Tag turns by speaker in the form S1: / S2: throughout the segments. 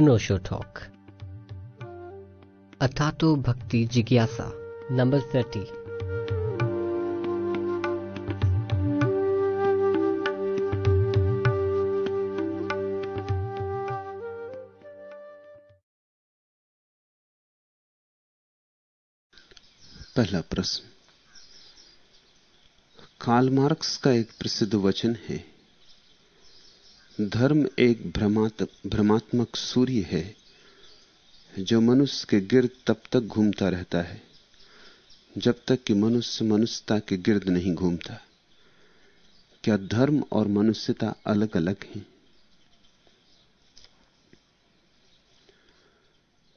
S1: नोशो talk. अथातो भक्ति जिज्ञासा, number thirty.
S2: पहला प्रश्न। काल मार्क्स का एक प्रसिद्ध वचन है। धर्म एक भ्रमात, भ्रमात्मक सूर्य है, जो मनुष्य के गिर्द तब तक घूमता रहता है, जब तक कि मनुष्य मनुष्यता के गिर्द नहीं घूमता। क्या धर्म और मनुष्यता अलग अलग हैं?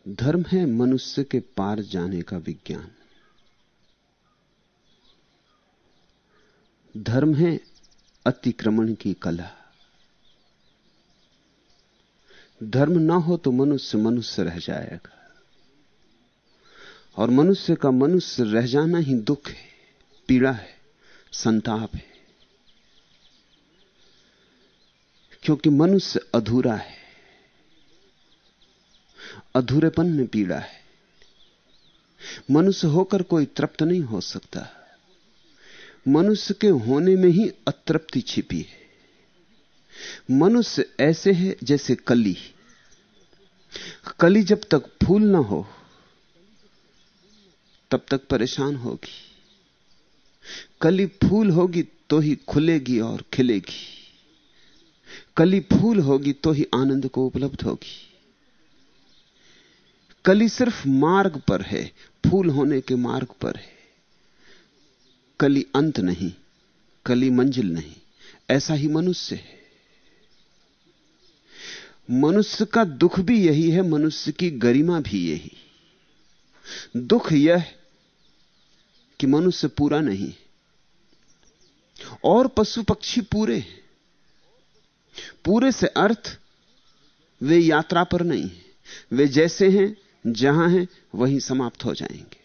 S2: धर्म है मनुष्य के पार जाने का विज्ञान। धर्म है अतिक्रमण की कला। धर्म ना हो तो मनुष्य मनुष्य रह जाएगा। और मनुष्य का मनुष्य रह जाना ही दुख है, पीड़ा है, संताप है। क्योंकि मनुष्य अधूरा है, अधूरेपन में पीड़ा है। मनुष्य होकर कोई तृप्त नहीं हो सकता। मनुष्य के होने में ही अतृप्ति छिपी है। मनुष्य ऐसे है जैसे कली। कली जब तक फूल ना हो, तब तक परेशान होगी। कली फूल होगी तो ही खुलेगी और खिलेगी। कली फूल होगी तो ही आनंद को उपलब्ध होगी। कली सिर्फ़ मार्ग पर है, फूल होने के मार्ग पर है। कली अंत नहीं, कली मंजिल नहीं, ऐसा ही मनुष्य है। मनुष्य का दुख भी यही है, मनुष्य की गरिमा भी यही। दुख यह कि मनुष्य पूरा नहीं और पशु पक्षी पूरे पूरे से अर्थ, वे यात्रा पर नहीं वे जैसे हैं, जहाँ हैं, वहीं समाप्त हो जाएँगे।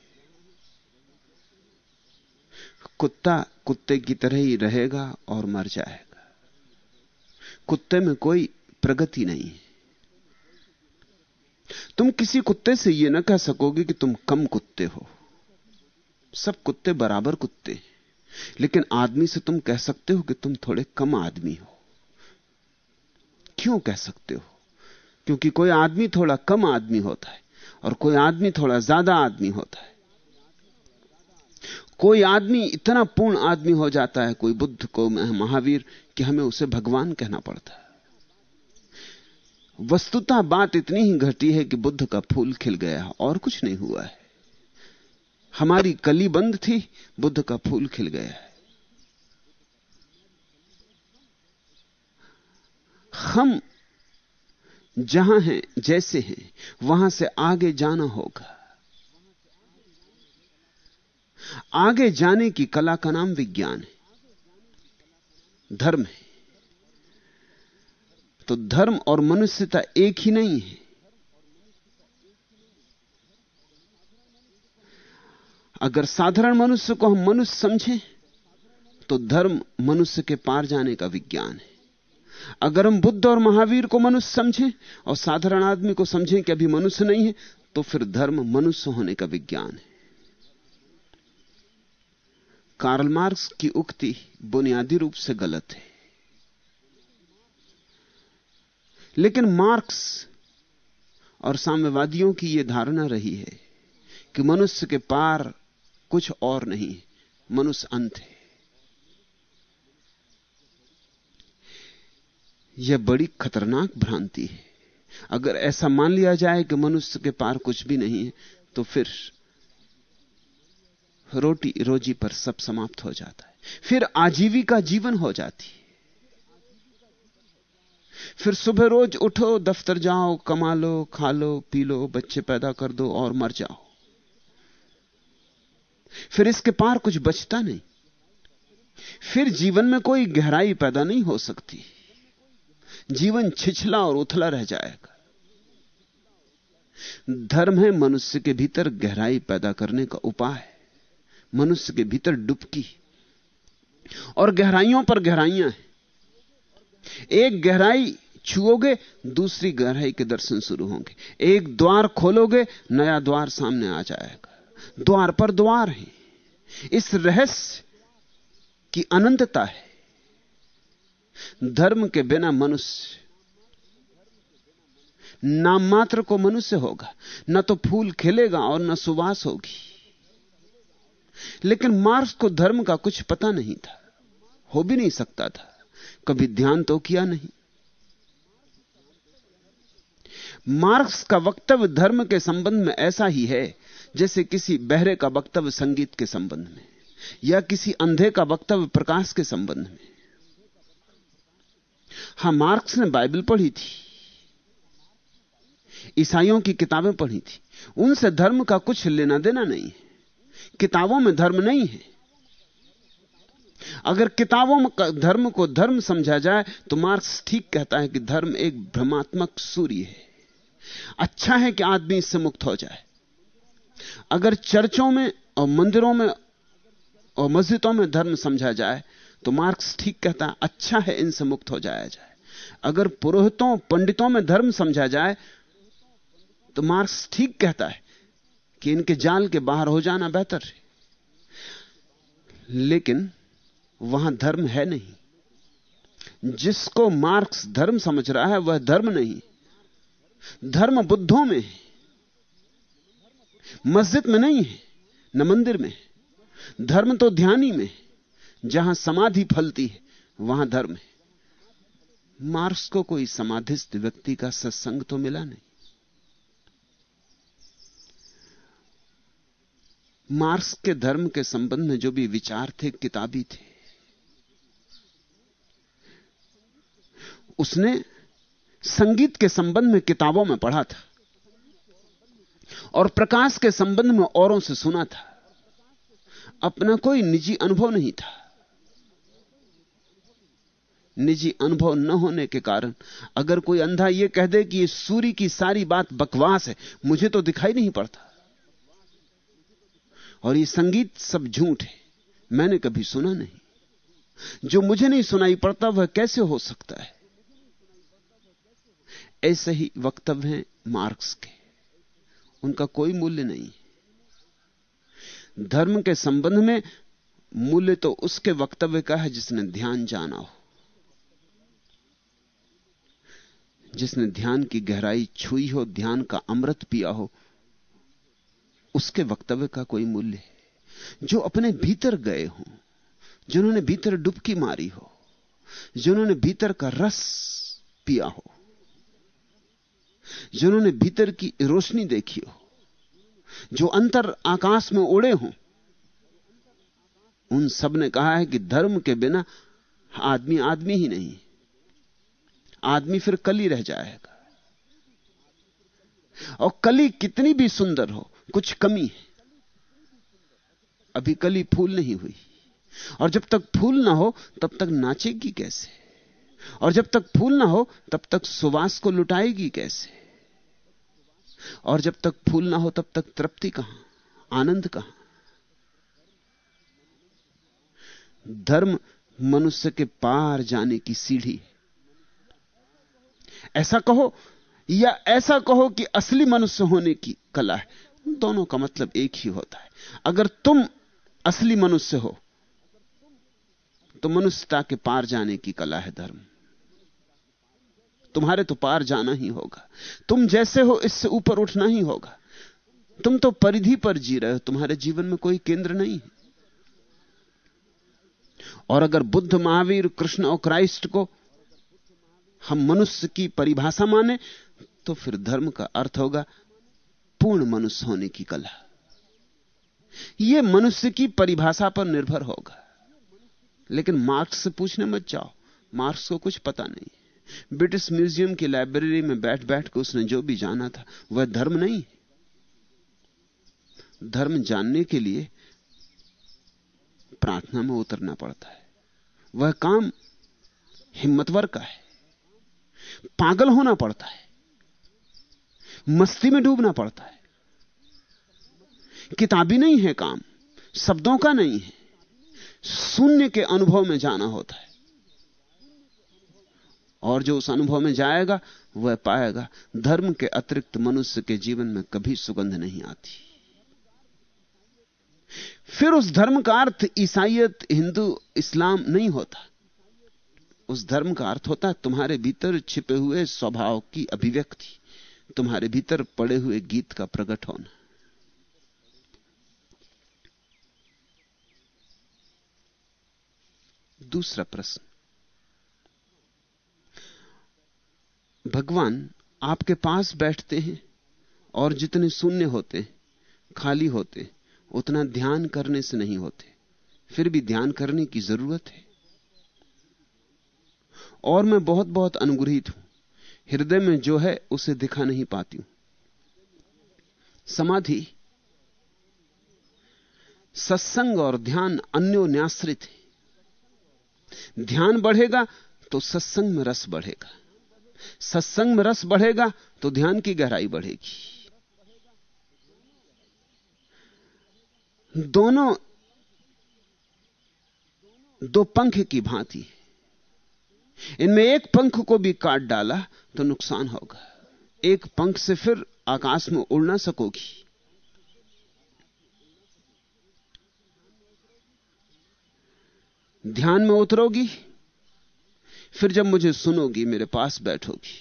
S2: कुत्ता कुत्ते की तरह ही रहेगा और मर जाएगा। कुत्ते में कोई प्रगति नहीं है। तुम किसी कुत्ते से यह ना कह सकोगे कि तुम कम कुत्ते हो। सब कुत्ते बराबर कुत्ते लेकिन आदमी से तुम कह सकते हो कि तुम थोड़े कम आदमी हो। क्यों कह सकते हो? क्योंकि कोई आदमी थोड़ा कम आदमी होता है और कोई आदमी थोड़ा ज़्यादा आदमी होता है। कोई आदमी इतना पूर्ण आदमी हो जाता है, कोई बुद्ध को महावीर, कि हमें उसे भगवान कहना पड़ता है। वस्तुतः बात इतनी ही घटी है कि बुद्ध का फूल खिल गया और कुछ नहीं हुआ है। हमारी कली बंद थी, बुद्ध का फूल खिल गया है। हम जहाँ हैं, जैसे हैं, वहाँ से आगे जाना होगा। आगे जाने की कला का नाम विज्ञान है। धर्म है। तो धर्म और मनुष्यता एक ही नहीं है। अगर साधारण मनुष्य को हम मनुष्य समझें तो धर्म मनुष्य के पार जाने का विज्ञान है। अगर हम बुद्ध और महावीर को मनुष्य समझें और साधारण आदमी को समझें कि अभी मनुष्य नहीं है तो फिर धर्म मनुष्य होने का विज्ञान है। कार्ल मार्क्स की उक्ति बुनियादी रूप से गलत है। लेकिन मार्क्स और साम्यवादियों की यह धारणा रही है कि मनुष्य के पार कुछ और नहीं, मनुष्य अंत है। यह बड़ी खतरनाक भ्रांति है। अगर ऐसा मान लिया जाए कि मनुष्य के पार कुछ भी नहीं है तो फिर रोटी रोजी पर सब समाप्त हो जाता है। फिर आजीविका जीवन हो जाती है। फिर सुबह रोज उठो, दफ्तर जाओ कमा लो खा लो पी लो बच्चे पैदा कर दो और मर जाओ। फिर इसके पार कुछ बचता नहीं। फिर जीवन में कोई गहराई पैदा नहीं हो सकती। जीवन छिछला और उथला रह जाएगा। धर्म है मनुष्य के भीतर गहराई पैदा करने का उपाय मनुष्य के भीतर डुबकी। और गहराइयों पर गहराइयाँ हैं। एक गहराई छुओगे, दूसरी गहराई के दर्शन शुरू होंगे। एक द्वार खोलोगे, नया द्वार सामने आ जाएगा। द्वार पर द्वार है। इस रहस्य की अनंतता है। धर्म के बिना मनुष्य नाम मात्र को मनुष्य होगा, न तो फूल खिलेगा और न सुवास होगी। लेकिन मार्क्स को धर्म का कुछ पता नहीं था, हो भी नहीं सकता था। कभी ध्यान तो किया नहीं। मार्क्स का वक्तव्य धर्म के संबंध में ऐसा ही है, जैसे किसी बहरे का वक्तव्य संगीत के संबंध में, या किसी अंधे का वक्तव्य प्रकाश के संबंध में। हाँ, मार्क्स ने बाइबल पढ़ी थी, ईसाइयों की किताबें पढ़ी थी। उनसे धर्म का कुछ लेना देना नहीं है। किताबों में धर्म नहीं है। अगर किताबों में धर्म को धर्म समझा जाए तो मार्क्स ठीक कहता है कि धर्म एक भ्रमात्मक सूर्य है। अच्छा है कि आदमी इससे मुक्त हो जाए। अगर चर्चों में और मंदिरों में और मस्जिदों में धर्म समझा जाए तो मार्क्स ठीक कहता है अच्छा है इनसे मुक्त हो जाया जाए। अगर पुरोहितों, पंडितों में धर्म समझा जाए तो मार्क्स ठीक कहता है कि इनके जाल के बाहर हो जाना बेहतर है। लेकिन वहाँ धर्म है नहीं। जिसको मार्क्स धर्म समझ रहा है, वह धर्म नहीं। धर्म बुद्धों में है। मस्जिद में नहीं है, न मंदिर में धर्म तो ध्यानी में जहाँ समाधि फलती है, वहाँ धर्म है। मार्क्स को कोई समाधिस्थ व्यक्ति का सत्संग तो मिला नहीं। मार्क्स के धर्म के संबंध में जो भी विचार थे, किताबी थे। उसने संगीत के संबंध में किताबों में पढ़ा था और प्रकाश के संबंध में औरों से सुना था। अपना कोई निजी अनुभव नहीं था। निजी अनुभव न होने के कारण अगर कोई अंधा यह कह दे कि ये सूर्य की सारी बात बकवास है, मुझे तो दिखाई नहीं पड़ता। और ये संगीत सब झूठ है, मैंने कभी सुना नहीं। जो मुझे नहीं सुनाई पड़ता, वह कैसे हो सकता है? ऐसे ही वक्तव्य हैं मार्क्स के। उनका कोई मूल्य नहीं। धर्म के संबंध में मूल्य तो उसके वक्तव्य का है जिसने ध्यान जाना हो। जिसने ध्यान की गहराई छुई हो, ध्यान का अमृत पिया हो, उसके वक्तव्य का कोई मूल्य है। जो अपने भीतर गए हों, जिन्होंने भीतर डुबकी मारी हो, जिन्होंने भीतर का रस पिया हो जिन्होंने भीतर की रोशनी देखी हो, जो अंतर आकाश में उड़े हों, उन सबने कहा है कि धर्म के बिना आदमी आदमी ही नहीं, आदमी फिर कली रह जाएगा। और कली कितनी भी सुंदर हो, कुछ कमी है। अभी कली फूल नहीं हुई, और जब तक फूल ना हो, तब तक नाचेगी कैसे? और जब तक फूल ना हो, तब तक सुवास को लुटाएगी कैसे? और जब तक फूल ना हो, तब तक तृप्ति कहाँ? आनंद कहाँ? धर्म मनुष्य के पार जाने की सीढ़ी ऐसा कहो या ऐसा कहो कि असली मनुष्य होने की कला है। दोनों का मतलब एक ही होता है। अगर तुम असली मनुष्य हो तो मनुष्यता के पार जाने की कला है धर्म। तुम्हारे तो पार जाना ही होगा। तुम जैसे हो इससे ऊपर उठना ही होगा। तुम तो परिधि पर जी रहे हो, तुम्हारे जीवन में कोई केंद्र नहीं है। और अगर बुद्ध, महावीर, कृष्ण और क्राइस्ट को हम मनुष्य की परिभाषा माने तो फिर धर्म का अर्थ होगा पूर्ण मनुष्य होने की कला। यह मनुष्य की परिभाषा पर निर्भर होगा। लेकिन मार्क्स से पूछने मत जाओ। मार्क्स को कुछ पता नहीं ब्रिटिश म्यूज़ियम की लाइब्रेरी में बैठ बैठ के उसने जो भी जाना था, वह धर्म नहीं धर्म जानने के लिए प्रार्थना में उतरना पड़ता है। वह काम हिम्मतवर का है। पागल होना पड़ता है। मस्ती में डूबना पड़ता है। किताबी नहीं है काम, शब्दों का नहीं है। शून्य के अनुभव में जाना होता है। और जो उस अनुभव में जाएगा, वह पाएगा। धर्म के अतिरिक्त मनुष्य के जीवन में कभी सुगंध नहीं आती। फिर उस धर्म का अर्थ ईसाइयत, हिंदू, इस्लाम नहीं होता। उस धर्म का अर्थ होता है, तुम्हारे भीतर छिपे हुए स्वभाव की अभिव्यक्ति। तुम्हारे भीतर पड़े हुए गीत का प्रकट होना। दूसरा प्रश्न। भगवान आपके पास बैठते हैं और जितने शून्य होते, खाली होते, उतना ध्यान करने से नहीं होते। फिर भी ध्यान करने की ज़रूरत है। और मैं बहुत बहुत अनुग्रहित हूँ। हृदय में जो है, उसे दिखा नहीं पाती हूँ। समाधि। सत्संग और ध्यान अन्योन्याश्रित है। ध्यान बढ़ेगा तो सत्संग में रस बढ़ेगा। सत्संग में रस बढ़ेगा तो ध्यान की गहराई बढ़ेगी। दोनों, दो पंख की भांति इनमें एक पंख को भी काट डाला तो नुकसान होगा। एक पंख से फिर आकाश में उड़ ना सकोगी। ध्यान में उतरोगी फिर जब मुझे सुनोगी, मेरे पास बैठोगी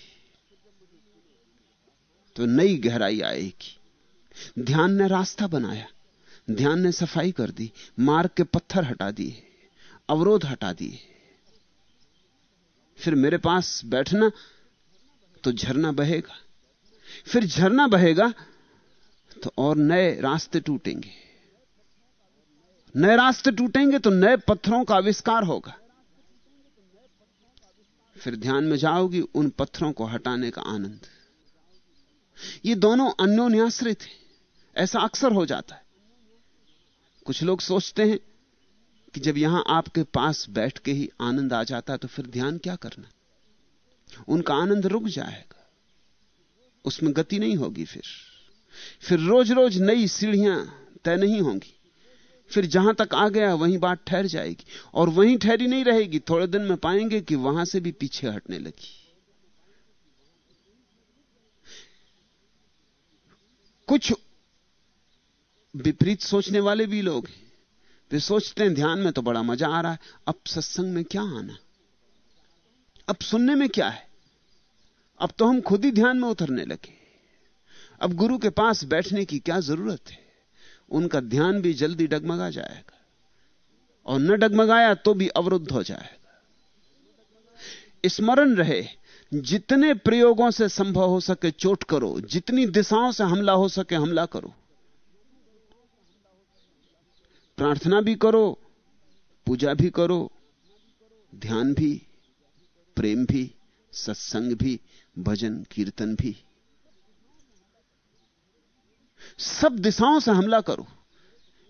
S2: तो नई गहराई आएगी। ध्यान ने रास्ता बनाया, ध्यान ने सफ़ाई कर दी, मार्ग के पत्थर हटा दिए, अवरोध हटा दिए। फिर मेरे पास बैठना तो झरना बहेगा, फिर झरना बहेगा तो और नए रास्ते टूटेंगे। नए रास्ते टूटेंगे तो नए पत्थरों का आविष्कार होगा। फिर ध्यान में जाओगी उन पत्थरों को हटाने का आनंद ये दोनों अन्योन्याश्रित हैं। ऐसा अक्सर हो जाता है। कुछ लोग सोचते हैं कि जब यहाँ आपके पास बैठ के ही आनंद आ जाता है तो फिर ध्यान क्या करना? उनका आनंद रुक जाएगा। उसमें गति नहीं होगी फिर। फिर रोज रोज नई सीढ़ियाँ तय नहीं होंगी। फिर जहाँ तक आ गया, वहीं बात ठहर जाएगी। और वहीं ठहरी नहीं रहेगी, थोड़े दिन में पाएँगे कि वहाँ से भी पीछे हटने लगी। कुछ विपरीत सोचने वाले भी लोग हैं। वे सोचते हैं, ध्यान में तो बड़ा मज़ा आ रहा है, अब सत्संग में क्या आना? अब सुनने में क्या है? अब तो हम खुद ही ध्यान में उतरने लगे। अब गुरु के पास बैठने की क्या ज़रूरत है? उनका ध्यान भी जल्दी डगमगा जाएगा। और न डगमगाया तो भी अवरुद्ध हो जाएगा। स्मरण रहे, जितने प्रयोगों से संभव हो सके चोट करो, जितनी दिशाओं से हमला हो सके हमला करो। प्रार्थना भी करो, पूजा भी करो, ध्यान भी, प्रेम भी, सत्संग भी, भजन, कीर्तन भी। सब दिशाओं से हमला करो।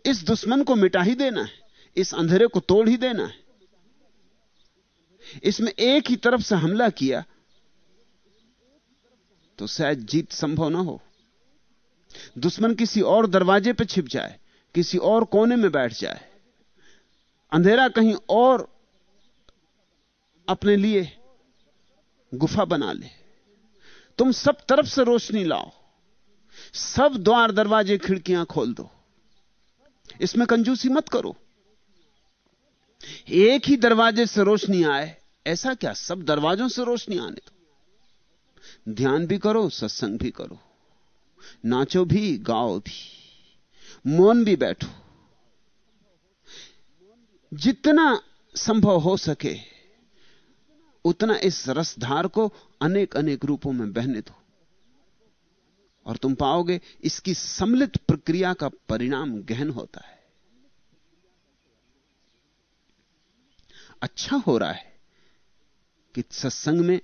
S2: इस दुश्मन को मिटा ही देना है। इस अंधेरे को तोड़ ही देना है। इसमें एक ही तरफ़ से हमला किया तो शायद जीत संभव ना हो। दुश्मन किसी और दरवाजे पर छिप जाए, किसी और कोने में बैठ जाए। अंधेरा कहीं और अपने लिए गुफा बना ले। तुम सब तरफ़ से रोशनी लाओ। सब द्वार दरवाजे खिड़कियाँ खोल दो। इसमें कंजूसी मत करो। एक ही दरवाजे से रोशनी आए, ऐसा क्या? सब दरवाजों से रोशनी आने दो। ध्यान भी करो, सत्संग भी करो। नाचो भी, गाओ भी। मौन भी बैठो। जितना संभव हो सके, उतना इस रसधार को अनेक अनेक रूपों में बहने दो। और तुम पाओगे इसकी सम्मिलित प्रक्रिया का परिणाम गहन होता है। अच्छा हो रहा है कि सत्संग में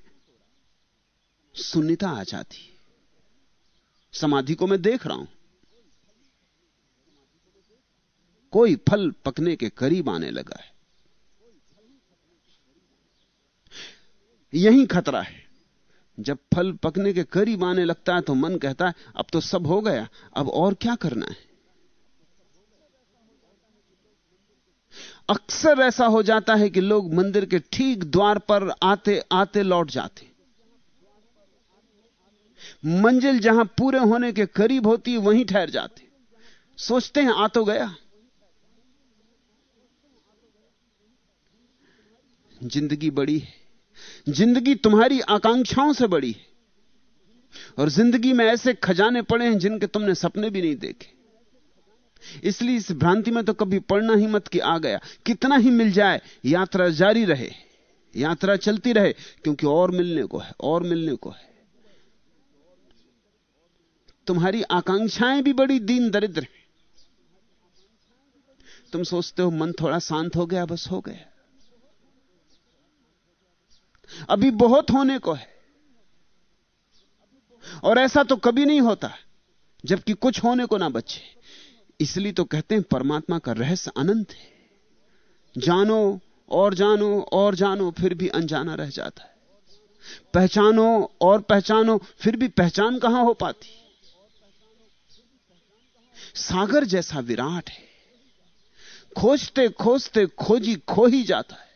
S2: सुन्निता आ जाती समाधि को मैं देख रहा हूँ। कोई फल पकने के करीब आने लगा है। यही खतरा है। जब फल पकने के करीब आने लगता है तो मन कहता है, अब तो सब हो गया, अब और क्या करना है? अक्सर ऐसा हो जाता है कि लोग मंदिर के ठीक द्वार पर आते आते लौट जाते। मंजिल जहाँ पूरे होने के करीब होती, वहीं ठहर जाते। सोचते हैं, आ तो गया। ज़िंदगी बड़ी है। ज़िंदगी तुम्हारी आकांक्षाओं से बड़ी है। और ज़िंदगी में ऐसे खजाने पड़े हैं जिनके तुमने सपने भी नहीं देखे। इसलिए इस भ्रांति में तो कभी पढ़ना ही मत कि आ गया। कितना ही मिल जाए, यात्रा जारी रहे। यात्रा चलती रहे, क्योंकि और मिलने को है, और मिलने को है। तुम्हारी आकांक्षाएँ भी बड़ी दीन दरिद्र तुम सोचते हो, मन थोड़ा शांत हो गया, बस हो गया। अभी बहुत होने को है। और ऐसा तो कभी नहीं होता, जबकि कुछ होने को ना बचे। इसलिए तो कहते हैं परमात्मा का रहस्य अनंत है। जानो और जानो और जानो, फिर भी अनजाना रह जाता है। पहचानो और पहचानो, फिर भी पहचान कहाँ हो पाती? सागर जैसा विराट है। खोजते खोजते खोजी खो ही जाता है।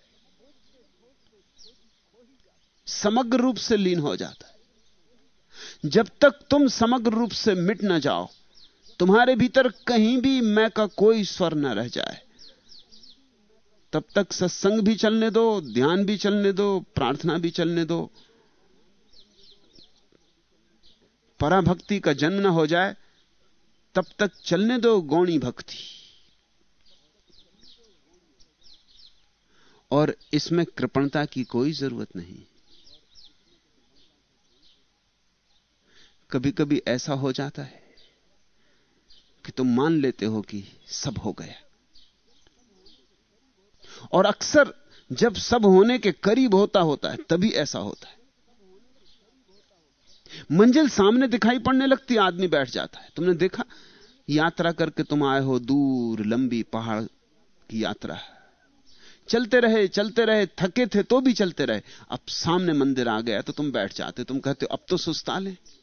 S2: समग्र रूप से लीन हो जाता है। जब तक तुम समग्र रूप से मिट ना जाओ, तुम्हारे भीतर कहीं भी मैं का कोई स्वर न रह जाए। तब तक सत्संग भी चलने दो, ध्यान भी चलने दो, प्रार्थना भी चलने दो। पराभक्ति का जन्म न हो जाए, तब तक चलने दो गौणी भक्ति। और इसमें कृपणता की कोई ज़रूरत नहीं। कभी कभी ऐसा हो जाता है कि तुम मान लेते हो कि सब हो गया। और अक्सर जब सब होने के करीब होता होता है, तभी ऐसा होता है। मंजिल सामने दिखाई पड़ने लगती, आदमी बैठ जाता है। तुमने देखा? यात्रा करके तुम आए हो, दूर लंबी पहाड़ की यात्रा। चलते रहे चलते रहे, थके थे तो भी चलते रहे। अब सामने मंदिर आ गया तो तुम बैठ जाते, तुम कहते हो, अब तो सुस्ता ले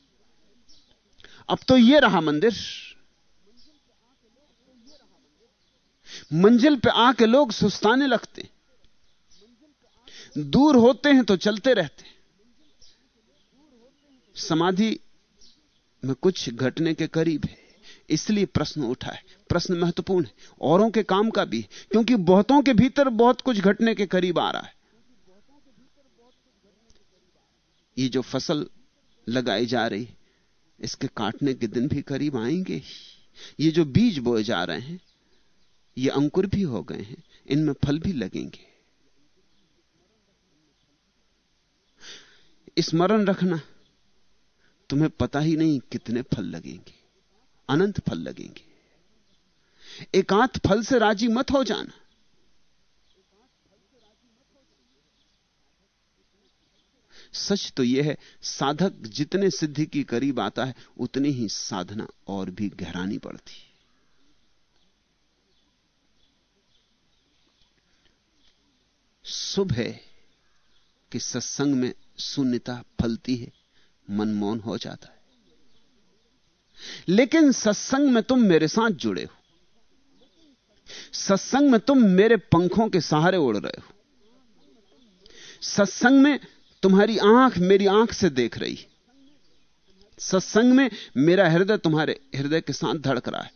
S2: अब तो ये रहा मंदिर। मंजिल पे आके लोग सुस्ताने लगते। दूर होते हैं तो चलते रहते। समाधि में कुछ घटने के करीब है, इसलिए प्रश्न उठा है। प्रश्न महत्वपूर्ण है। औरों के काम का भी क्योंकि बहुतों के भीतर बहुत कुछ घटने के करीब आ रहा है। ये जो फ़सल लगाई जा रही इसके काटने के दिन भी करीब आएँगे ये जो बीज बोए जा रहे हैं, ये अंकुर भी हो गए हैं, इनमें फल भी लगेंगे। स्मरण रखना, तुम्हें पता ही नहीं कितने फल लगेंगे, अनंत फल लगेंगे। एकांत फल से राज़ी मत हो जाना। सच तो यह है, साधक जितने सिद्धि की करीब आता है, उतनी ही साधना और भी गहरानी पड़ती है। शुभ है कि सत्संग में शून्यता फलती है, मन मौन हो जाता है। लेकिन सत्संग में तुम मेरे साथ जुड़े हो। सत्संग में तुम मेरे पंखों के सहारे उड़ रहे हो। सत्संग में तुम्हारी आँख मेरी आँख से देख रही। सत्संग में मेरा हृदय तुम्हारे हृदय के साथ धड़क रहा है।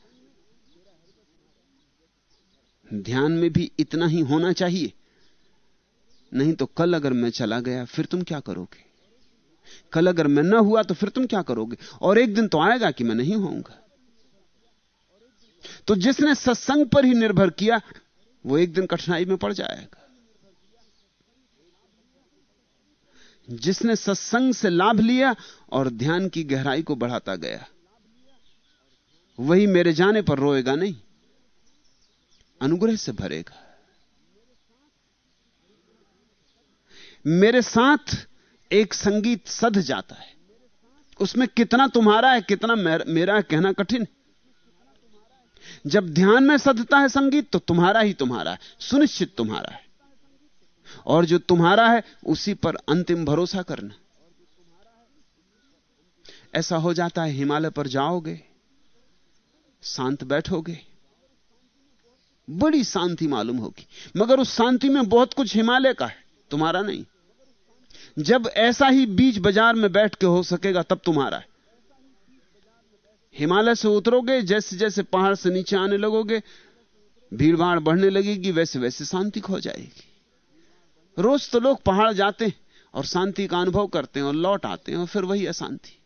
S2: ध्यान में भी इतना ही होना चाहिए। नहीं तो कल अगर मैं चला गया, फिर तुम क्या करोगे? कल अगर मैं ना हुआ तो फिर तुम क्या करोगे? और एक दिन तो आएगा कि मैं नहीं होऊँगा। तो जिसने सत्संग पर ही निर्भर किया, वो एक दिन कठिनाई में पड़ जाएगा। जिसने सत्संग से लाभ लिया और ध्यान की गहराई को बढ़ाता गया। वही मेरे जाने पर रोएगा नहीं, अनुग्रह से भरेगा। मेरे साथ एक संगीत सध जाता है। उसमें कितना तुम्हारा है, कितना मेरा है कहना कठिन जब ध्यान में सधता है संगीत तो तुम्हारा ही तुम्हारा है, सुनिश्चित तुम्हारा है। और जो तुम्हारा है, उसी पर अंतिम भरोसा करना। ऐसा हो जाता है, हिमालय पर जाओगे, शांत बैठोगे, बड़ी शांति मालूम होगी। मगर उस शांति में बहुत कुछ हिमालय का है, तुम्हारा नहीं। जब ऐसा ही बीज बाज़ार में बैठ के हो सकेगा, तब तुम्हारा है। हिमालय से उतरोगे जैसे जैसे पहाड़ से नीचे आने लगोगे भीड़ बढ़ने लगेगी वैसे वैसे शांति खो जाएगी। रोज तो लोग पहाड़ जाते हैं और शांति का अनुभव करते हैं और लौट आते हैं और फिर वही अशांति।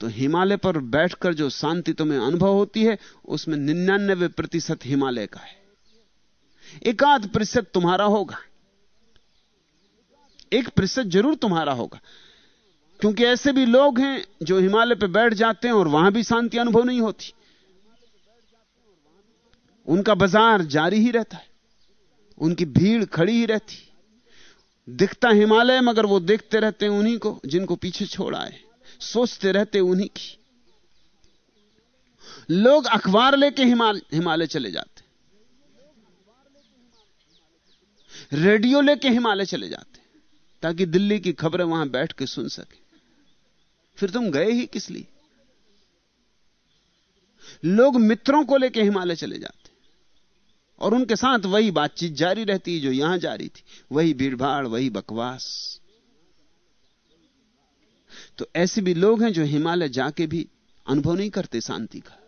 S2: तो हिमालय पर बैठकर जो शांति तुम्हें अनुभव होती है, उसमें निन्यानबे प्रतिशत हिमालय का है। एकाध प्रतिशत तुम्हारा होगा। एक प्रतिशत ज़रूर तुम्हारा होगा। क्योंकि ऐसे भी लोग हैं जो हिमालय पर बैठ जाते हैं और वहाँ भी शांति अनुभव नहीं होती। उनका बाज़ार जारी ही रहता है। उनकी भीड़ खड़ी ही रहती। दिखता हिमालय, मगर वो देखते रहते उन्हीं को, जिनको पीछे छोड़ा है सोचते रहते उन्हीं की। लोग अखबार लेके हिमालय हिमालय चले जाते। रेडियो लेके हिमालय चले जाते, ताकि दिल्ली की खबरें वहाँ बैठ के सुन सके। फिर तुम गए ही किस लिए? लोग मित्रों को लेके हिमालय चले जाते। और उनके साथ वही बातचीत जारी रहती जो यहाँ जारी थी। वही भीड़भाड़, वही बकवास। तो ऐसे भी लोग हैं जो हिमालय जाके भी अनुभव नहीं करते शांति का।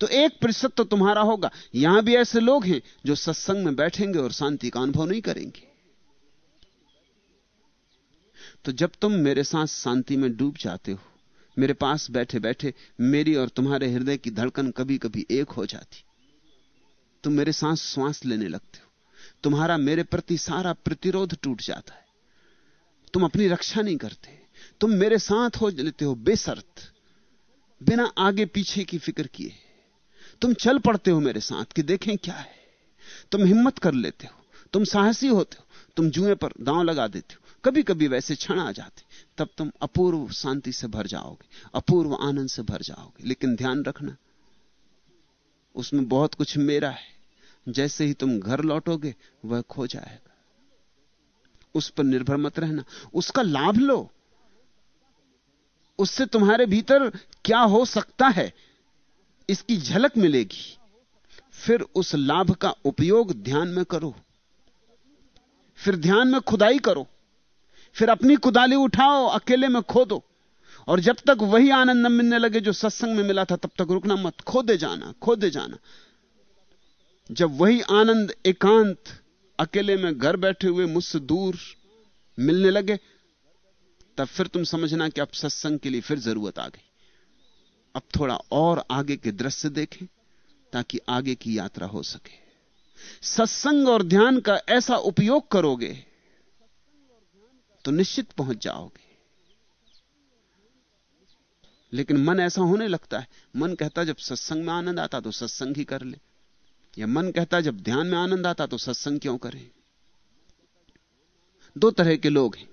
S2: तो एक प्रतिशत तो तुम्हारा होगा। यहाँ भी ऐसे लोग हैं जो सत्संग में बैठेंगे और शांति का अनुभव नहीं करेंगे। तो जब तुम मेरे साथ शांति में डूब जाते हो, मेरे पास बैठे बैठे मेरी और तुम्हारे हृदय की धड़कन कभी कभी एक हो जाती। तुम मेरे साथ श्वास लेने लगते हो। तुम्हारा मेरे प्रति सारा प्रतिरोध टूट जाता है। तुम अपनी रक्षा नहीं करते। तुम मेरे साथ हो लेते हो बेसर्त। बिना आगे पीछे की फ़िक्र किए। तुम चल पड़ते हो मेरे साथ कि देखें क्या है। तुम हिम्मत कर लेते हो। तुम साहसी होते हो। तुम जुए पर दांव लगा देते हो। कभी कभी वैसे क्षण आ जाते। तब तुम अपूर्व शांति से भर जाओगे। अपूर्व आनंद से भर जाओगे। लेकिन ध्यान रखना, उसमें बहुत कुछ मेरा है। जैसे ही तुम घर लौटोगे, वह खो जाएगा। उस पर निर्भर मत रहना। उसका लाभ लो। उससे तुम्हारे भीतर क्या हो सकता है, इसकी झलक मिलेगी। फिर उस लाभ का उपयोग ध्यान में करो। फिर ध्यान में खुदाई करो। फिर अपनी कुदाली उठाओ, अकेले में खोदो और जब तक वही आनंद न मिलने लगे जो सत्संग में मिला था, तब तक रुकना मत। खोदे जाना खोदे जाना। जब वही आनंद एकांत अकेले में घर बैठे हुए मुझसे दूर मिलने लगे, तब फिर तुम समझना कि अब सत्संग के लिए फिर ज़रूरत आ गई। अब थोड़ा और आगे के दृश्य देखें, ताकि आगे की यात्रा हो सके। सत्संग और ध्यान का ऐसा उपयोग करोगे तो निश्चित पहुँच जाओगे। लेकिन मन ऐसा होने लगता है, मन कहता जब सत्संग में आनंद आता तो सत्संग ही कर ले। या मन कहता जब ध्यान में आनंद आता तो सत्संग क्यों करें? दो तरह के लोग हैं।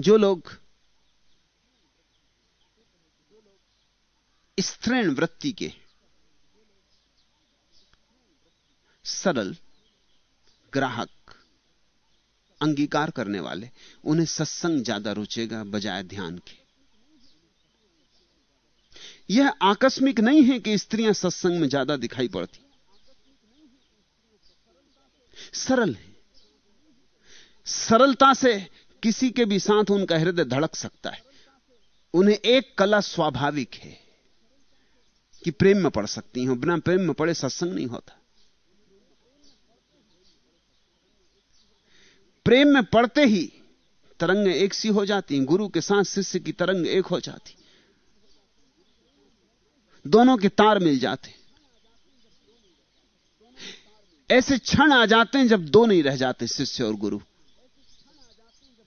S2: जो लोग स्त्रीण वृत्ति के सरल, ग्राहक, अंगीकार करने वाले, उन्हें सत्संग ज़्यादा रुचेगा बजाय ध्यान के। यह आकस्मिक नहीं है कि स्त्रियाँ सत्संग में ज़्यादा दिखाई पड़ती। सरल है। सरलता से किसी के भी साथ उनका हृदय धड़क सकता है। उन्हें एक कला स्वाभाविक है कि प्रेम में पड़ सकती हैं। बिना प्रेम में पड़े सत्संग नहीं होता। प्रेम में पड़ते ही तरंगें एक सी हो जाती गुरु के साथ शिष्य की तरंग एक हो जाती दोनों के तार मिल जाते ऐसे क्षण आ जाते हैं जब दो नहीं रह जाते, शिष्य और गुरु।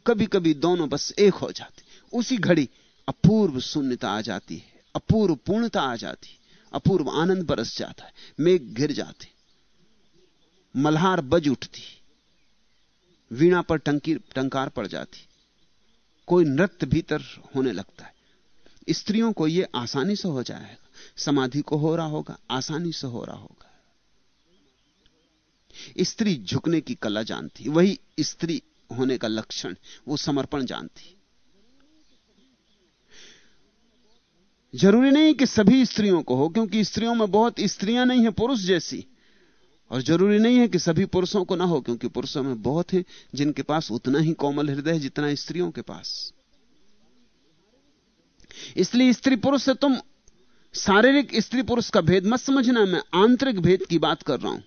S2: कभी कभी दोनों बस एक हो जाते उसी घड़ी अपूर्व शून्यता आ जाती है, अपूर्व पूर्णता आ जाती अपूर्व आनंद बरस जाता है, मेघ घिर जाते मल्हार बज उठती वीणा पर टंकी, टंकार पड़ जाती कोई नृत्य भीतर होने लगता है। स्त्रियों को यह आसानी से हो जाएगा। समाधि को हो रहा होगा, आसानी से हो रहा होगा। स्त्री झुकने की कला जानती, वही स्त्री होने का लक्षण, वो समर्पण जानती। ज़रूरी नहीं कि सभी स्त्रियों को हो, क्योंकि स्त्रियों में बहुत स्त्रियाँ नहीं है, पुरुष जैसी। और ज़रूरी नहीं है कि सभी पुरुषों को ना हो, क्योंकि पुरुषों में बहुत है, जिनके पास उतना ही कोमल हृदय जितना स्त्रियों के पास। इसलिए स्त्री पुरुष से तुम शारीरिक स्त्री पुरुष का भेद मत समझना, मैं आंतरिक भेद की बात कर रहा हूँ।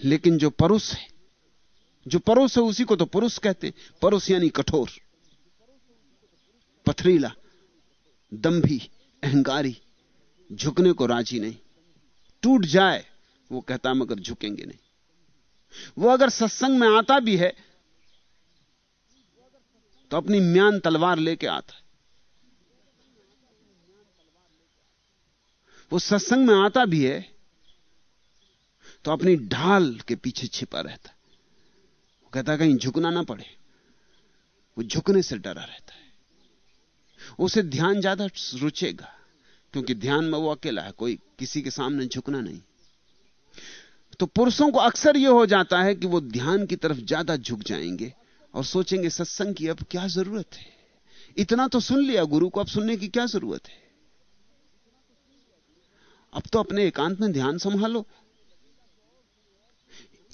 S2: लेकिन जो परुष है, जो परुष है उसी को तो पुरुष कहते परुष यानी कठोर, पथरीला, दंभी, अहंकारी, झुकने को राज़ी नहीं। टूट जाए, वो कहता मगर झुकेंगे नहीं। वो अगर सत्संग में आता भी है तो अपनी म्यान तलवार लेके आता है। वो सत्संग में आता भी है तो अपनी ढाल के पीछे छिपा रहता है। वो कहता कहीं झुकना ना पड़े। वो झुकने से डरा रहता है। उसे ध्यान ज़्यादा रुचेगा, क्योंकि ध्यान में वो अकेला है, कोई किसी के सामने झुकना नहीं। तो पुरुषों को अक्सर यह हो जाता है कि वो ध्यान की तरफ़ ज़्यादा झुक जाएँगे और सोचेंगे, सत्संग की अब क्या ज़रूरत है? इतना तो सुन लिया गुरु को, अब सुनने की क्या ज़रूरत है? अब तो अपने एकांत में ध्यान संभालो।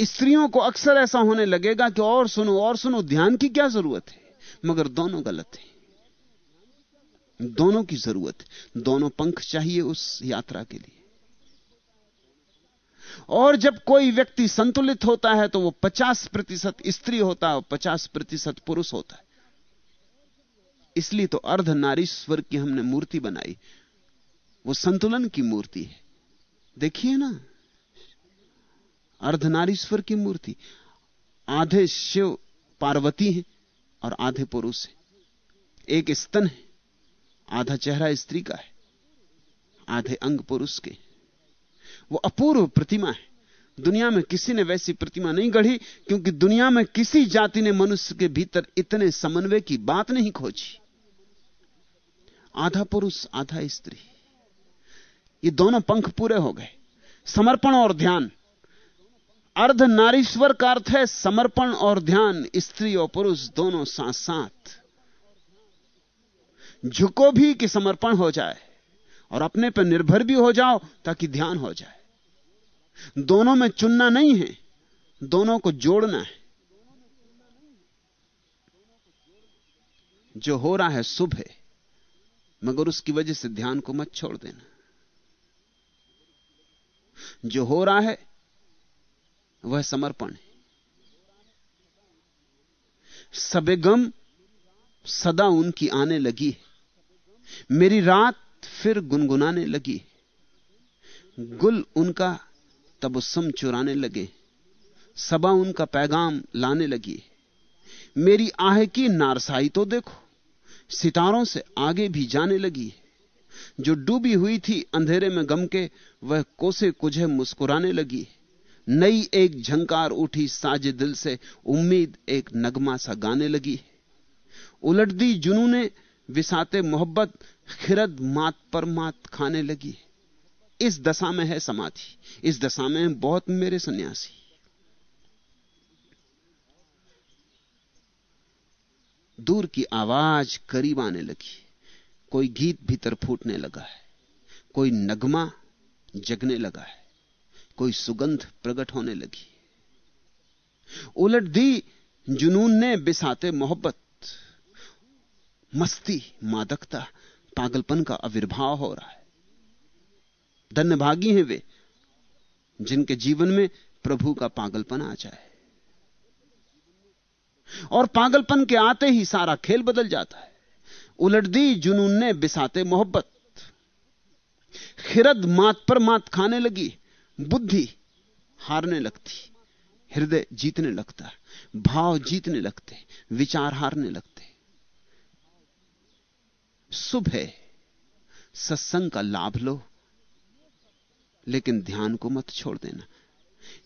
S2: स्त्रियों को अक्सर ऐसा होने लगेगा कि और सुनो और सुनो, ध्यान की क्या ज़रूरत है? मगर दोनों गलत है। दोनों की ज़रूरत है। दोनों पंख चाहिए उस यात्रा के लिए। और जब कोई व्यक्ति संतुलित होता है तो वो 50 प्रतिशत स्त्री होता है और 50 प्रतिशत पुरुष होता है। इसलिए तो अर्ध नारीश्वर की हमने मूर्ति बनाई। वो संतुलन की मूर्ति है। देखिए ना, अर्धनारीश्वर की मूर्ति। आधे शिव पार्वती हैं और आधे पुरुष हैं। एक स्तन है, आधा चेहरा स्त्री का है, आधे अंग पुरुष के वो अपूर्व प्रतिमा है। दुनिया में किसी ने वैसी प्रतिमा नहीं गढ़ी, क्योंकि दुनिया में किसी जाति ने मनुष्य के भीतर इतने समन्वय की बात नहीं खोजी। आधा पुरुष, आधा स्त्री। ये दोनों पंख पूरे हो गए। समर्पण और ध्यान। अर्ध नारीश्वर का अर्थ है समर्पण और ध्यान, स्त्री और पुरुष दोनों साथ साथ झुको भी कि समर्पण हो जाए। और अपने पर निर्भर भी हो जाओ ताकि ध्यान हो जाए। दोनों में चुनना नहीं है, दोनों को जोड़ना है। जो हो रहा है शुभ है, मगर उसकी वजह से ध्यान को मत छोड़ देना। जो हो रहा है, वह समर्पण है। सबे गम सदा उनकी आने लगी है। मेरी रात फिर गुनगुनाने लगी। गुल उनका तबुस्सम चुराने लगे। सबा उनका पैगाम लाने लगी। मेरी आह की नारसाई तो देखो, सितारों से आगे भी जाने लगी। जो डूबी हुई थी अंधेरे में गम के, वह कोसे कुझे मुस्कुराने लगी। नई एक झंकार उठी साजे दिल से, उम्मीद एक नगमा सा गाने लगी। उलट दी जुनू ने विसाते मोहब्बत खिरद मात पर मात खाने लगी इस दशा में है समाधि। इस दशा में बहुत मेरे सन्यासी। दूर की आवाज़ करीब आने लगी। कोई गीत भीतर फूटने लगा है। कोई नगमा जगने लगा है। कोई सुगंध प्रकट होने लगी। उलट दी जुनून ने बिसाते मोहब्बत। मस्ती, मादकता, पागलपन का आविर्भाव हो रहा है। धन्यभागी हैं वे, जिनके जीवन में प्रभु का पागलपन आ जाए। और पागलपन के आते ही सारा खेल बदल जाता है। उलट दी जुनून ने बिसाते मोहब्बत। खिरद मात पर मात खाने लगी, बुद्धि हारने लगती, हृदय जीतने लगता, भाव जीतने लगते, विचार हारने लगते। शुभ है सत्संग का लाभ लो, लेकिन ध्यान को मत छोड़ देना।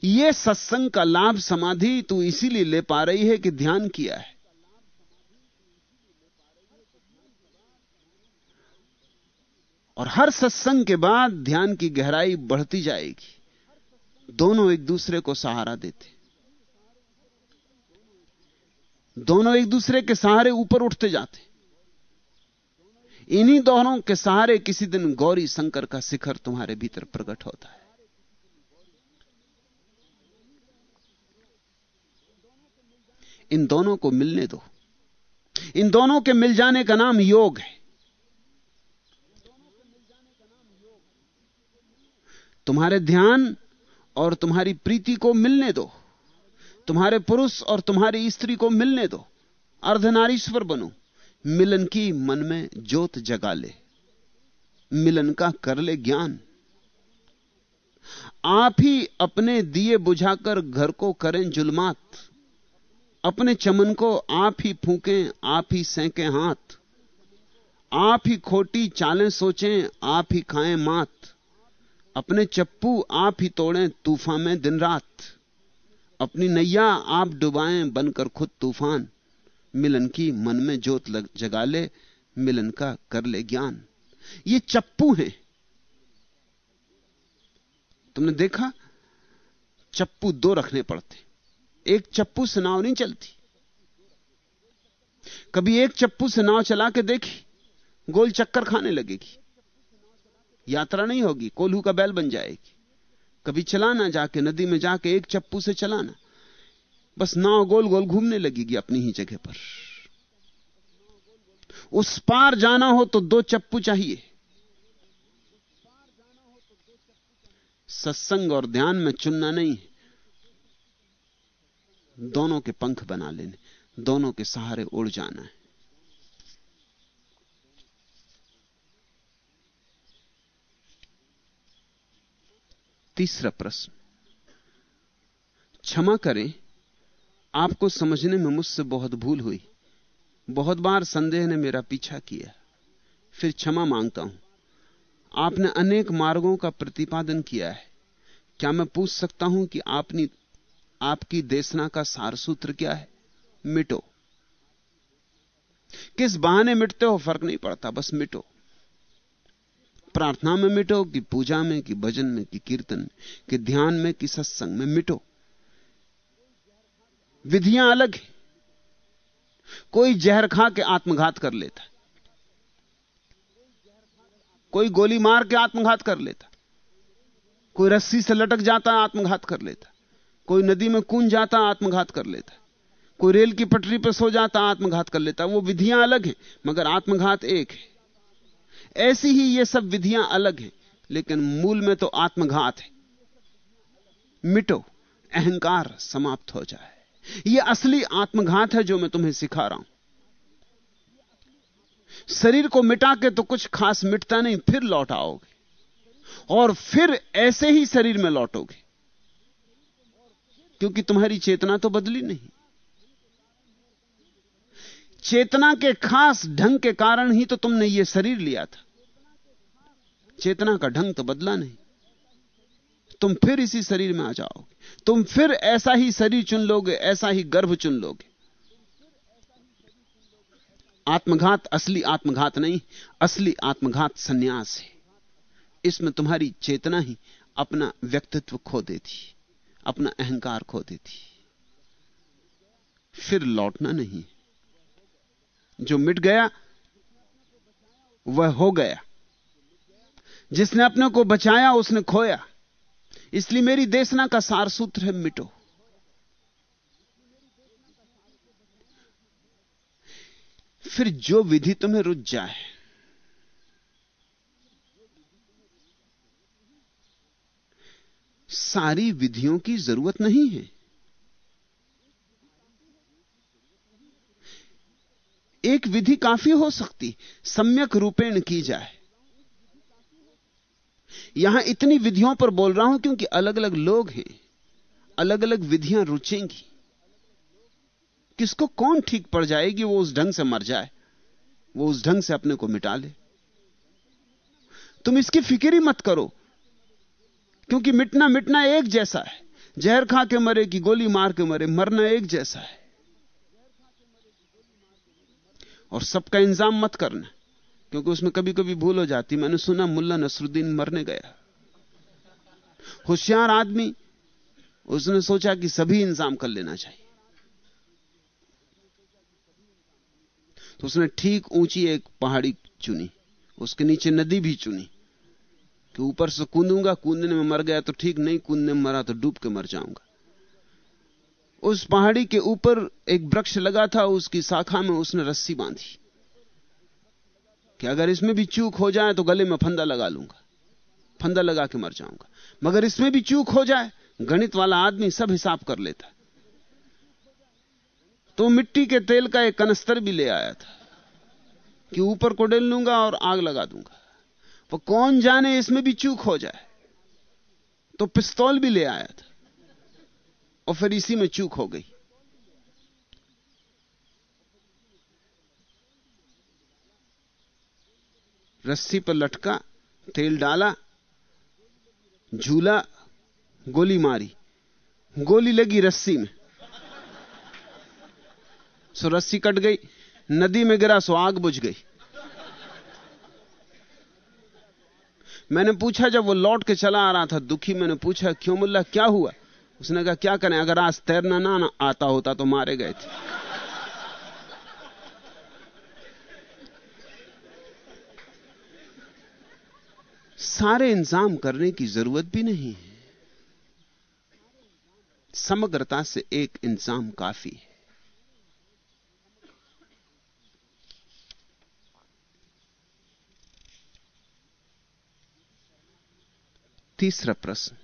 S2: यह सत्संग का लाभ समाधि तू इसीलिए ले पा रही है कि ध्यान किया है। और हर सत्संग के बाद ध्यान की गहराई बढ़ती जाएगी। दोनों एक दूसरे को सहारा देते। दोनों एक दूसरे के सहारे ऊपर उठते जाते। इन्हीं दोनों के सहारे किसी दिन गौरी शंकर का शिखर तुम्हारे भीतर प्रकट होता है। इन दोनों को मिलने दो। इन दोनों के मिल जाने का नाम योग है। तुम्हारे ध्यान और तुम्हारी प्रीति को मिलने दो। तुम्हारे पुरुष और तुम्हारी स्त्री को मिलने दो। अर्धनारीश्वर बनो। मिलन की मन में ज्योत जगा ले। मिलन का कर ले ज्ञान। आप ही अपने दिए बुझाकर घर को करें जुलमात। अपने चमन को आप ही फूकें, आप ही सेंके हाथ। आप ही खोटी चालें सोचें, आप ही खाएँ मात। अपने चप्पू आप ही तोड़ें तूफ़ान में दिन रात। अपनी नैया आप डुबाएँ बनकर खुद तूफ़ान। मिलन की मन में जोत लग जगा ले, मिलन का कर ले ज्ञान। ये चप्पू हैं। तुमने देखा? चप्पू दो रखने पड़ते। एक चप्पू से नाव नहीं चलती। कभी एक चप्पू से नाव चला के देखी, गोल चक्कर खाने लगेगी। यात्रा नहीं होगी, कोल्हू का बैल बन जाएगी। कभी चलाना जाके, नदी में जाके एक चप्पू से चलाना। बस नाव गोल गोल घूमने लगेगी अपनी ही जगह पर। उस पार जाना हो तो दो चप्पू चाहिए। सत्संग और ध्यान में चुनना नहीं दोनों के पंख बना लेने, दोनों के सहारे उड़ जाना है। तीसरा प्रश्न, क्षमा करें आपको समझने में मुझसे बहुत भूल हुई। बहुत बार संदेह ने मेरा पीछा किया। फिर क्षमा माँगता हूँ। आपने अनेक मार्गों का प्रतिपादन किया है। क्या मैं पूछ सकता हूँ कि आपने, आपकी देशना का सार सूत्र क्या है? मिटो। किस बहाने मिटते हो फ़र्क नहीं पड़ता, बस मिटो। प्रार्थना में मिटो कि पूजा में, कि भजन में, कि कीर्तन में, कि ध्यान में, कि सत्संग में मिटो। विधियाँ अलग हैं। कोई जहर खा के आत्मघात कर लेता कोई गोली मार के आत्मघात कर लेता कोई रस्सी से लटक जाता आत्मघात कर लेता कोई नदी में कूद जाता आत्मघात कर लेता कोई रेल की पटरी पर सो जाता आत्मघात कर लेता वो विधियाँ अलग हैं, मगर आत्मघात एक है। ऐसी ही ये सब विधियाँ अलग हैं, लेकिन मूल में तो आत्मघात है। मिटो, अहंकार समाप्त हो जाए। यह असली आत्मघात है जो मैं तुम्हें सिखा रहा हूँ। शरीर को मिटा के तो कुछ खास मिटता नहीं, फिर लौट आओगे। और फिर ऐसे ही शरीर में लौटोगे। क्योंकि तुम्हारी चेतना तो बदली नहीं। चेतना के खास ढंग के कारण ही तो तुमने यह शरीर लिया था। चेतना का ढंग तो बदला नहीं। तुम फिर इसी शरीर में आ जाओगे। तुम फिर ऐसा ही शरीर चुन लोगे, ऐसा ही गर्भ चुन लोगे। आत्मघात असली आत्मघात नहीं, असली आत्मघात सन्यास है। इसमें तुम्हारी चेतना ही अपना व्यक्तित्व खो देती अपना अहंकार खो देती फिर लौटना नहीं। जो मिट गया, वह हो गया। जिसने अपने को बचाया, उसने खोया। इसलिए मेरी देशना का सार सूत्र है मिटो। फिर जो विधि तुम्हें रुझ जाए, सारी विधियों की ज़रूरत नहीं है। एक विधि काफ़ी हो सकती, सम्यक रूपेण की जाए। यहाँ इतनी विधियों पर बोल रहा हूँ क्योंकि अलग अलग लोग हैं अलग अलग विधियाँ रुचेंगी। किसको कौन ठीक पड़ जाएगी, वो उस ढंग से मर जाए, वो उस ढंग से अपने को मिटा ले। तुम इसकी फ़िक्र ही मत करो, क्योंकि मिटना मिटना एक जैसा है। जहर खा के मरे कि गोली मार के मरे, मरना एक जैसा है। और सबका इंजाम मत करना। क्योंकि उसमें कभी कभी भूल हो जाती। मैंने सुना मुल्ला नसरुद्दीन मरने गया। होशियार आदमी। उसने सोचा कि सभी इंतज़ाम कर लेना चाहिए। तो उसने ठीक ऊँची एक पहाड़ी चुनी। उसके नीचे नदी भी चुनी। कि ऊपर से कूदूँगा, कूदने में मर गया तो ठीक, नहीं कूदने में मरा तो डूब के मर जाऊँगा। उस पहाड़ी के ऊपर एक वृक्ष लगा था, उसकी शाखा में उसने रस्सी बांधी। कि अगर इसमें भी चूक हो जाए तो गले में फंदा लगा लूँगा, फंदा लगा के मर जाऊँगा। मगर इसमें भी चूक हो जाए, गणित वाला आदमी सब हिसाब कर लेता। तो मिट्टी के तेल का एक कनस्तर भी ले आया था कि ऊपर को डेल लूँगा और आग लगा दूँगा। वो कौन जाने इसमें भी चूक हो जाए? तो पिस्तौल भी ले आया था और फिर इसी में चूक हो गई। रस्सी पर लटका, तेल डाला, झूला, गोली मारी। गोली लगी रस्सी में। सो रस्सी कट गई, नदी में गिरा, सो आग बुझ गई। मैंने पूछा, जब वो लौट के चला आ रहा था, दुखी मैंने पूछा, क्यों मुल्ला, क्या हुआ? उसने कहा, क्या करें, अगर आज तैरना ना आता होता तो मारे गए थे। सारे इंतज़ाम करने की ज़रूरत भी नहीं है। समग्रता से एक इंतज़ाम काफ़ी है। तीसरा प्रश्न,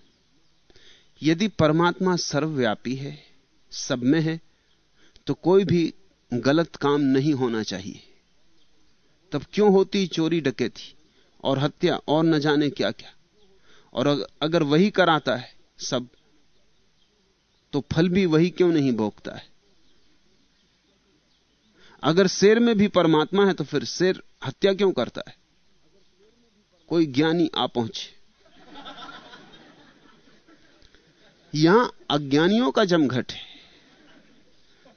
S2: यदि परमात्मा सर्वव्यापी है, सब में है तो कोई भी गलत काम नहीं होना चाहिए। तब क्यों होती चोरी डकैती? और हत्या और न जाने क्या क्या। और अगर वही कराता है सब तो फल भी वही क्यों नहीं भोगता है? अगर शेर में भी परमात्मा है तो फिर शेर हत्या क्यों करता है? कोई ज्ञानी आ पहुँचे। यहाँ अज्ञानियों का जमघट है।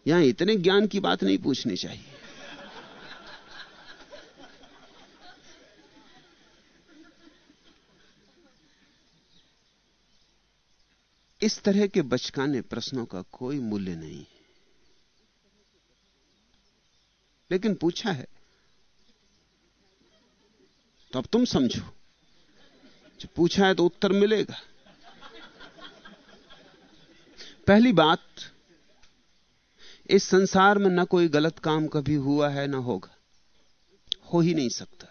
S2: यहाँ इतने ज्ञान की बात नहीं पूछनी चाहिए। इस तरह के बचकाने प्रश्नों का कोई मूल्य नहीं। है लेकिन पूछा है तो अब तुम समझो जो पूछा है तो उत्तर मिलेगा। पहली बात, इस संसार में न कोई गलत काम कभी हुआ है, ना होगा, हो ही नहीं सकता।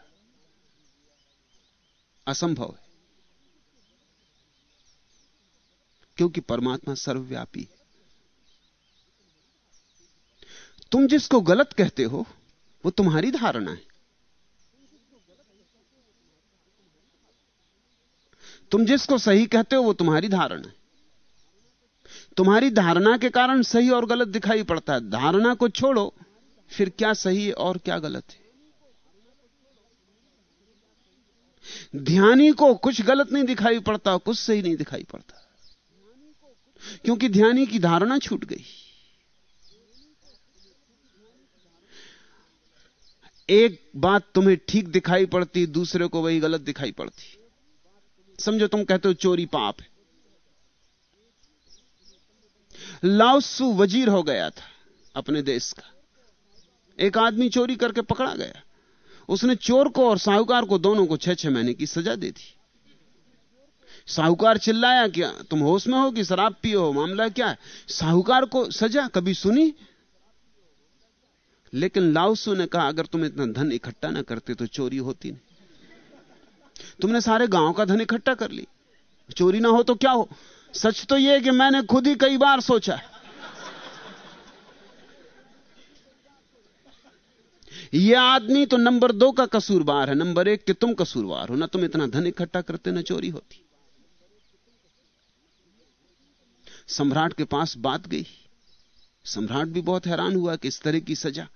S2: असंभव है। क्योंकि परमात्मा सर्वव्यापी है। तुम जिसको गलत कहते हो, वो तुम्हारी धारणा है। तुम जिसको सही कहते हो, वो तुम्हारी धारणा है। तुम्हारी धारणा के कारण सही और गलत दिखाई पड़ता है। धारणा को छोड़ो, फिर क्या सही है और क्या गलत है? ध्यानी को कुछ गलत नहीं दिखाई पड़ता, कुछ सही नहीं दिखाई पड़ता। क्योंकि ध्यानी की धारणा छूट गई। एक बात तुम्हें ठीक दिखाई पड़ती, दूसरे को वही गलत दिखाई पड़ती। समझो तुम कहते हो चोरी पाप है। लाउसु वज़ीर हो गया था अपने देश का। एक आदमी चोरी करके पकड़ा गया। उसने चोर को और साहूकार को दोनों को छह छह महीने की सजा दे दी। साहूकार चिल्लाया क्या? तुम होश में हो कि शराब पियो? मामला क्या है? साहूकार को सजा कभी सुनी? लेकिन लाउसू ने कहा, अगर तुम इतना धन इकट्ठा ना करते तो चोरी होती नहीं। तुमने सारे गाँव का धन इकट्ठा कर ली चोरी ना हो तो क्या हो? सच तो यह कि मैंने खुद ही कई बार सोचा यह आदमी तो नंबर दो का कसूरवार है। नंबर एक कि तुम कसूरवार हो। ना तुम इतना धन इकट्ठा करते, ना चोरी होती। सम्राट के पास बात गई। सम्राट भी बहुत हैरान हुआ कि इस तरह की सजा।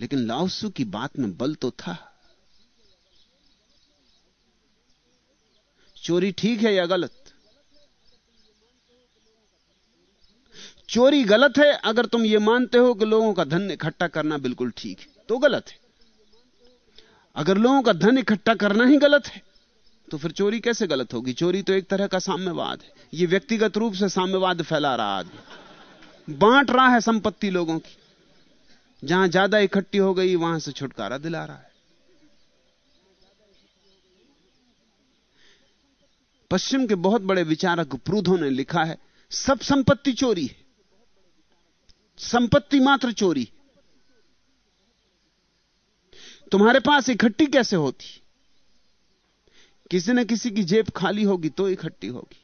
S2: लेकिन लाओसू की बात में बल तो था। चोरी ठीक है या गलत? चोरी गलत है, अगर तुम यह मानते हो कि लोगों का धन इकट्ठा करना बिल्कुल ठीक है तो गलत है। अगर लोगों का धन इकट्ठा करना ही गलत है तो फिर चोरी कैसे गलत होगी? चोरी तो एक तरह का साम्यवाद है। यह व्यक्तिगत रूप से साम्यवाद फैला रहा आदमी। बांट रहा है संपत्ति लोगों की। जहाँ ज़्यादा इकट्ठी हो गई, वहाँ से छुटकारा दिला रहा है। पश्चिम के बहुत बड़े विचारक प्रूधों ने लिखा है, सब संपत्ति चोरी है। संपत्ति मात्र चोरी तुम्हारे पास इकट्ठी कैसे होती? किसी न किसी की जेब खाली होगी तो इकट्ठी होगी।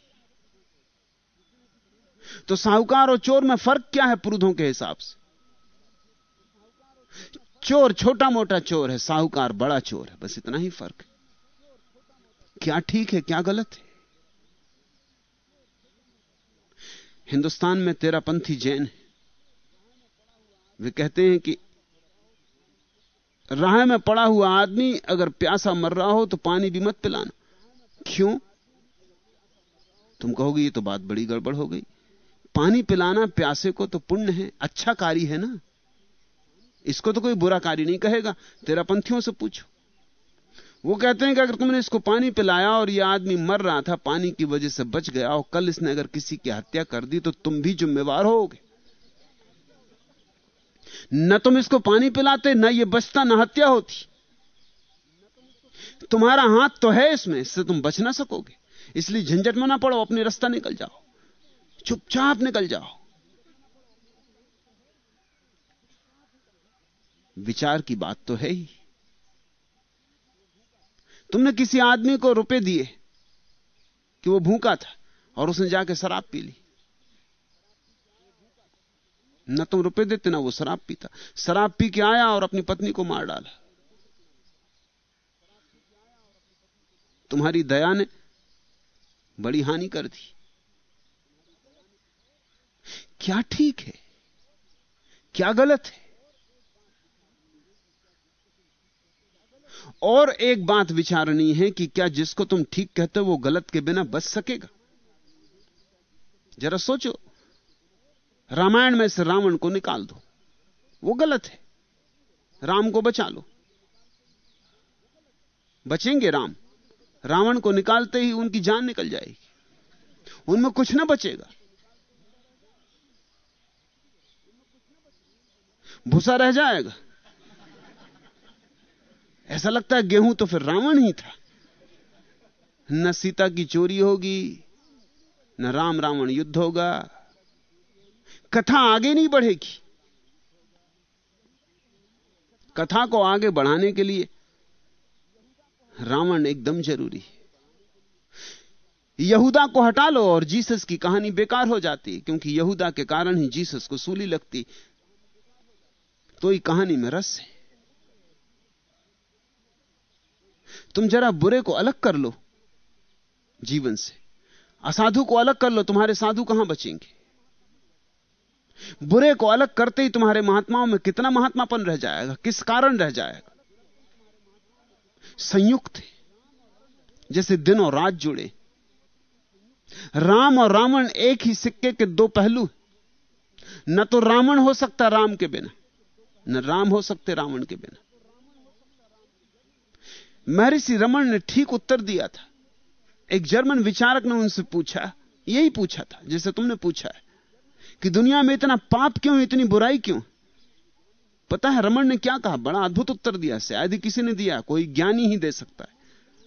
S2: तो साहूकार और चोर में फ़र्क क्या है पुरुधों के हिसाब से? चोर छोटा मोटा चोर है, साहूकार बड़ा चोर है, बस इतना ही फ़र्क है। क्या ठीक है, क्या गलत है? हिंदुस्तान में तेरा पंथी जैन है। वे कहते हैं कि राह में पड़ा हुआ आदमी अगर प्यासा मर रहा हो तो पानी भी मत पिलाना। क्यों? तुम कहोगे ये तो बात बड़ी गड़बड़ हो गई। पानी पिलाना प्यासे को तो पुण्य है अच्छा कार्य है ना? इसको तो कोई बुरा कार्य नहीं कहेगा, तेरा पंथियों से पूछो। वो कहते हैं कि अगर तुमने इसको पानी पिलाया और यह आदमी मर रहा था, पानी की वजह से बच गया और कल इसने अगर किसी की हत्या कर दी तो तुम भी जिम्मेवार होगे। न तुम इसको पानी पिलाते, न ये बचता, न हत्या होती। तुम्हारा हाथ तो है इसमें, इससे तुम बच ना सकोगे। इसलिए झंझट में ना पड़ो, अपने रास्ता निकल जाओ। चुपचाप निकल जाओ। विचार की बात तो है ही। तुमने किसी आदमी को रुपए दिए कि वो भूखा था और उसने जाके शराब पी ली। न तुम रुपए देते, ना वो शराब पीता। शराब पी के आया और अपनी पत्नी को मार डाला। तुम्हारी दया ने बड़ी हानि कर दी। क्या ठीक है? क्या गलत है? और एक बात विचारनी है कि क्या जिसको तुम ठीक कहते हो, वो गलत के बिना बच सकेगा? जरा सोचो। रामायण में से रावण को निकाल दो। वो गलत है। राम को बचा लो। बचेंगे राम। रावण को निकालते ही उनकी जान निकल जाएगी। उनमें कुछ ना बचेगा। भूसा रह जाएगा। ऐसा लगता है गेहूँ तो फिर रावण ही था। न सीता की चोरी होगी, न राम रावण युद्ध होगा। कथा आगे नहीं बढ़ेगी। कथा को आगे बढ़ाने के लिए रावण एकदम ज़रूरी है। यहूदा को हटा लो और जीसस की कहानी बेकार हो जाती, क्योंकि यहूदा के कारण ही जीसस को सूली लगती। तो ही कहानी में रस है। तुम जरा बुरे को अलग कर लो जीवन से। असाधु को अलग कर लो, तुम्हारे साधु कहाँ बचेंगे? बुरे को अलग करते ही तुम्हारे महात्माओं में कितना महात्मापन रह जाएगा? किस कारण रह जाएगा? संयुक्त जैसे दिन और रात जुड़े। राम और रावण एक ही सिक्के के दो पहलू न तो रावण हो सकता राम के बिना, न राम हो सकते रावण के बिना। महर्षि रमन ने ठीक उत्तर दिया था। एक जर्मन विचारक ने उनसे पूछा, यही पूछा था, जैसे तुमने पूछा है। कि दुनिया में इतना पाप क्यों, इतनी बुराई क्यों? पता है, रमन ने क्या कहा? बड़ा अद्भुत उत्तर दिया, शायद ही किसी ने दिया, कोई ज्ञानी ही दे सकता है।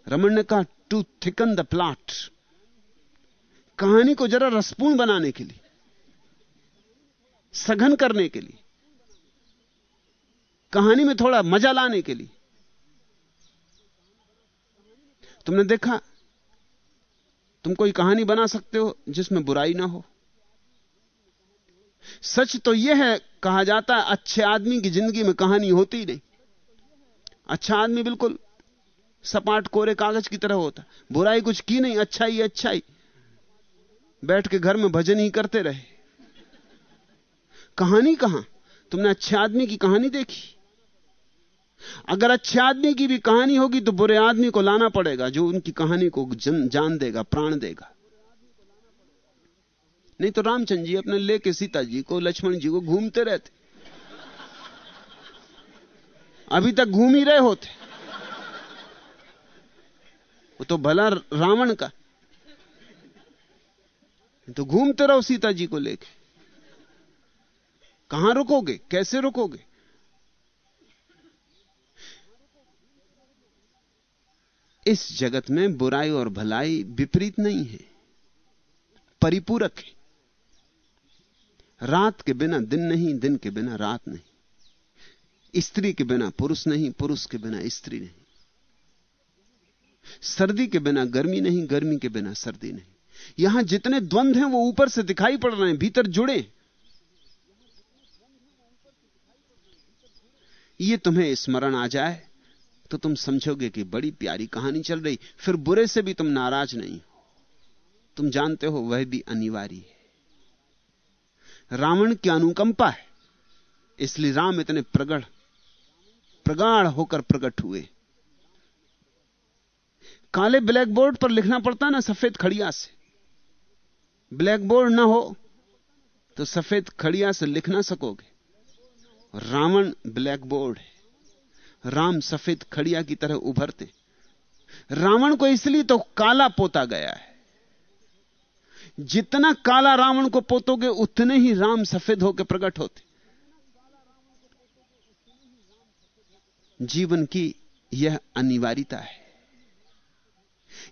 S2: रमन ने कहा टू थिकन द प्लाट कहानी को जरा रसपूर्ण बनाने के लिए, सघन करने के लिए, कहानी में थोड़ा मज़ा लाने के लिए। तुमने देखा? तुम कोई कहानी बना सकते हो जिसमें बुराई ना हो। सच तो यह है, कहा जाता है, अच्छे आदमी की ज़िंदगी में कहानी होती नहीं। अच्छा आदमी बिल्कुल सपाट कोरे कागज़ की तरह होता बुराई कुछ की नहीं अच्छा ही अच्छा ही बैठ के घर में भजन ही करते रहे। कहानी कहाँ? तुमने अच्छे आदमी की कहानी देखी? अगर अच्छे आदमी की भी कहानी होगी तो बुरे आदमी को लाना पड़ेगा, जो उनकी कहानी को जान देगा, प्राण देगा। नहीं तो रामचंद्र जी अपने लेके सीता जी को, लक्ष्मण जी को घूमते रहते। अभी तक घूम ही रहे होते। वो तो भला रावण का। तो घूमते रहो सीता जी को लेके। कहाँ रुकोगे? कैसे रुकोगे? इस जगत में बुराई और भलाई विपरीत नहीं है, परिपूरक है। रात के बिना, दिन नहीं, दिन के बिना रात नहीं। स्त्री के बिना पुरुष नहीं, पुरुष के बिना स्त्री नहीं। सर्दी के बिना गर्मी नहीं, गर्मी के बिना सर्दी नहीं। यहाँ जितने द्वंद्व हैं, वो ऊपर से दिखाई पड़ रहे हैं, भीतर जुड़े। ये तुम्हें स्मरण आ जाए तो तुम समझोगे कि बड़ी प्यारी कहानी चल रही। फिर बुरे से भी तुम नाराज़ नहीं हो। तुम जानते हो, वह भी अनिवार्य है। रावण की अनुकंपा है। इसलिए राम इतने प्रगढ़, प्रगाढ़ होकर प्रकट हुए। काले ब्लैक बोर्ड पर लिखना पड़ता ना, सफ़ेद खड़िया से। ब्लैक बोर्ड ना हो तो सफ़ेद खड़िया से लिख ना सकोगे। रावण ब्लैक बोर्ड है। राम सफ़ेद खड़िया की तरह उभरते। रावण को इसलिए तो काला पोता गया है। जितना काला रावण को पोतोगे, उतने ही राम सफ़ेद होकर प्रकट होते। जीवन की यह अनिवार्यता है।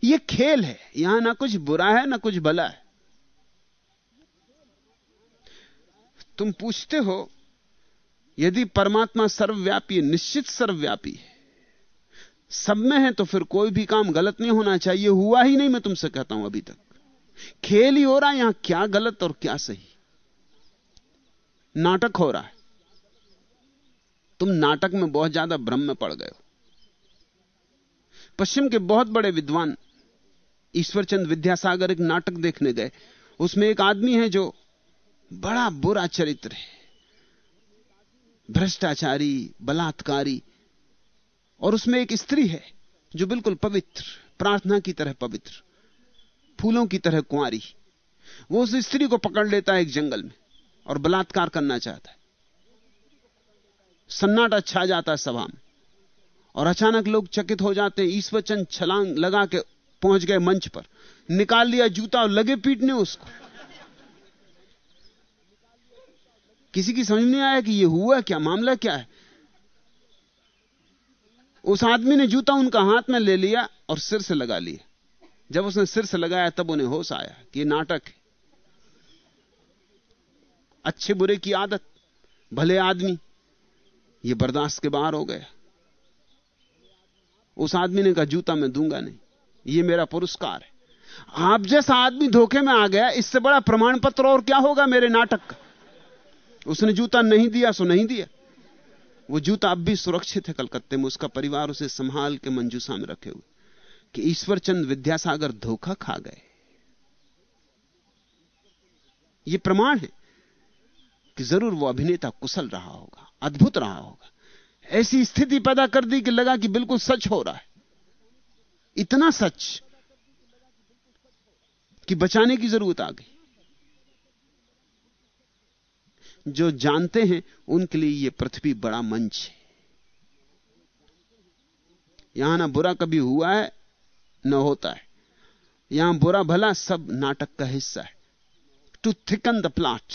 S2: यह खेल है। यहाँ ना कुछ बुरा है, ना कुछ भला है। तुम पूछते हो, यदि परमात्मा सर्वव्यापी निश्चित सर्वव्यापी है, सब में है तो फिर कोई भी काम गलत नहीं होना चाहिए। हुआ ही नहीं मैं तुमसे कहता हूँ अभी तक। खेल ही हो रहा है, यहाँ क्या गलत और क्या सही? नाटक हो रहा है। तुम नाटक में बहुत ज़्यादा भ्रम में पड़ गए हो। पश्चिम के बहुत बड़े विद्वान ईश्वरचंद विद्यासागर एक नाटक देखने गए। उसमें एक आदमी है जो बड़ा बुरा चरित्र है। भ्रष्टाचारी, बलात्कारी और उसमें एक स्त्री है जो बिल्कुल पवित्र, प्रार्थना की तरह पवित्र। फूलों की तरह कुंवारी। वो उस स्त्री को पकड़ लेता है एक जंगल में और बलात्कार करना चाहता है। सन्नाटा छा जाता है सभा में और अचानक लोग चकित हो जाते हैं। ईश्वरचंद छलांग लगा के पहुँच गए मंच पर। निकाल लिया जूता और लगे पीटने उसको। किसी की समझ नहीं आया कि यह हुआ क्या, मामला क्या है? उस आदमी ने जूता उनका हाथ में ले लिया और सिर से लगा लिया। जब उसने सिर से लगाया तब उन्हें होश आया कि यह नाटक है। अच्छे बुरे की आदत, भले आदमी यह बर्दाश्त के बाहर हो गया। उस आदमी ने कहा, जूता मैं दूँगा नहीं यह मेरा पुरस्कार है। आप जैसा आदमी धोखे में आ गया, इससे बड़ा प्रमाण पत्र और क्या होगा मेरे नाटक का? उसने जूता नहीं दिया, सो नहीं दिया। वो जूता अब भी सुरक्षित है कलकत्ते में, उसका परिवार उसे संभाल के मंजूसा में रखे हुए। कि ईश्वरचंद विद्यासागर धोखा खा गए। यह प्रमाण है कि ज़रूर वो अभिनेता कुशल रहा होगा, अद्भुत रहा होगा। ऐसी स्थिति पैदा कर दी कि लगा कि बिल्कुल सच हो रहा है। इतना सच कि बचाने की ज़रूरत आ गई। जो जानते हैं, उनके लिए यह पृथ्वी बड़ा मंच है। यहाँ ना बुरा कभी हुआ है न होता है। यहाँ बुरा भला सब नाटक का हिस्सा है। टू थिकन द प्लाट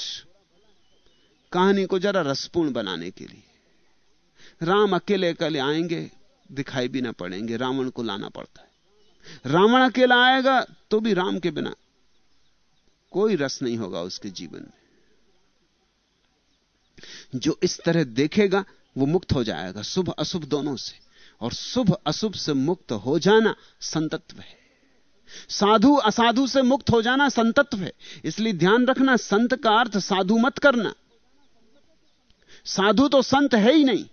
S2: कहानी को जरा रसपूर्ण बनाने के लिए। राम अकेले अकेले आएँगे, दिखाई भी ना पड़ेंगे, रावण को लाना पड़ता है। रावण अकेला आएगा तो भी राम के बिना कोई रस नहीं होगा उसके जीवन में। जो इस तरह देखेगा, वो मुक्त हो जाएगा, शुभ अशुभ दोनों से। और शुभ अशुभ से मुक्त हो जाना संतत्व है। साधु असाधु से मुक्त हो जाना संतत्व है। इसलिए ध्यान रखना, संत का अर्थ साधु मत करना। साधु तो संत है ही नहीं।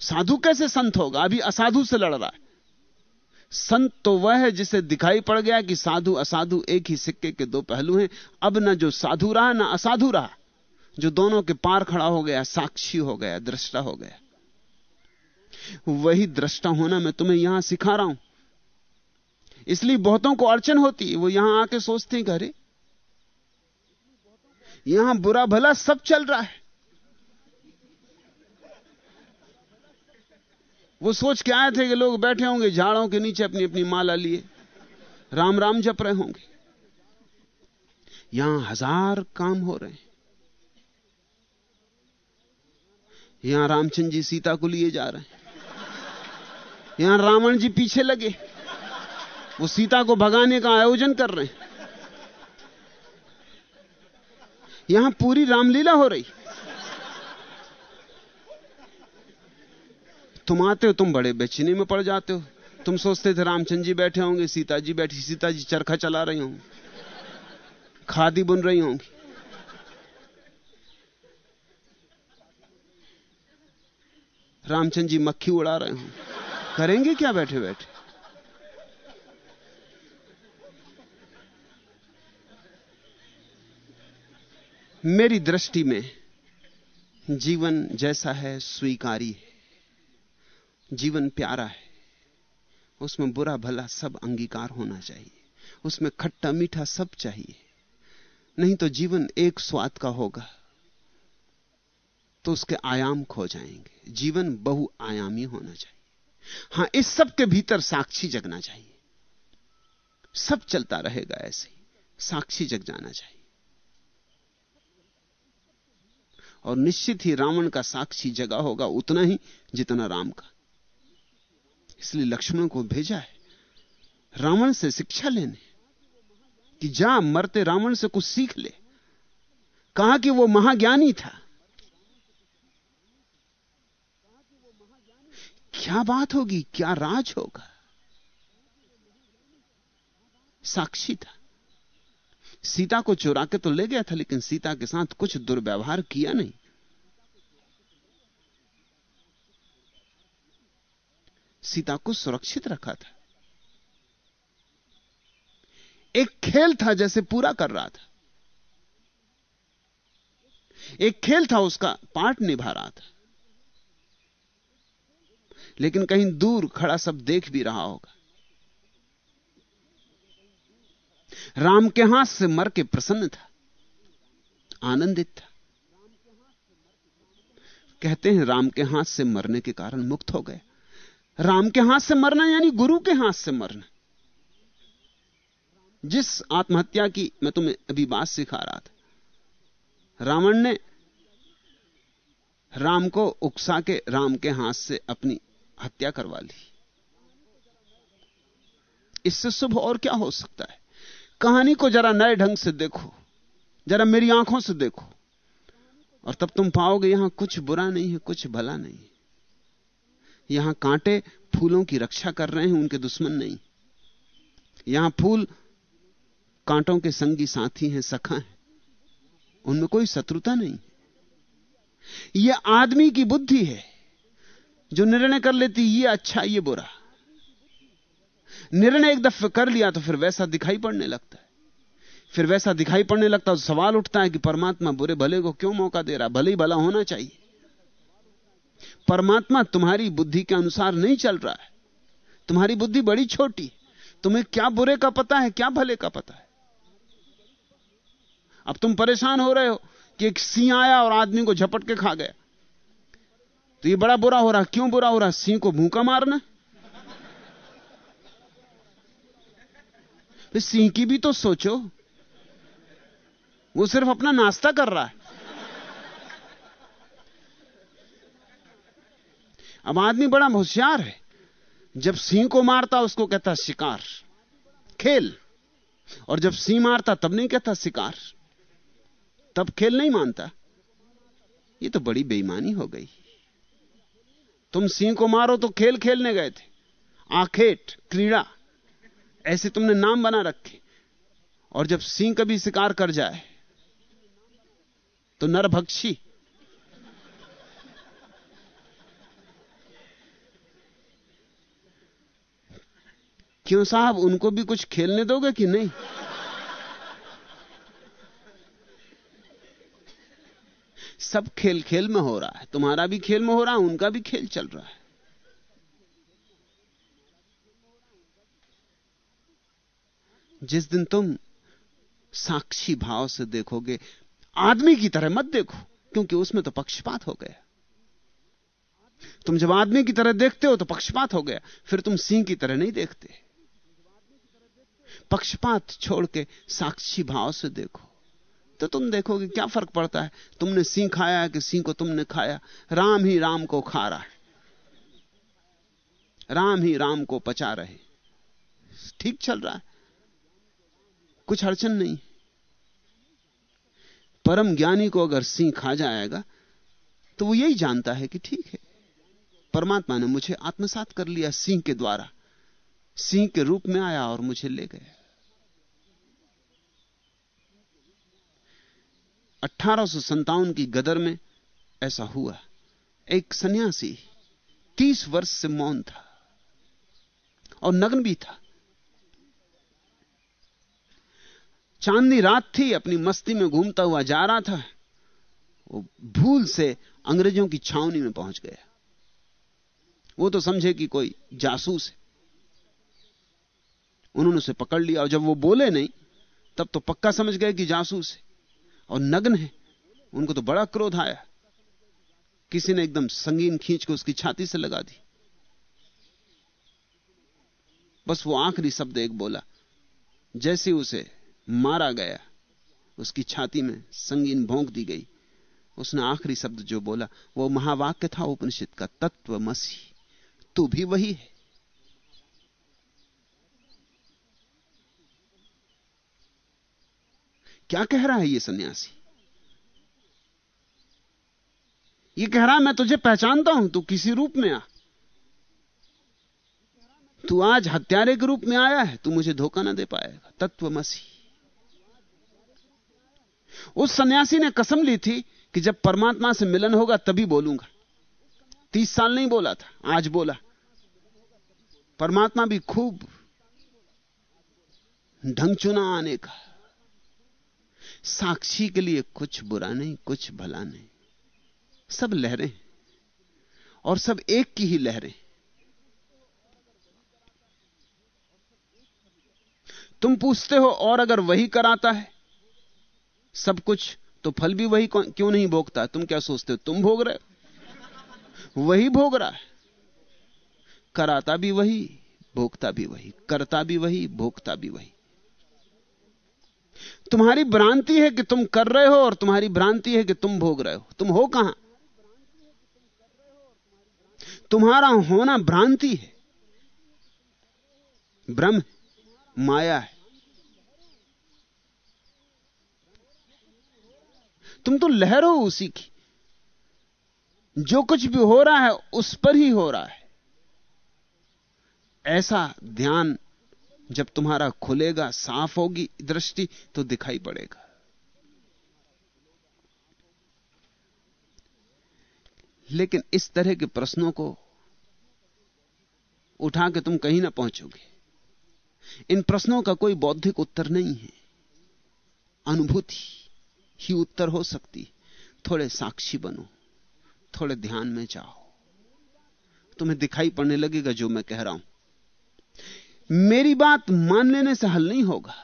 S2: साधु कैसे संत होगा? अभी असाधु से लड़ रहा है। संत तो वह है जिसे दिखाई पड़ गया कि साधु असाधु एक ही सिक्के के दो पहलू हैं। अब ना जो साधु रहा, ना असाधु रहा। जो दोनों के पार खड़ा हो गया, साक्षी हो गया, दृष्टा हो गया। वही दृष्टा होना मैं तुम्हें यहाँ सिखा रहा हूँ। इसलिए बहुतों को अड़चन होती है वो यहाँ आके सोचते हैं अरे, यहाँ बुरा भला सब चल रहा है। वो सोच के आए थे कि लोग बैठे होंगे, झाड़ों के नीचे अपनी अपनी माला लिए, राम राम जप रहे होंगे। यहाँ हज़ार काम हो रहे हैं। यहाँ रामचंद्र जी सीता को लिए जा रहे हैं। यहाँ रावण जी पीछे लगे। वो सीता को भगाने का आयोजन कर रहे हैं। यहाँ पूरी रामलीला हो रही। तुम आते हो, तुम बड़े बेचनी में पड़ जाते हो। तुम सोचते थे रामचंद्र जी बैठे होंगे, सीता जी बैठी, सीता जी चरखा चला रही होंगी। खादी बुन रही होंगी। रामचंद्र जी मक्खी उड़ा रहे हों करेंगे क्या बैठे बैठे? मेरी दृष्टि में जीवन जैसा है, स्वीकारी है। जीवन प्यारा है। उसमें बुरा भला सब अंगीकार होना चाहिए। उसमें खट्टा मीठा सब चाहिए। नहीं तो जीवन एक स्वाद का होगा। तो उसके आयाम खो जाएँगे। जीवन बहुआयामी होना चाहिए। हाँ, इस सब के भीतर साक्षी जगना चाहिए। सब चलता रहेगा ऐसे ही। साक्षी जग जाना चाहिए। और निश्चित ही रावण का साक्षी जगा होगा उतना ही जितना राम का। इसलिए लक्ष्मण को भेजा है रावण से शिक्षा लेने कि जा मरते रावण से कुछ सीख ले। कहा कि वो महाज्ञानी था। क्या बात होगी? क्या राज होगा? साक्षी था। सीता को चुरा के तो ले गया था, लेकिन सीता के साथ कुछ दुर्व्यवहार किया नहीं। सीता को सुरक्षित रखा था। एक खेल था जैसे पूरा कर रहा था। एक खेल था, उसका पार्ट निभा रहा था। लेकिन कहीं दूर खड़ा सब देख भी रहा होगा। राम के हाथ से मर के प्रसन्न था, आनंदित था। कहते हैं राम के हाथ से मरने के कारण मुक्त हो गए। राम के हाथ से मरना यानी गुरु के हाथ से मरना। जिस आत्महत्या की मैं तुम्हें अभी बात सिखा रहा था, रावण ने राम को उकसा के राम के हाथ से अपनी हत्या करवा ली। इससे शुभ और क्या हो सकता है? कहानी को जरा नए ढंग से देखो, जरा मेरी आँखों से देखो, और तब तुम पाओगे यहाँ कुछ बुरा नहीं है, कुछ भला नहीं यहाँ कांटे फूलों की रक्षा कर रहे हैं, उनके दुश्मन नहीं। यहाँ फूल कांटों के संगी साथी हैं, सखा हैं। उनमें कोई शत्रुता नहीं। यह आदमी की बुद्धि है। जो निर्णय कर लेती, ये अच्छा ये बुरा। निर्णय एक दफे कर लिया तो फिर वैसा दिखाई पड़ने लगता है। फिर वैसा दिखाई पड़ने लगता है तो सवाल उठता है कि परमात्मा बुरे भले को क्यों मौका दे रहा, भले ही भला होना चाहिए। परमात्मा तुम्हारी बुद्धि के अनुसार नहीं चल रहा है। तुम्हारी बुद्धि बड़ी छोटी तुम्हें क्या बुरे का पता है, क्या भले का पता है? अब तुम परेशान हो रहे हो कि एक सिंह आया और आदमी को झपट के खा गया। तो ये बड़ा बुरा हो रहा, क्यों बुरा हो रहा? सिंह को भूखा मारना? सिंह की भी तो सोचो, वो सिर्फ़ अपना नाश्ता कर रहा है। अब आदमी बड़ा होशियार है। जब सिंह को मारता, उसको कहता, शिकार, खेल। और जब सिंह मारता, तब नहीं कहता, शिकार। तब खेल नहीं मानता। ये तो बड़ी बेईमानी हो गई। तुम सिंह को मारो तो खेल खेलने गए थे। आखेट, क्रीड़ा, ऐसे तुमने नाम बना रखे। और जब सिंह कभी शिकार कर जाए तो नरभक्षी। क्यों साहब, उनको भी कुछ खेलने दोगे कि नहीं? सब खेल खेल में हो रहा है। तुम्हारा भी खेल में हो रहा है, उनका भी खेल चल रहा है। जिस दिन तुम साक्षी भाव से देखोगे, आदमी की तरह मत देखो, क्योंकि उसमें तो पक्षपात हो गया। तुम जब आदमी की तरह देखते हो तो पक्षपात हो गया, फिर तुम सिंह की तरह नहीं देखते। पक्षपात छोड़ के साक्षी भाव से देखो। तो तुम देखोगे क्या फ़र्क पड़ता है? तुमने सिंह खाया कि सिंह को तुमने खाया? राम ही राम को खा रहा है। राम ही राम को पचा रहे। ठीक चल रहा है। कुछ अड़चन नहीं। परम ज्ञानी को अगर सिंह खा जाएगा तो वो यही जानता है कि ठीक है। परमात्मा ने मुझे आत्मसात कर लिया सिंह के द्वारा। सिंह के रूप में आया और मुझे ले गया। अठारह की गदर में ऐसा हुआ। एक सन्यासी तीस वर्ष से मौन था और नग्न भी था। चांदनी रात थी, अपनी मस्ती में घूमता हुआ जा रहा था। वो भूल से अंग्रेज़ों की छावनी में पहुँच गया। वो तो समझे कि कोई जासूस है। उन्होंने उसे पकड़ लिया और जब वो बोले नहीं, तब तो पक्का समझ गए कि जासूस है। और नग्न है। उनको तो बड़ा क्रोध आया। किसी ने एकदम संगीन खींच के उसकी छाती से लगा दी। बस वो आखिरी शब्द एक बोला, जैसे उसे मारा गया, उसकी छाती में संगीन भोंक दी गई। उसने आखिरी शब्द जो बोला, वो महावाक्य था उपनिषद का, तत्व मसी तू भी वही है। क्या कह रहा है ये सन्यासी? ये कह रहा मैं तुझे पहचानता हूँ, तू किसी रूप में आ। तू आज हत्यारे के रूप में आया है, तू मुझे धोखा ना दे पाएगा। तत्व मसी उस सन्यासी ने कसम ली थी कि जब परमात्मा से मिलन होगा, तभी बोलूँगा। तीस साल नहीं बोला था, आज बोला। परमात्मा भी खूब ढंग चुना आने का। साक्षी के लिए कुछ बुरा नहीं, कुछ भला नहीं। सब लहरें और सब एक की ही लहरें। तुम पूछते हो और अगर वही कराता है, सब कुछ तो फल भी वही क्यों नहीं भोगता? तुम क्या सोचते हो? तुम भोग रहे हो? वही भोग रहा है। कराता भी वही, भोगता भी वही, करता भी वही, भोगता भी वही। तुम्हारी भ्रांति है कि तुम कर रहे हो और तुम्हारी भ्रांति है कि तुम भोग रहे हो। तुम हो कहाँ? तुम्हारा होना भ्रांति है। ब्रह्म माया है। तुम तो लहर हो उसी की। जो कुछ भी हो रहा है, उस पर ही हो रहा है। ऐसा ध्यान जब तुम्हारा खुलेगा, साफ़ होगी दृष्टि तो दिखाई पड़ेगा। लेकिन इस तरह के प्रश्नों को उठा के तुम कहीं ना पहुंचोगे। इन प्रश्नों का कोई बौद्धिक उत्तर नहीं है। अनुभूति ही उत्तर हो सकती। थोड़े साक्षी बनो, थोड़े ध्यान में जाओ। तुम्हें दिखाई पड़ने लगेगा जो मैं कह रहा हूँ। मेरी बात मान लेने से हल नहीं होगा।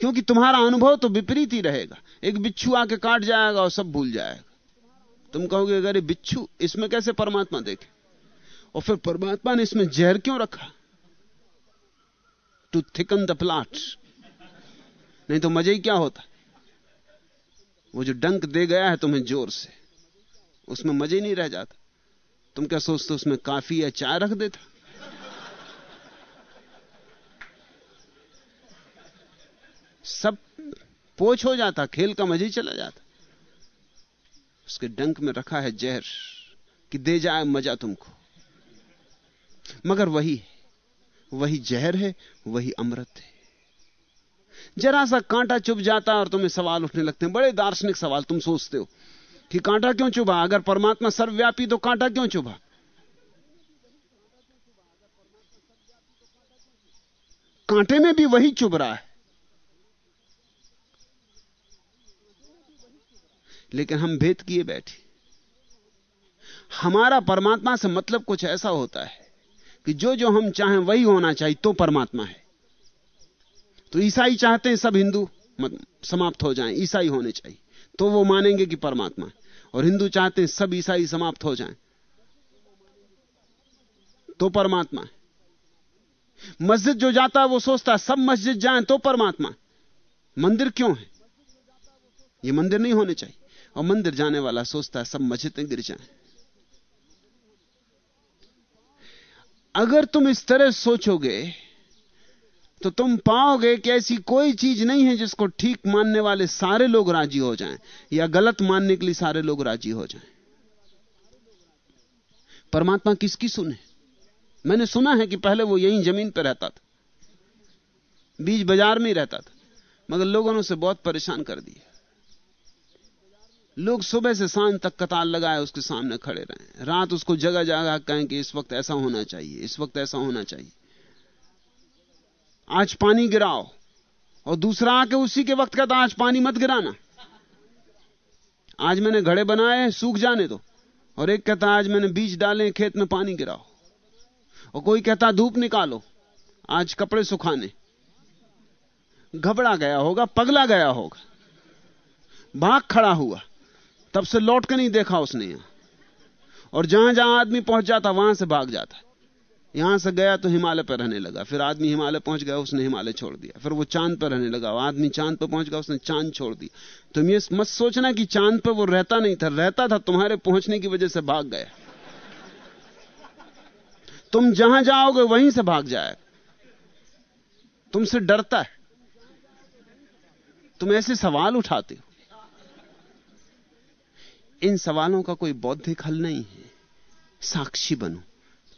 S2: क्योंकि तुम्हारा अनुभव तो विपरीत ही रहेगा। एक बिच्छू आके काट जाएगा और सब भूल जाएगा। तुम कहोगे अगर बिच्छू, इसमें कैसे परमात्मा देखे? और फिर परमात्मा ने इसमें जहर क्यों रखा? टू थिकन द प्लाट नहीं तो मज़ा ही क्या होता? वो जो डंक दे गया है तुम्हें ज़ोर से, उसमें मज़े नहीं रह जाता। तुम क्या सोचते उसमें काफ़ी या चाय रख देता? सब पोछ हो जाता, खेल का मज़ा ही चला जाता। उसके डंक में रखा है जहर कि दे जाए मज़ा तुमको। मगर वही वही जहर है, वही अमृत है। जरा सा कांटा चुभ जाता है और तुम्हें सवाल उठने लगते हैं। बड़े दार्शनिक सवाल तुम सोचते हो कि कांटा क्यों चुभा? अगर परमात्मा सर्वव्यापी तो कांटा क्यों चुभा? कांटे में भी वही चुभ रहा है। लेकिन हम भेद किए बैठे। हमारा परमात्मा से मतलब कुछ ऐसा होता है कि जो जो हम चाहें वही होना चाहिए तो परमात्मा है। तो ईसाई चाहते हैं सब हिंदू समाप्त हो जाएँ, ईसाई होने चाहिए। तो वो मानेंगे कि परमात्मा है। और हिंदू चाहते हैं सब ईसाई समाप्त हो जाएँ तो परमात्मा है। मस्जिद जो जाता है, वो सोचता है, सब मस्जिद जाएँ तो परमात्मा मंदिर क्यों है? ये मंदिर नहीं होने चाहिए। और मंदिर जाने वाला सोचता है, सब मस्जिदें गिर जाए। अगर तुम इस तरह सोचोगे तो तुम पाओगे कि ऐसी कोई चीज़ नहीं है जिसको ठीक मानने वाले सारे लोग राज़ी हो जाएँ, या गलत मानने के लिए सारे लोग राज़ी हो जाएँ। परमात्मा किसकी सुने? मैंने सुना है कि पहले वो यहीं ज़मीन पर रहता था, बीज बाज़ार में ही रहता था, मगर लोगों ने उसे बहुत परेशान कर दिया। लोग सुबह से शाम तक कतार लगाए उसके सामने खड़े रहे। रात उसको जगह जगह कहें कि इस वक्त ऐसा होना चाहिए, इस वक्त ऐसा होना चाहिए। आज पानी गिराओ और दूसरा आके उसी के वक्त कहता, आज पानी मत गिराना। आज मैंने घड़े बनाए सूख जाने दो। और एक कहता, आज मैंने बीज डाले खेत में पानी गिराओ। और कोई कहता, धूप निकालो, आज कपड़े सुखाने। घबरा गया होगा, पगला गया होगा। भाग खड़ा हुआ। तब से लौट के नहीं देखा उसने यहाँ। और जहाँ जहाँ आदमी पहुँच जाता, वहाँ से भाग जाता। यहाँ से गया तो हिमालय पर रहने लगा। फिर आदमी हिमालय पहुँच गया, उसने हिमालय छोड़ दिया। फिर वो चाँद पर रहने लगा। आदमी चाँद पर पहुँच गया, उसने चाँद छोड़ दिया। तुम ये मत सोचना कि चाँद पर वो रहता नहीं था। रहता था, तुम्हारे पहुँचने की वजह से भाग गया। तुम जहाँ जाओगे, वहीं से भाग जाए। तुमसे डरता है। तुम ऐसे सवाल उठाते हो। इन सवालों का कोई बौद्धिक हल नहीं है। साक्षी बनो।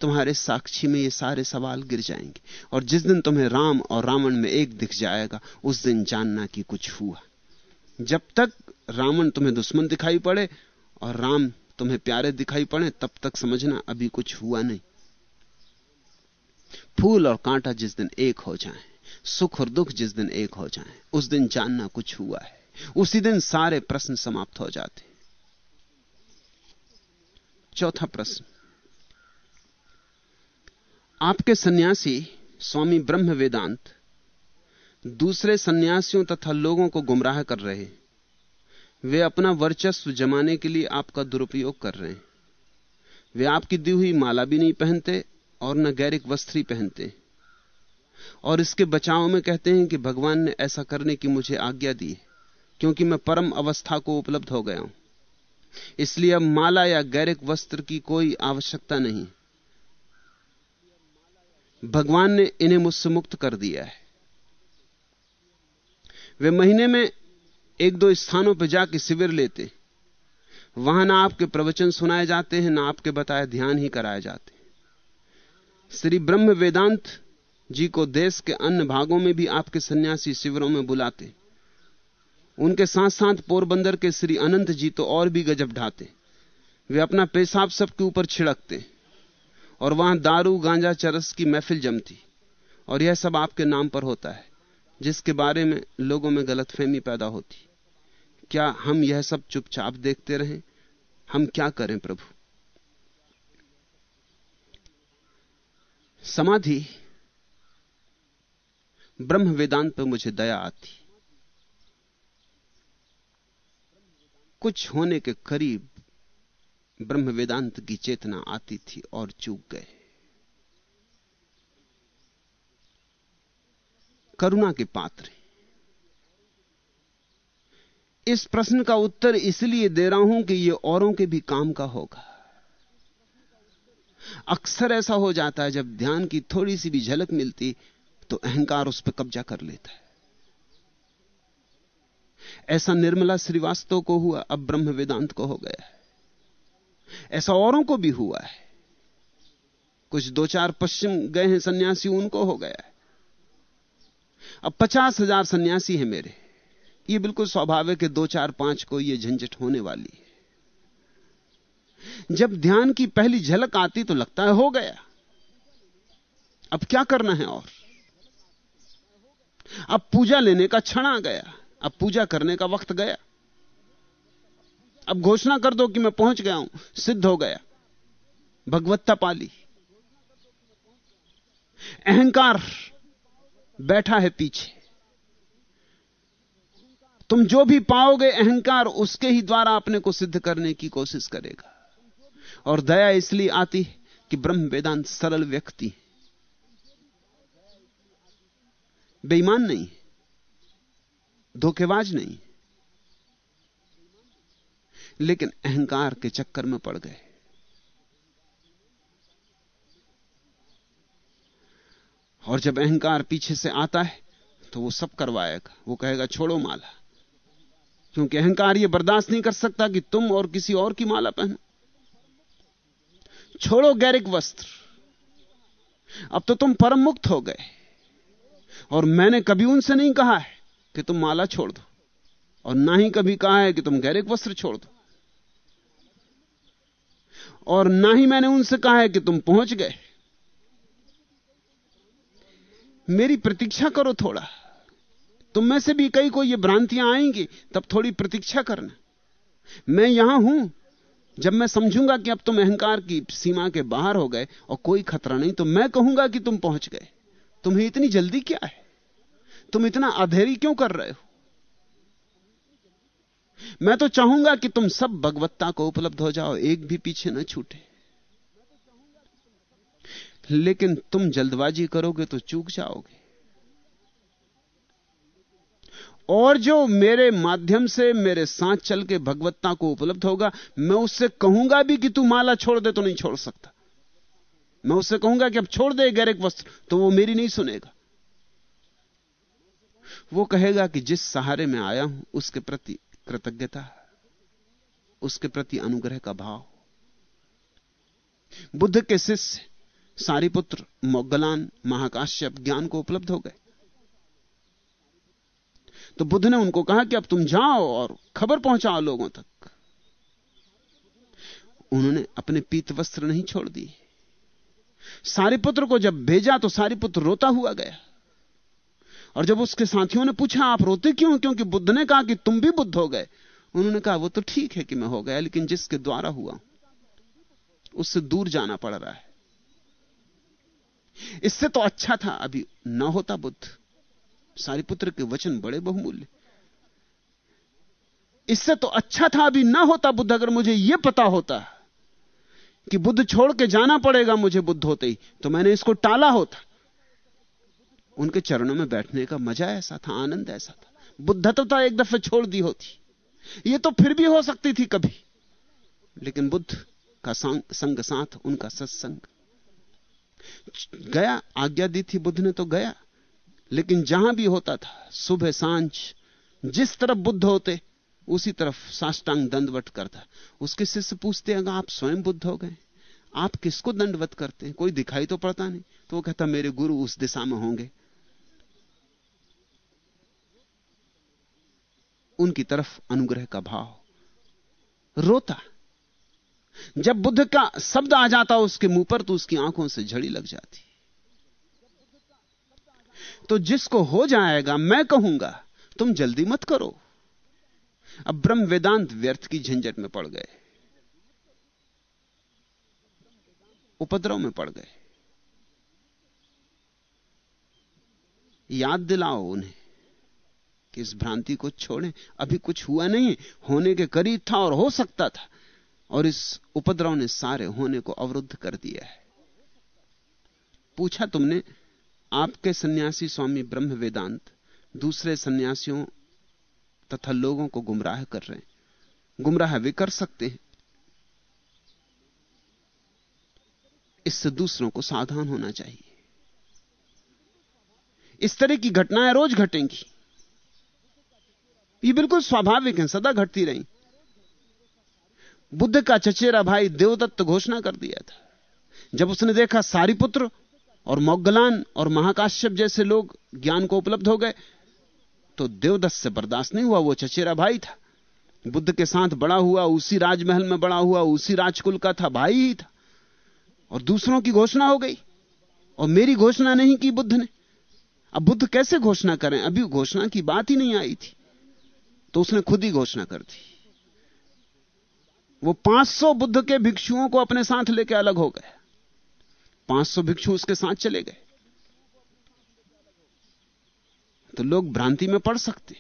S2: तुम्हारे साक्षी में ये सारे सवाल गिर जाएँगे। और जिस दिन तुम्हें राम और रावण में एक दिख जाएगा, उस दिन जानना कि कुछ हुआ। जब तक रावण तुम्हें दुश्मन दिखाई पड़े और राम तुम्हें प्यारे दिखाई पड़े, तब तक समझना अभी कुछ हुआ नहीं। फूल और कांटा जिस दिन एक हो जाए, सुख और दुख जिस दिन एक हो जाए, उस दिन जानना कुछ हुआ है। उसी दिन सारे प्रश्न समाप्त हो जाते चौथा प्रश्न। आपके सन्यासी स्वामी ब्रह्म वेदांत दूसरे सन्यासियों तथा लोगों को गुमराह कर रहे वे अपना वर्चस्व जमाने के लिए आपका दुरुपयोग कर रहे हैं। वे आपकी दी हुई माला भी नहीं पहनते और न गैरिक वस्त्री पहनते। और इसके बचाव में कहते हैं कि भगवान ने ऐसा करने की मुझे आज्ञा दी क्योंकि मैं परम अवस्था को उपलब्ध हो गया हूँ। इसलिए अब माला या गैरिक वस्त्र की कोई आवश्यकता नहीं। भगवान ने इन्हें मुझसे मुक्त कर दिया है। वे महीने में एक दो स्थानों पर जाकर शिविर लेते। वहाँ ना आपके प्रवचन सुनाए जाते हैं, ना आपके बताए ध्यान ही कराए जाते। श्री ब्रह्म वेदांत जी को देश के अन्य भागों में भी आपके सन्यासी शिविरों में बुलाते। उनके साथ साथ पोरबंदर के श्री अनंत जी तो और भी गजब ढाते। वे अपना पेशाब सबके ऊपर छिड़कते। और वहाँ दारू, गांजा, चरस की महफिल जमती। और यह सब आपके नाम पर होता है, जिसके बारे में लोगों में गलतफहमी पैदा होती। क्या हम यह सब चुपचाप देखते रहें? हम क्या करें प्रभु? समाधि ब्रह्म वेदांत पर मुझे दया आती। कुछ होने के करीब ब्रह्म वेदांत की चेतना आती थी और चूक गए। करुणा के पात्र इस प्रश्न का उत्तर इसलिए दे रहा हूँ कि यह औरों के भी काम का होगा। अक्सर ऐसा हो जाता है, जब ध्यान की थोड़ी सी भी झलक मिलती तो अहंकार उस पर कब्जा कर लेता है। ऐसा निर्मला श्रीवास्तव को हुआ, अब ब्रह्म वेदांत को हो गया है। ऐसा औरों को भी हुआ है। कुछ दो चार पश्चिम गए हैं सन्यासी, उनको हो गया है। अब पचास हज़ार सन्यासी हैं मेरे। ये बिल्कुल स्वाभाविक है, दो चार पाँच को ये झंझट होने वाली है। जब ध्यान की पहली झलक आती तो लगता है, हो गया। अब क्या करना है और? अब पूजा लेने का क्षण आ गया। अब पूजा करने का वक्त गया। अब घोषणा कर दो कि मैं पहुँच गया हूँ, सिद्ध हो गया। भगवत्ता पाली। अहंकार बैठा है पीछे। तुम जो भी पाओगे, अहंकार उसके ही द्वारा अपने को सिद्ध करने की कोशिश करेगा। और दया इसलिए आती है कि ब्रह्म वेदांत सरल व्यक्ति बेईमान नहीं धोखेबाज नहीं। लेकिन अहंकार के चक्कर में पड़ गए। और जब अहंकार पीछे से आता है तो वो सब करवाएगा। वो कहेगा, छोड़ो माला। क्योंकि अहंकार ये बर्दाश्त नहीं कर सकता कि तुम और किसी और की माला पहनो। छोड़ो गैरिक वस्त्र। अब तो तुम परम मुक्त हो गए। और मैंने कभी उनसे नहीं कहा है कि तुम माला छोड़ दो। और ना ही कभी कहा है कि तुम गैरिक वस्त्र छोड़ दो। और ना ही मैंने उनसे कहा है कि तुम पहुँच गए। मेरी प्रतीक्षा करो थोड़ा। तुम में से भी कई को ये भ्रांतियाँ आएँगी, तब थोड़ी प्रतीक्षा करना। मैं यहाँ हूँ, जब मैं समझूँगा कि अब तुम अहंकार की सीमा के बाहर हो गए और कोई खतरा नहीं तो मैं कहूँगा कि तुम पहुँच गए। तुम्हें इतनी जल्दी क्या है? तुम इतना अधेरी क्यों कर रहे हो? मैं तो चाहूँगा कि तुम सब भगवत्ता को उपलब्ध हो जाओ, एक भी पीछे न छूटे। लेकिन तुम जल्दबाजी करोगे तो चूक जाओगे। और जो मेरे माध्यम से, मेरे साथ चल के भगवत्ता को उपलब्ध होगा, मैं उससे कहूँगा भी कि तू माला छोड़ दे तो नहीं छोड़ सकता। मैं उससे कहूँगा कि अब छोड़ दे गैरिक वस्त्र तो वो मेरी नहीं सुनेगा। वो कहेगा कि जिस सहारे में आया हूँ, उसके प्रति कृतज्ञता उसके प्रति अनुग्रह का भाव। बुद्ध के शिष्य सारीपुत्र, मोगलान, महाकाश्यप ज्ञान को उपलब्ध हो गए। तो बुद्ध ने उनको कहा कि अब तुम जाओ और खबर पहुंचाओ लोगों तक। उन्होंने अपने पीत वस्त्र नहीं छोड़ दिए। सारीपुत्र को जब भेजा तो सारीपुत्र रोता हुआ गया। और जब उसके साथियों ने पूछा, आप रोते क्यों? क्योंकि बुद्ध ने कहा कि तुम भी बुद्ध हो गए। उन्होंने कहा, वो तो ठीक है कि मैं हो गया, लेकिन जिसके द्वारा हुआ, उससे दूर जाना पड़ रहा है। इससे तो अच्छा था, अभी न होता बुद्ध। सारिपुत्र के वचन बड़े बहुमूल्य। इससे तो अच्छा था, अभी ना होता बुद्ध, अगर मुझे यह पता होता कि बुद्ध छोड़ के जाना पड़ेगा मुझे बुद्ध होते ही तो मैंने इसको टाला होता। उनके चरणों में बैठने का मज़ा ऐसा था, आनंद ऐसा था। बुद्धत्वता एक दफे छोड़ दी होती। ये तो फिर भी हो सकती थी कभी। लेकिन बुद्ध का संग साथ, उनका सत्संग। गया, आज्ञा दी थी बुद्ध ने तो गया। लेकिन जहाँ भी होता था, सुबह साँझ, जिस तरफ़ बुद्ध होते, उसी तरफ़ साष्टांग दंडवट करता। उसके शिष्य पूछते, अगर आप स्वयं बुद्ध हो गए, आप किसको दंडवत करते हैं? कोई दिखाई तो पड़ता नहीं। तो वो कहता, मेरे गुरु उस दिशा में होंगे। उनकी तरफ़ अनुग्रह का भाव। रोता। जब बुद्ध का शब्द आ जाता उसके मुँह पर तो उसकी आँखों से झड़ी लग जाती। तो जिसको हो जाएगा, मैं कहूँगा, तुम जल्दी मत करो। अब ब्रह्म वेदांत व्यर्थ की झंझट में पड़ गए। उपद्रव में पड़ गए। याद दिलाओ उन्हें। कि इस भ्रांति को छोड़ें। अभी कुछ हुआ नहीं, होने के करीब था और हो सकता था। और इस उपद्रव ने सारे होने को अवरुद्ध कर दिया है। पूछा तुमने, आपके सन्यासी स्वामी ब्रह्म वेदांत दूसरे सन्यासियों तथा लोगों को गुमराह कर रहे हैं। गुमराह वे कर सकते हैं। इससे दूसरों को सावधान होना चाहिए। इस तरह की घटनाएँ रोज घटेंगी। ये बिल्कुल स्वाभाविक है, सदा घटती रही। बुद्ध का चचेरा भाई देवदत्त घोषणा कर दिया था। जब उसने देखा सारी पुत्र और मोगलान और महाकाश्यप जैसे लोग ज्ञान को उपलब्ध हो गए तो देवदत्त से बर्दाश्त नहीं हुआ, वो चचेरा भाई था। बुद्ध के साथ बड़ा हुआ, उसी राजमहल में बड़ा हुआ, उसी राजकुल का था, भाई ही था। और दूसरों की घोषणा हो गई, और मेरी घोषणा नहीं की बुद्ध ने। अब बुद्ध कैसे घोषणा करें? अभी घोषणा की बात ही नहीं आई थी। तो उसने खुद ही घोषणा कर दी। वो 500 बुद्ध के भिक्षुओं को अपने साथ लेकर अलग हो गए। 500 भिक्षु उसके साथ चले गए। तो लोग भ्रांति में पड़ सकते।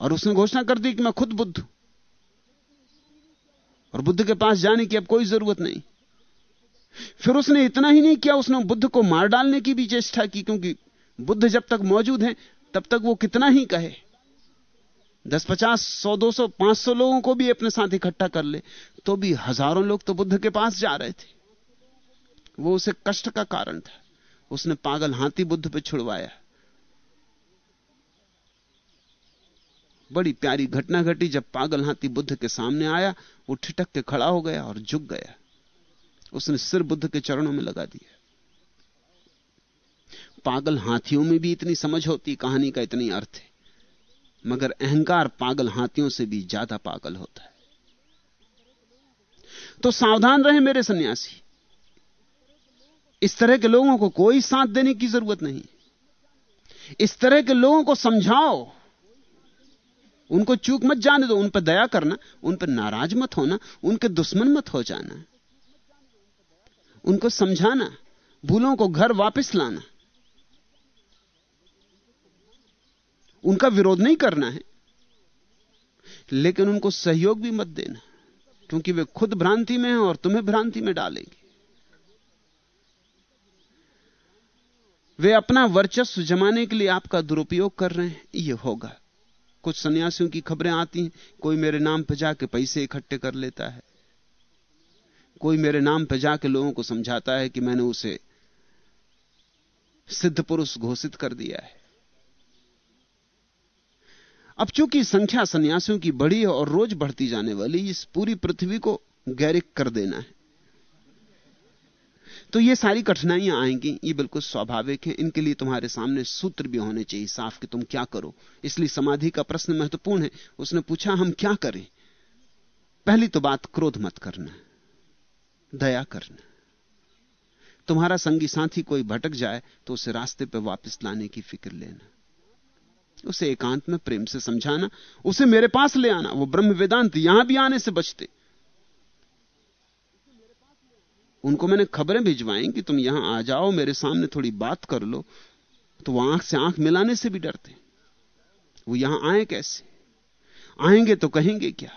S2: और उसने घोषणा कर दी कि मैं खुद बुद्ध हूँ। और बुद्ध के पास जाने की अब कोई ज़रूरत नहीं। फिर उसने इतना ही नहीं किया, उसने बुद्ध को मार डालने की भी चेष्टा की, क्योंकि बुद्ध जब तक मौजूद हैं तब तक वो कितना ही कहे। दस पचास, सौ, दो सौ, पाँच सौ लोगों को भी अपने साथ इकट्ठा कर ले तो भी हज़ारों लोग तो बुद्ध के पास जा रहे थे। वो उसे कष्ट का कारण था। उसने पागल हाथी बुद्ध पे छुड़वाया। बड़ी प्यारी घटना घटी जब पागल हाथी बुद्ध के सामने आया, वो ठिठक के खड़ा हो गया और झुक गया। उसने सिर बुद्ध के चरणों में लगा दिया। पागल हाथियों में भी इतनी समझ होती, कहानी का इतनी अर्थ है। मगर अहंकार पागल हाथियों से भी ज़्यादा पागल होता है। तो सावधान रहे मेरे सन्यासी। इस तरह के लोगों को कोई साथ देने की ज़रूरत नहीं। इस तरह के लोगों को समझाओ। उनको चूक मत जाने दो, उन पर दया करना, उन पर नाराज़ मत होना, उनके दुश्मन मत हो जाना। उनको समझाना, भूलों को घर वापस लाना। उनका विरोध नहीं करना है। लेकिन उनको सहयोग भी मत देना, क्योंकि वे खुद भ्रांति में हैं और तुम्हें भ्रांति में डालेंगे। वे अपना वर्चस्व जमाने के लिए आपका दुरुपयोग कर रहे हैं। यह होगा। कुछ सन्यासियों की खबरें आती हैं, कोई मेरे नाम पर जाके पैसे इकट्ठे कर लेता है। कोई मेरे नाम पर जाके लोगों को समझाता है कि मैंने उसे सिद्ध पुरुष घोषित कर दिया है। अब चूँकि संख्या सन्यासियों की बढ़ी है और रोज बढ़ती जाने वाली, इस पूरी पृथ्वी को गैरिक कर देना है। तो ये सारी कठिनाइयाँ आएँगी, ये बिल्कुल स्वाभाविक है। इनके लिए तुम्हारे सामने सूत्र भी होने चाहिए, साफ़ कि तुम क्या करो। इसलिए समाधि का प्रश्न महत्वपूर्ण है। उसने पूछा, हम क्या करें? पहली तो बात, क्रोध मत करना। दया करना। तुम्हारा संगी साथी कोई भटक जाए तो उसे रास्ते पर वापस लाने की फ़िक्र लेना। उसे एकांत में प्रेम से समझाना, उसे मेरे पास ले आना। वो ब्रह्म वेदांत यहाँ भी आने से बचते। उनको मैंने खबरें भिजवाई कि तुम यहाँ आ जाओ, मेरे सामने थोड़ी बात कर लो तो वो आँख से आँख मिलाने से भी डरते। वो यहाँ आए कैसे? आएँगे तो कहेंगे क्या?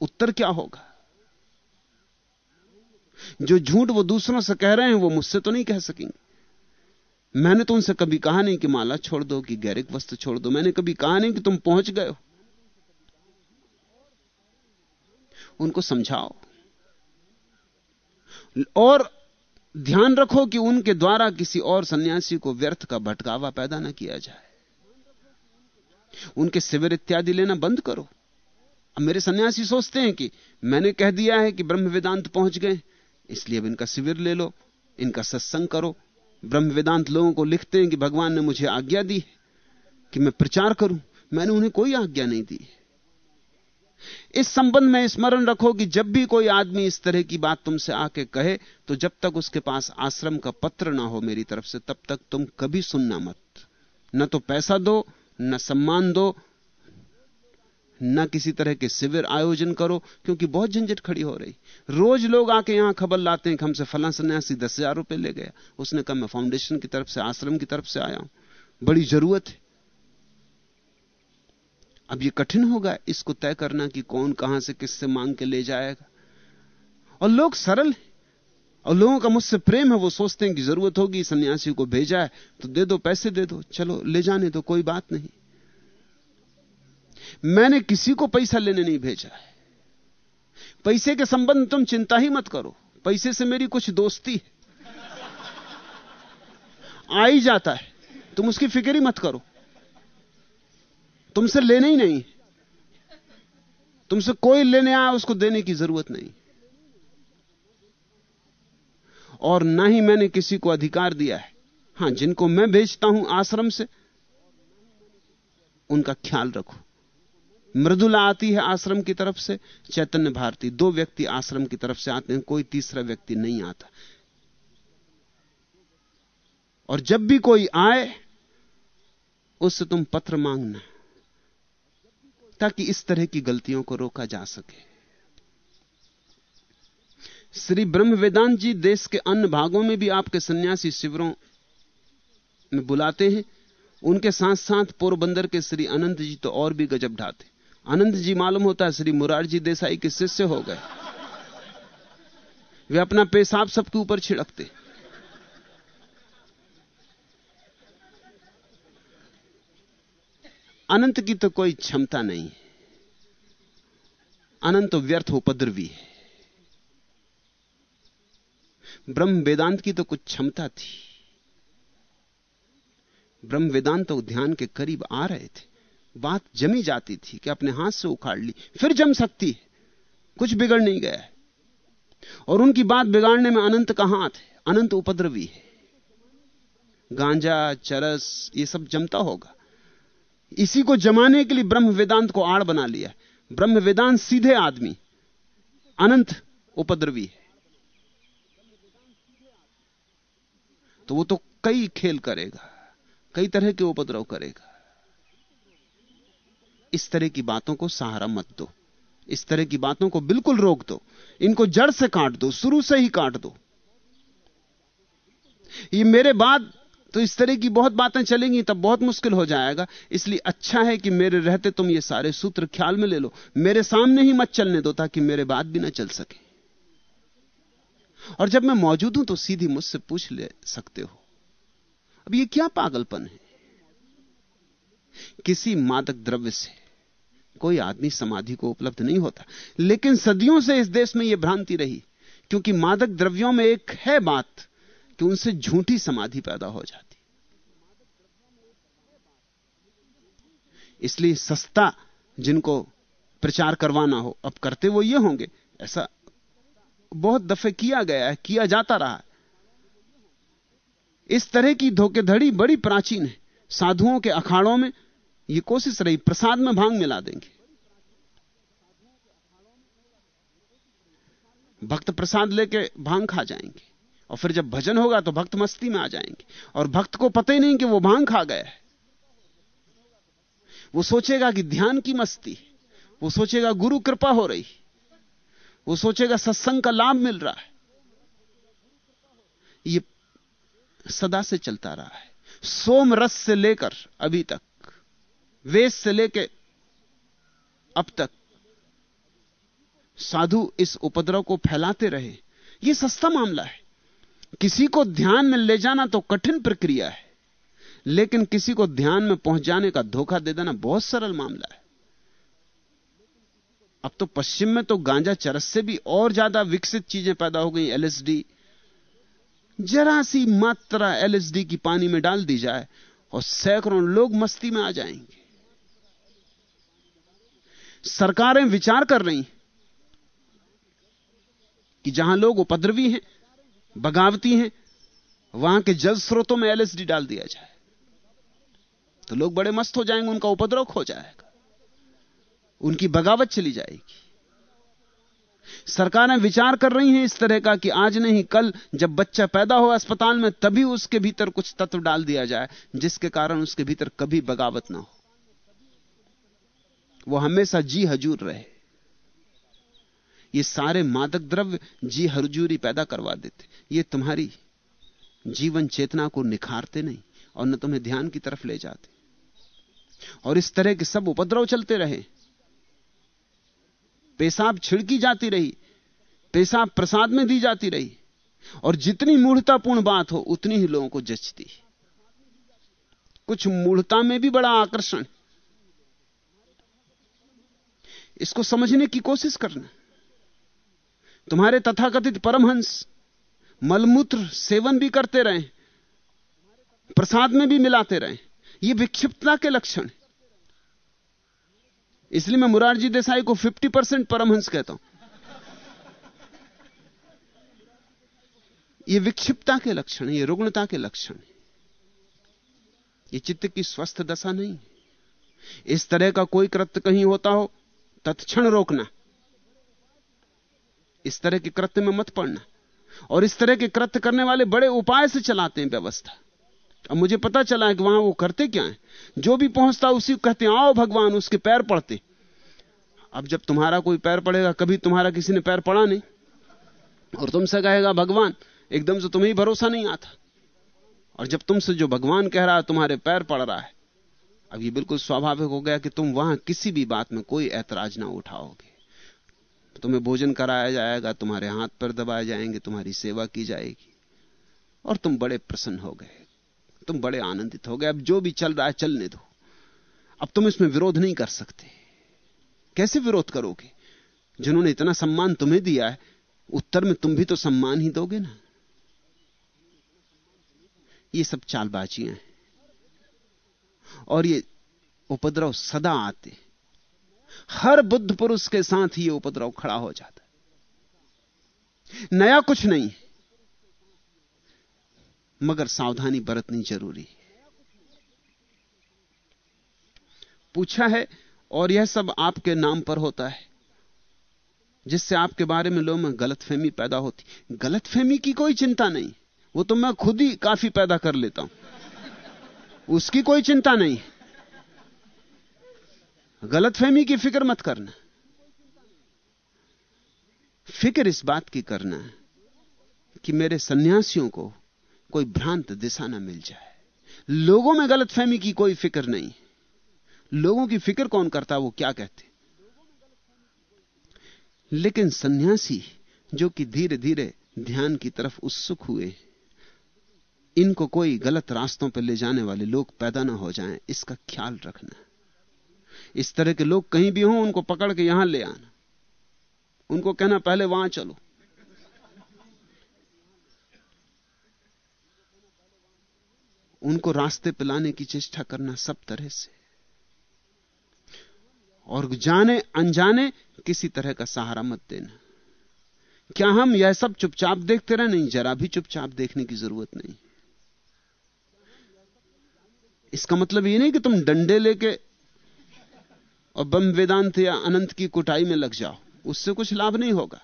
S2: उत्तर क्या होगा? जो झूठ वो दूसरों से कह रहे हैं, वो मुझसे तो नहीं कह सकेंगे। मैंने तो उनसे कभी कहा नहीं कि माला छोड़ दो, कि गैरिक वस्त्र छोड़ दो। मैंने कभी कहा नहीं कि तुम पहुँच गए हो। उनको समझाओ। और ध्यान रखो कि उनके द्वारा किसी और सन्यासी को व्यर्थ का भटकावा पैदा ना किया जाए। उनके शिविर इत्यादि लेना बंद करो। अब मेरे सन्यासी सोचते हैं कि मैंने कह दिया है कि ब्रह्म वेदांत पहुँच गए, इसलिए अब इनका शिविर ले लो, इनका सत्संग करो। ब्रह्म वेदांत लोगों को लिखते हैं कि भगवान ने मुझे आज्ञा दी कि मैं प्रचार करूँ। मैंने उन्हें कोई आज्ञा नहीं दी। इस संबंध में स्मरण रखो कि जब भी कोई आदमी इस तरह की बात तुमसे आके कहे तो जब तक उसके पास आश्रम का पत्र ना हो मेरी तरफ़ से, तब तक तुम कभी सुनना मत। न तो पैसा दो, न सम्मान दो न किसी तरह के शिविर आयोजन करो, क्योंकि बहुत झंझट खड़ी हो रही। रोज लोग आके यहाँ खबर लाते हैं कि हमसे फला सन्यासी दस हज़ार रुपए ले गया। उसने कहा, मैं फाउंडेशन की तरफ़ से, आश्रम की तरफ़ से आया हूँ। बड़ी ज़रूरत है। अब यह कठिन होगा इसको तय करना कि कौन कहाँ से किससे मांग के ले जाएगा। और लोग सरल और लोगों का मुझसे प्रेम है, वो सोचते हैं कि ज़रूरत होगी, सन्यासी को भेजा है तो दे दो, पैसे दे दो, चलो, ले जाने दो, कोई बात नहीं। मैंने किसी को पैसा लेने नहीं भेजा है। पैसे के संबंध तुम चिंता ही मत करो। पैसे से मेरी कुछ दोस्ती है। आ ही जाता है। तुम उसकी फ़िक्र ही मत करो। तुमसे लेने ही नहीं। तुमसे कोई लेने आया, उसको देने की ज़रूरत नहीं। और ना ही मैंने किसी को अधिकार दिया है। हाँ, जिनको मैं भेजता हूँ आश्रम से, उनका ख्याल रखो। मृदुला आती है आश्रम की तरफ़ से, चैतन्य भारती। दो व्यक्ति आश्रम की तरफ़ से आते हैं, कोई तीसरा व्यक्ति नहीं आता। और जब भी कोई आए, उससे तुम पत्र मांगना, ताकि इस तरह की गलतियों को रोका जा सके। श्री ब्रह्म वेदांत जी देश के अन्य भागों में भी आपके सन्यासी शिविरों में बुलाते हैं। उनके साथ साथ पोरबंदर के श्री अनंत जी तो और भी गजब ढाते। अनंत जी मालूम होता है, श्री मुरारजी देसाई के शिष्य हो गए। वे अपना पेशाब सबके ऊपर छिड़कते। अनंत की तो कोई क्षमता नहीं अनंत व्यर्थ उपद्रवी है। ब्रह्म वेदांत की तो कुछ क्षमता थी। ब्रह्म वेदांत तो ध्यान के करीब आ रहे थे। बात जमी जाती थी कि अपने हाथ से उखाड़ ली, फिर जम सकती है। कुछ बिगड़ नहीं गया है। और उनकी बात बिगाड़ने में अनंत का हाथ है? अनंत उपद्रवी है। गांजा, चरस, ये सब जमता होगा। इसी को जमाने के लिए ब्रह्म वेदांत को आड़ बना लिया ब्रह्म वेदांत सीधे आदमी, अनंत उपद्रवी है। तो वो तो कई खेल करेगा, कई तरह के उपद्रव करेगा। इस तरह की बातों को सहारा मत दो। इस तरह की बातों को बिल्कुल रोक दो। इनको जड़ से काट दो, शुरू से ही काट दो। ये मेरे बाद तो इस तरह की बहुत बातें चलेंगी, तब बहुत मुश्किल हो जाएगा। इसलिए अच्छा है कि मेरे रहते तुम ये सारे सूत्र ख्याल में ले लो। मेरे सामने ही मत चलने दो ताकि मेरे बाद भी ना चल सके। और जब मैं मौजूद हूँ तो सीधी मुझसे पूछ ले सकते हो। अब ये क्या पागलपन है? किसी मादक द्रव्य से कोई आदमी समाधि को उपलब्ध नहीं होता। लेकिन सदियों से इस देश में यह भ्रांति रही, क्योंकि मादक द्रव्यों में एक है बात कि उनसे झूठी समाधि पैदा हो जाती। इसलिए सस्ता जिनको प्रचार करवाना हो, अब करते वो ये होंगे। ऐसा बहुत दफे किया गया है, किया जाता रहा है। इस तरह की धोखेधड़ी बड़ी प्राचीन है। साधुओं के अखाड़ों में यह कोशिश रही, प्रसाद में भाँग मिला देंगे। भक्त प्रसाद लेके भाँग खा जाएँगे। और फिर जब भजन होगा तो भक्त मस्ती में आ जाएँगे। और भक्त को पता ही नहीं कि वो भाँग खा गया है। वो सोचेगा कि ध्यान की मस्ती वो सोचेगा गुरु कृपा हो रही वो सोचेगा सत्संग का लाभ मिल रहा है। ये सदा से चलता रहा है। सोम रस से लेकर अभी तक वेद से लेकर अब तक साधु इस उपद्रव को फैलाते रहे। यह सस्ता मामला है। किसी को ध्यान में ले जाना तो कठिन प्रक्रिया है। लेकिन किसी को ध्यान में पहुँच जाने का धोखा दे देना बहुत सरल मामला है। अब तो पश्चिम में तो गांजा चरस से भी और ज़्यादा विकसित चीज़ें पैदा हो गई एलएसडी जरा सी मात्रा एलएसडी की पानी में डाल दी जाए और सैकड़ों लोग मस्ती में आ जाएँगे। सरकारें विचार कर रही कि जहाँ लोग उपद्रवी हैं, बगावती हैं, वहाँ के जल स्रोतों में एलएसडी डाल दिया जाए तो लोग बड़े मस्त हो जाएँगे, उनका उपद्रव हो जाएगा, उनकी बगावत चली जाएगी। सरकारें विचार कर रही हैं इस तरह का कि आज नहीं, कल जब बच्चा पैदा हो अस्पताल में, तभी उसके भीतर कुछ तत्व डाल दिया जाए, जिसके कारण उसके भीतर कभी बगावत ना हो। वो हमेशा जी हजूर रहे। ये सारे मादक द्रव्य जी हजूरी पैदा करवा देते। ये तुम्हारी जीवन चेतना को निखारते नहीं और न तुम्हें ध्यान की तरफ़ ले जाते। और इस तरह के सब उपद्रव चलते रहे। पेशाब छिड़की जाती रही, पेशाब प्रसाद में दी जाती रही और जितनी मूढ़तापूर्ण बात हो उतनी ही लोगों को जचती। कुछ मूढ़ता में भी बड़ा आकर्षण इसको समझने की कोशिश करना। तुम्हारे तथाकथित परमहंस मलमूत्र सेवन भी करते रहे, प्रसाद में भी मिलाते रहे। ये विक्षिप्तता के लक्षण इसलिए मैं मुरारजी देसाई को 50 परसेंट परमहंस कहता हूँ। ये विक्षिप्तता के लक्षण ये रुग्णता के लक्षण ये चित्त की स्वस्थ दशा नहीं इस तरह का कोई कृत्य कहीं होता हो तत्क्षण रोकना। इस तरह के कृत्य में मत पड़ना। और इस तरह के कृत्य करने वाले बड़े उपाय से चलाते हैं व्यवस्था। अब मुझे पता चला है कि वहाँ वो करते क्या है। जो भी पहुँचता उसी कहते आओ भगवान, उसके पैर पड़ते। अब जब तुम्हारा कोई पैर पड़ेगा, कभी तुम्हारा किसी ने पैर पड़ा नहीं। और तुमसे कहेगा, भगवान, एकदम से तुम्हें भरोसा नहीं आता। और जब तुमसे जो भगवान कह रहा है, तुम्हारे पैर पड़ रहा है। अब ये बिल्कुल स्वाभाविक हो गया कि तुम वहाँ किसी भी बात में कोई ऐतराज ना उठाओगे। तुम्हें भोजन कराया जाएगा, तुम्हारे हाथ पर दबाए जाएँगे, तुम्हारी सेवा की जाएगी। और तुम बड़े प्रसन्न हो गए। तुम बड़े आनंदित हो गए। अब जो भी चल रहा है, चलने दो। अब तुम इसमें विरोध नहीं कर सकते। कैसे विरोध करोगे? जिन्होंने इतना सम्मान तुम्हें दिया है, उत्तर में तुम भी तो सम्मान ही दोगे ना। ये सब चालबाजियाँ हैं। और ये उपद्रव सदा आते हर बुद्ध पुरुष के साथ ही ये उपद्रव खड़ा हो जाता नया कुछ नहीं मगर सावधानी बरतनी ज़रूरी है। पूछा है और यह सब आपके नाम पर होता है, जिससे आपके बारे में लोगों में गलतफहमी पैदा होती। गलतफहमी की कोई चिंता नहीं। वो तो मैं खुद ही काफ़ी पैदा कर लेता हूँ। उसकी कोई चिंता नहीं। गलतफहमी की फ़िक्र मत करना। फ़िक्र इस बात की करना है कि मेरे सन्यासियों को कोई भ्रांत दिशा ना मिल जाए। लोगों में गलतफहमी की कोई फ़िक्र नहीं। लोगों की फ़िक्र कौन करता, वो क्या कहते? लेकिन सन्यासी जो कि धीरे धीरे ध्यान की तरफ़ उत्सुक हुए इनको कोई गलत रास्तों पर ले जाने वाले लोग पैदा ना हो जाएँ, इसका ख्याल रखना। इस तरह के लोग कहीं भी हों, उनको पकड़ के यहाँ ले आना। उनको कहना, पहले वहाँ चलो। उनको रास्ते पे लाने की चेष्टा करना सब तरह से। और जाने, अनजाने किसी तरह का सहारा मत देना। क्या हम यह सब चुपचाप देखते रहे? नहीं, जरा भी चुपचाप देखने की ज़रूरत नहीं। इसका मतलब ये नहीं कि तुम डंडे लेके और बम वेदांत या अनंत की कुटाई में लग जाओ। उससे कुछ लाभ नहीं होगा।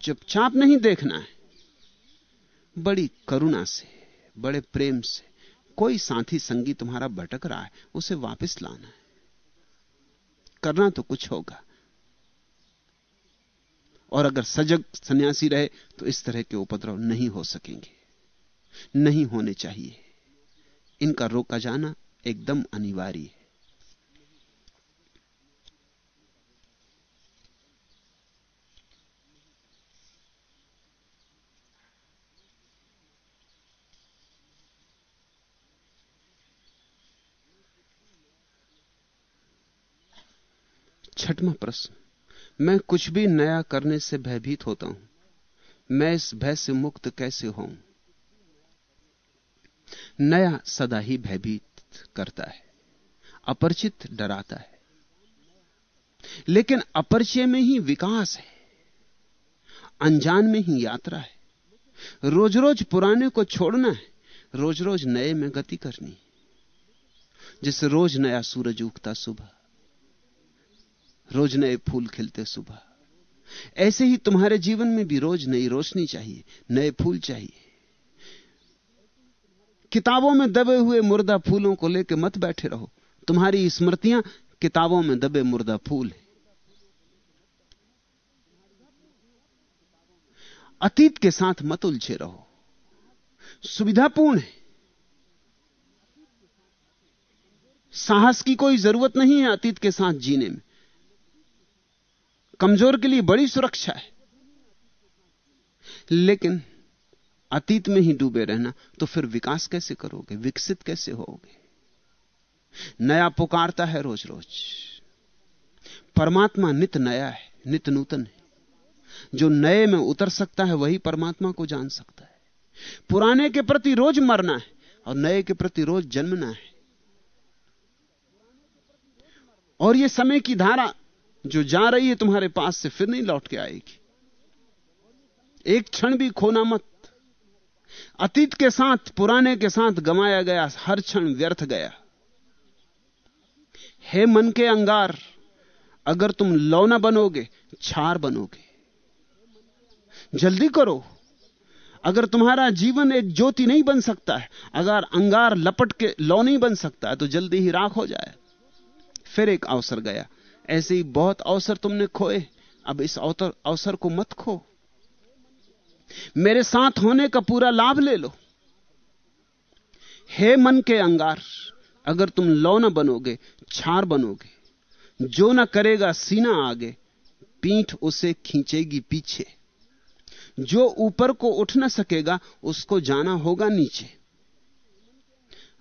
S2: चुपचाप नहीं देखना है, बड़ी करुणा से, बड़े प्रेम से, कोई साथी संगी तुम्हारा भटक रहा है, उसे वापस लाना है। करना तो कुछ होगा। और अगर सजग सन्यासी रहे तो इस तरह के उपद्रव नहीं हो सकेंगे। नहीं होने चाहिए। इनका रोका जाना एकदम अनिवार्य है। छठवां प्रश्न, मैं कुछ भी नया करने से भयभीत होता हूँ, मैं इस भय से मुक्त कैसे हूँ नया सदा ही भयभीत करता है, अपरिचित डराता है। लेकिन अपरिचय में ही विकास है, अनजान में ही यात्रा है। रोज रोज पुराने को छोड़ना है रोज रोज नए में गति करनी जैसे रोज नया सूरज उगता सुबह, रोज नए फूल खिलते सुबह, ऐसे ही तुम्हारे जीवन में भी रोज नई रोशनी चाहिए, नए फूल चाहिए। किताबों में दबे हुए मुर्दा फूलों को लेकर मत बैठे रहो। तुम्हारी स्मृतियाँ किताबों में दबे मुर्दा फूल है। अतीत के साथ मत उलझे रहो। सुविधापूर्ण है। साहस की कोई ज़रूरत नहीं है अतीत के साथ जीने में। कमज़ोर के लिए बड़ी सुरक्षा है। लेकिन अतीत में ही डूबे रहना तो फिर विकास कैसे करोगे? विकसित कैसे होगे? नया पुकारता है रोज रोज परमात्मा नित नया है, नित नूतन है। जो नए में उतर सकता है, वही परमात्मा को जान सकता है। पुराने के प्रति रोज मरना है, और नए के प्रति रोज जन्मना है। और यह समय की धारा जो जा रही है, तुम्हारे पास से फिर नहीं लौट के आएगी। एक क्षण भी खोना मत। अतीत के साथ, पुराने के साथ गमाया गया, हर क्षण व्यर्थ गया। हे मन के अंगार, अगर तुम लौना बनोगे, छार बनोगे। जल्दी करो। अगर तुम्हारा जीवन एक ज्योति नहीं बन सकता है, अगर अंगार लपट के लौ नहीं बन सकता है तो जल्दी ही राख हो जाए। फिर एक अवसर गया। ऐसे ही बहुत अवसर तुमने खोए। अब इस अवसर अवसर को मत खो। मेरे साथ होने का पूरा लाभ ले लो। हे मन के अंगार, अगर तुम लौ न बनोगे, छार बनोगे, जो ना करेगा सीना आगे, पीठ उसे खींचेगी पीछे। जो ऊपर को उठ न सकेगा, उसको जाना होगा नीचे।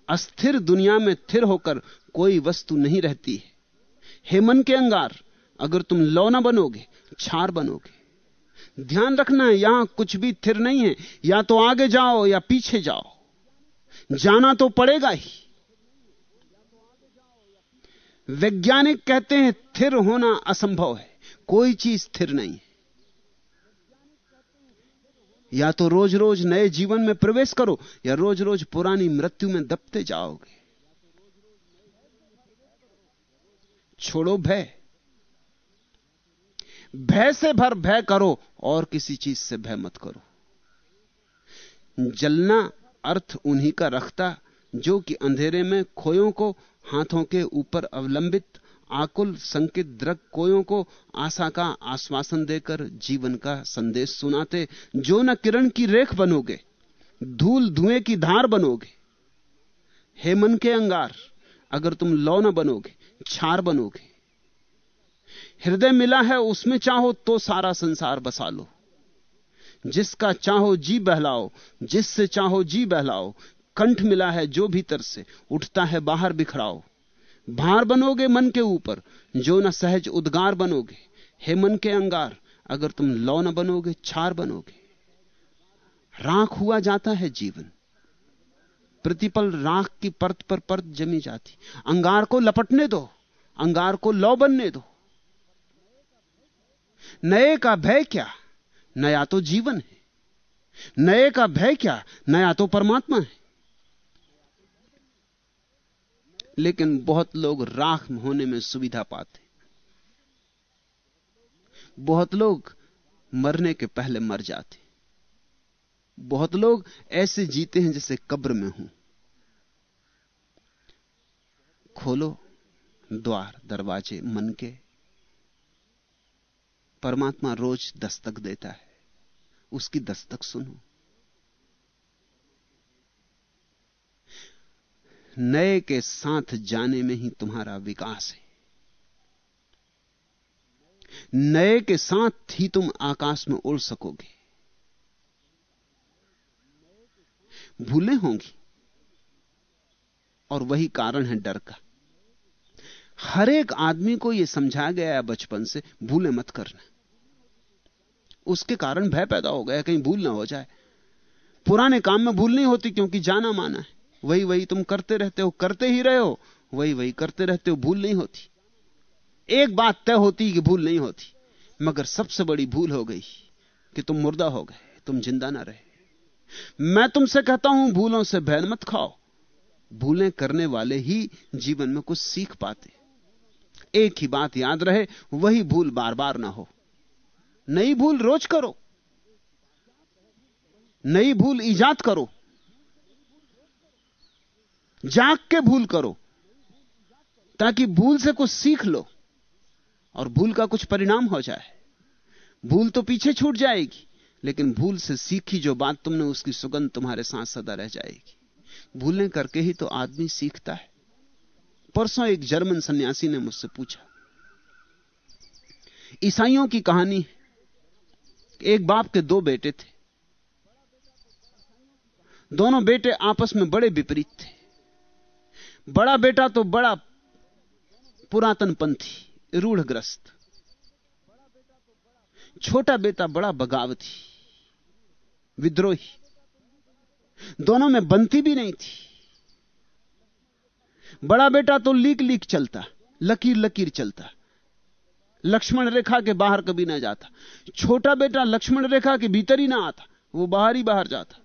S2: अस्थिर दुनिया में थिर होकर कोई वस्तु नहीं रहती है। हे मन के अंगार, अगर तुम लौना बनोगे, छार बनोगे ध्यान रखना है, यहाँ कुछ भी थिर नहीं है। या तो आगे जाओ या पीछे जाओ। जाना तो पड़ेगा ही। वैज्ञानिक कहते हैं, थिर होना असंभव है। कोई चीज़ स्थिर नहीं है। या तो रोज रोज नए जीवन में प्रवेश करो, या रोज रोज पुरानी मृत्यु में दबते जाओगे। छोड़ो भय। भय से भर भय करो और किसी चीज़ से भय मत करो। जलना अर्थ उन्हीं का रखता जो कि अंधेरे में खोयों को हाथों के ऊपर अवलंबित, आकुल, संकित द्रग कोयों को आशा का आश्वासन देकर जीवन का संदेश सुनाते, जो न किरण की रेख बनोगे, धूल धुएँ की धार बनोगे हे मन के अंगार अगर तुम लौ न बनोगे, छार बनोगे हृदय मिला है, उसमें चाहो तो सारा संसार बसा लो। जिसका चाहो जी बहलाओ, जिससे चाहो जी बहलाओ, कंठ मिला है जो भीतर से, उठता है बाहर बिखराओ। भार बनोगे मन के ऊपर, जो न सहज उद्गार बनोगे। हे मन के अंगार, अगर तुम लौ न बनोगे, छार बनोगे। राख हुआ जाता है जीवन। प्रतिपल राख की परत पर परत जमी जाती। अंगार को लपटने दो, अंगार को लौ बनने दो। नए का भय क्या? नया तो जीवन है। नए का भय क्या? नया तो परमात्मा है। लेकिन बहुत लोग राख होने में सुविधा पाते बहुत लोग मरने के पहले मर जाते बहुत लोग ऐसे जीते हैं जैसे कब्र में हूँ। खोलो, द्वार, दरवाजे, मन के परमात्मा रोज दस्तक देता है। उसकी दस्तक सुनो। नए के साथ जाने में ही तुम्हारा विकास है। नए के साथ ही तुम आकाश में उड़ सकोगे। भूले होंगी। और वही कारण है डर का। हर एक आदमी को यह समझाया गया है बचपन से, भूले मत करना। उसके कारण भय पैदा हो गया, कहीं भूल ना हो जाए। पुराने काम में भूल नहीं होती, क्योंकि जाना माना है। वही वही तुम करते रहते हो, करते ही रहे हो, वही वही करते रहते हो, भूल नहीं होती। एक बात तय होती कि भूल नहीं होती, मगर सबसे बड़ी भूल हो गई कि तुम मुर्दा हो गए, तुम ज़िंदा ना रहे। मैं तुमसे कहता हूँ, भूलों से भय मत खाओ। भूलें करने वाले ही जीवन में कुछ सीख पाते। एक ही बात याद रहे, वही भूल बार बार ना हो। नई भूल रोज करो। नई भूल ईजाद करो। जाग के भूल करो, ताकि भूल से कुछ सीख लो और भूल का कुछ परिणाम हो जाए। भूल तो पीछे छूट जाएगी, लेकिन भूल से सीखी जो बात तुमने, उसकी सुगंध तुम्हारे साथ सदा रह जाएगी। भूलें करके ही तो आदमी सीखता है। परसों एक जर्मन सन्यासी ने मुझसे पूछा, ईसाइयों की कहानी एक बाप के दो बेटे थे। दोनों बेटे आपस में बड़े विपरीत थे। बड़ा बेटा तो बड़ा पुरातन पंथी रूढ़ग्रस्त। छोटा बेटा बड़ा बगावती, विद्रोही। दोनों में बनती भी नहीं थी। बड़ा बेटा तो लीक लीक चलता लकीर लकीर चलता। लक्ष्मण रेखा के बाहर कभी ना जाता। छोटा बेटा लक्ष्मण रेखा के भीतर ही ना आता, वो बाहर ही बाहर जाता।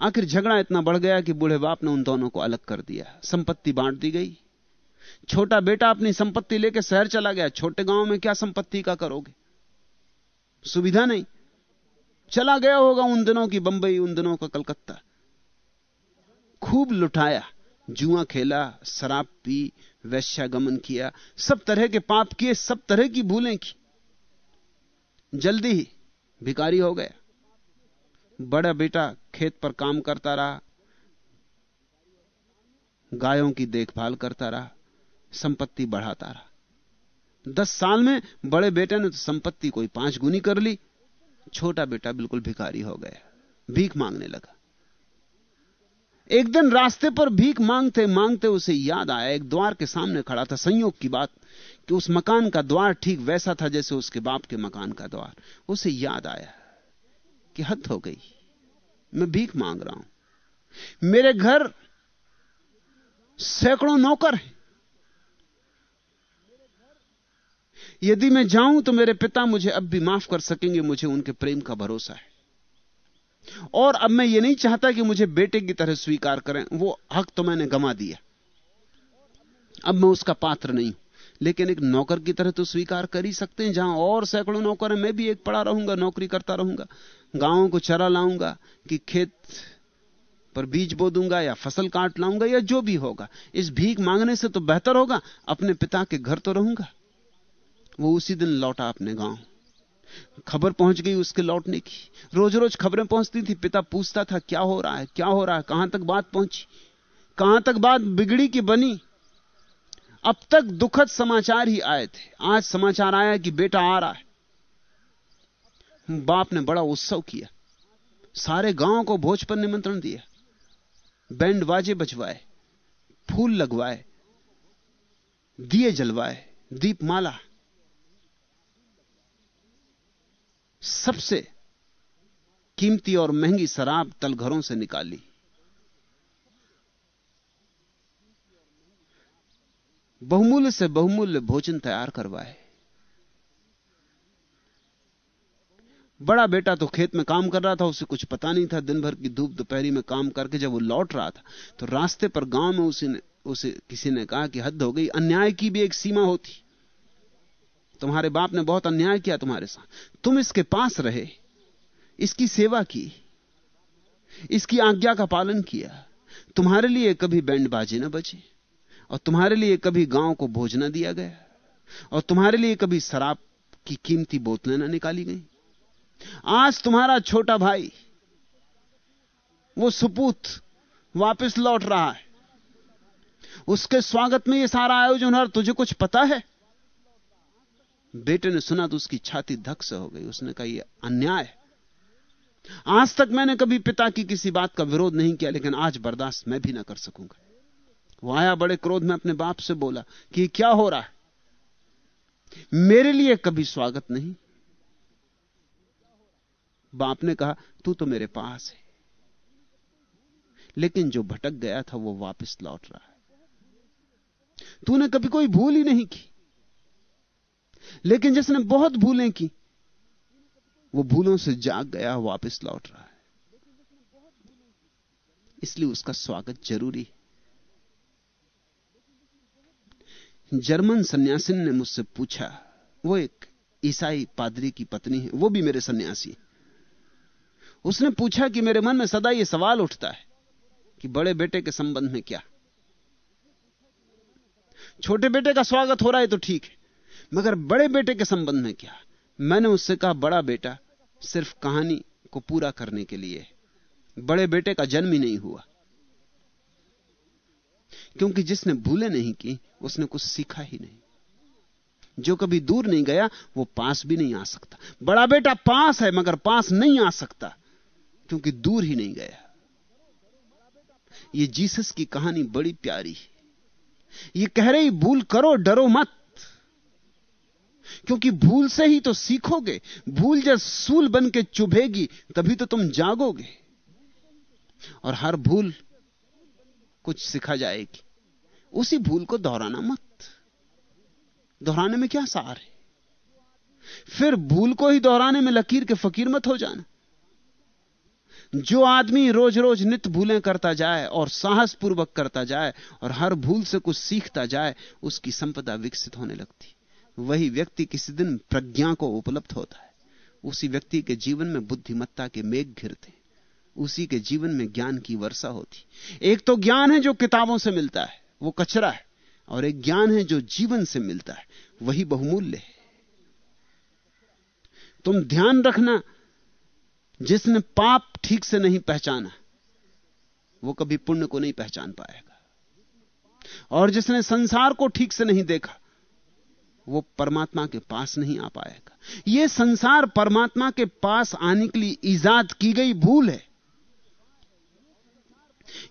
S2: आखिर झगड़ा इतना बढ़ गया कि बूढ़े बाप ने उन दोनों को अलग कर दिया, संपत्ति बांट दी गई। छोटा बेटा अपनी संपत्ति लेकर शहर चला गया, छोटे गाँव में क्या संपत्ति का करोगे? सुविधा नहीं। चला गया होगा उन दिनों की बंबई, उन दिनों का कलकत्ता। खूब लुटाया। जुआ खेला, शराब पी वैश्यागमन किया, सब तरह के पाप किए, सब तरह की भूलें की। जल्दी ही भिकारी हो गया। बड़ा बेटा खेत पर काम करता रहा, गायों की देखभाल करता रहा, संपत्ति बढ़ाता रहा। दस साल में बड़े बेटे ने तो संपत्ति कोई पाँच गुनी कर ली, छोटा बेटा बिल्कुल भिखारी हो गया, भीख मांगने लगा। एक दिन रास्ते पर भीख मांगते मांगते उसे याद आया। एक द्वार के सामने खड़ा था। संयोग की बात कि उस मकान का द्वार ठीक वैसा था जैसे उसके बाप के मकान का द्वार। उसे याद आया कि हद हो गई। मैं भीख मांग रहा हूँ। मेरे घर सैकड़ों नौकर हैं। यदि मैं जाऊँ तो मेरे पिता मुझे अब भी माफ़ कर सकेंगे। मुझे उनके प्रेम का भरोसा है। और अब मैं ये नहीं चाहता कि मुझे बेटे की तरह स्वीकार करें, वो हक तो मैंने गमा दिया। अब मैं उसका पात्र नहीं लेकिन एक नौकर की तरह तो स्वीकार कर ही सकते हैं, जहाँ और सैकड़ों नौकर हैं, मैं भी एक पड़ा रहूँगा, नौकरी करता रहूँगा। गाँवों को चरा लाऊँगा कि खेत पर बीज बो दूँगा या फ़सल काट लाऊँगा या जो भी होगा। इस भीख मांगने से तो बेहतर होगा, अपने पिता के घर तो रहूँगा। वो उसी दिन लौटा अपने गाँव। खबर पहुँच गई उसके लौटने की। रोज रोज खबरें पहुँचती थी, पिता पूछता था, क्या हो रहा है? क्या हो रहा है? कहाँ तक बात पहुँची? कहाँ तक बात बिगड़ी की बनी? अब तक दुखद समाचार ही आए थे। आज समाचार आया कि बेटा आ रहा है। बाप ने बड़ा उत्सव किया। सारे गाँव को भोज पर निमंत्रण दिया। बैंड बाजे बजवाए, फूल लगवाए, दिए जलवाए, दीपमाला। सबसे कीमती और महँगी शराब तलघरों से निकाली। बहुमूल्य से बहुमूल्य भोजन तैयार करवाए। बड़ा बेटा तो खेत में काम कर रहा था, उसे कुछ पता नहीं था। दिन भर की धूप दोपहरी में काम करके जब वो लौट रहा था तो रास्ते पर गाँव में उसी उसे, किसी ने कहा कि हद हो गई। अन्याय की भी एक सीमा होती। तुम्हारे बाप ने बहुत अन्याय किया तुम्हारे साथ। तुम इसके पास रहे, इसकी सेवा की, इसकी आज्ञा का पालन किया। तुम्हारे लिए कभी बैंड बाजे न बचे, और तुम्हारे लिए कभी गाँव को भोजना दिया गया, और तुम्हारे लिए कभी शराब की कीमती बोतलें ना निकाली गई। आज तुम्हारा छोटा भाई, वो सुपूत वापस लौट रहा है। उसके स्वागत में ये सारा आयोजन हो तुझे कुछ पता है? बेटे ने सुना तो उसकी छाती धक से हो गई। उसने कहा यह अन्याय आज तक मैंने कभी पिता की किसी बात का विरोध नहीं किया, लेकिन आज बर्दाश्त मैं भी ना कर सकूँगा। वो आया बड़े क्रोध में अपने बाप से बोला कि क्या हो रहा है? मेरे लिए कभी स्वागत नहीं। बाप ने कहा, तू तो मेरे पास है। लेकिन जो भटक गया था, वो वापस लौट रहा है। तूने कभी कोई भूल ही नहीं की। लेकिन जिसने बहुत भूलें की, वो भूलों से जाग गया, वापस लौट रहा है। इसलिए उसका स्वागत ज़रूरी है। जर्मन सन्यासिन ने मुझसे पूछा, वो एक ईसाई पादरी की पत्नी है, वो भी मेरे सन्यासी उसने पूछा कि मेरे मन में सदा ये सवाल उठता है कि बड़े बेटे के संबंध में क्या? छोटे बेटे का स्वागत हो रहा है तो ठीक है। मगर बड़े बेटे के संबंध में क्या? मैंने उससे कहा, बड़ा बेटा, सिर्फ़ कहानी को पूरा करने के लिए बड़े बेटे का जन्म ही नहीं हुआ। क्योंकि जिसने भूले नहीं की, उसने कुछ सीखा ही नहीं। जो कभी दूर नहीं गया, वो पास भी नहीं आ सकता। बड़ा बेटा पास है, मगर पास नहीं आ सकता, क्योंकि दूर ही नहीं गया। ये जीसस की कहानी बड़ी प्यारी है। ये कह रही, भूल करो, डरो मत। क्योंकि भूल से ही तो सीखोगे। भूल जब सूल बन के चुभेगी, तभी तो तुम जागोगे। और हर भूल कुछ सिखा जाएगी। उसी भूल को दोहराना मत। दोहराने में क्या सार है? फिर भूल को ही दोहराने में लकीर के फकीर मत हो जाना। जो आदमी रोज रोज नित भूलें करता जाए और साहस पूर्वक करता जाए और हर भूल से कुछ सीखता जाए, उसकी संपदा विकसित होने लगती। वही व्यक्ति किसी दिन प्रज्ञा को उपलब्ध होता है। उसी व्यक्ति के जीवन में बुद्धिमत्ता के मेघ घिरते उसी के जीवन में ज्ञान की वर्षा होती एक तो ज्ञान है जो किताबों से मिलता है, वो कचरा है, और एक ज्ञान है जो जीवन से मिलता है, वही बहुमूल्य है। तुम ध्यान रखना, जिसने पाप ठीक से नहीं पहचाना, वो कभी पुण्य को नहीं पहचान पाएगा। और जिसने संसार को ठीक से नहीं देखा वो परमात्मा के पास नहीं आ पाएगा। यह संसार परमात्मा के पास आने के लिए ईजाद की गई भूल है।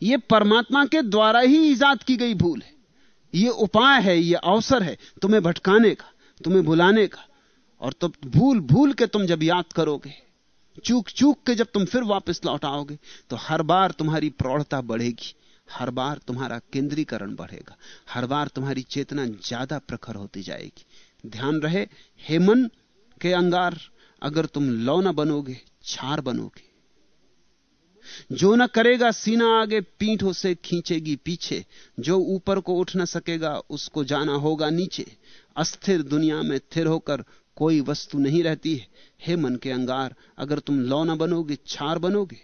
S2: यह परमात्मा के द्वारा ही ईजाद की गई भूल है। यह उपाय है यह अवसर है तुम्हें भटकाने का, तुम्हें बुलाने का। और तब भूल भूल के तुम जब याद करोगे चूक चूक के जब तुम फिर वापस लौट आओगे तो हर बार तुम्हारी प्रौढ़ता बढ़ेगी। हर बार तुम्हारा केंद्रीकरण बढ़ेगा। हर बार तुम्हारी चेतना ज़्यादा प्रखर होती जाएगी। ध्यान रहे, हेमन के अंगार अगर तुम लौना बनोगे, छार बनोगे। जो न करेगा, सीना आगे पीठ उसे खींचेगी पीछे। जो ऊपर को उठ न सकेगा, उसको जाना होगा नीचे। अस्थिर दुनिया में थिर होकर कोई वस्तु नहीं रहती है। हे मन के अंगार अगर तुम लौना बनोगे, छार बनोगे।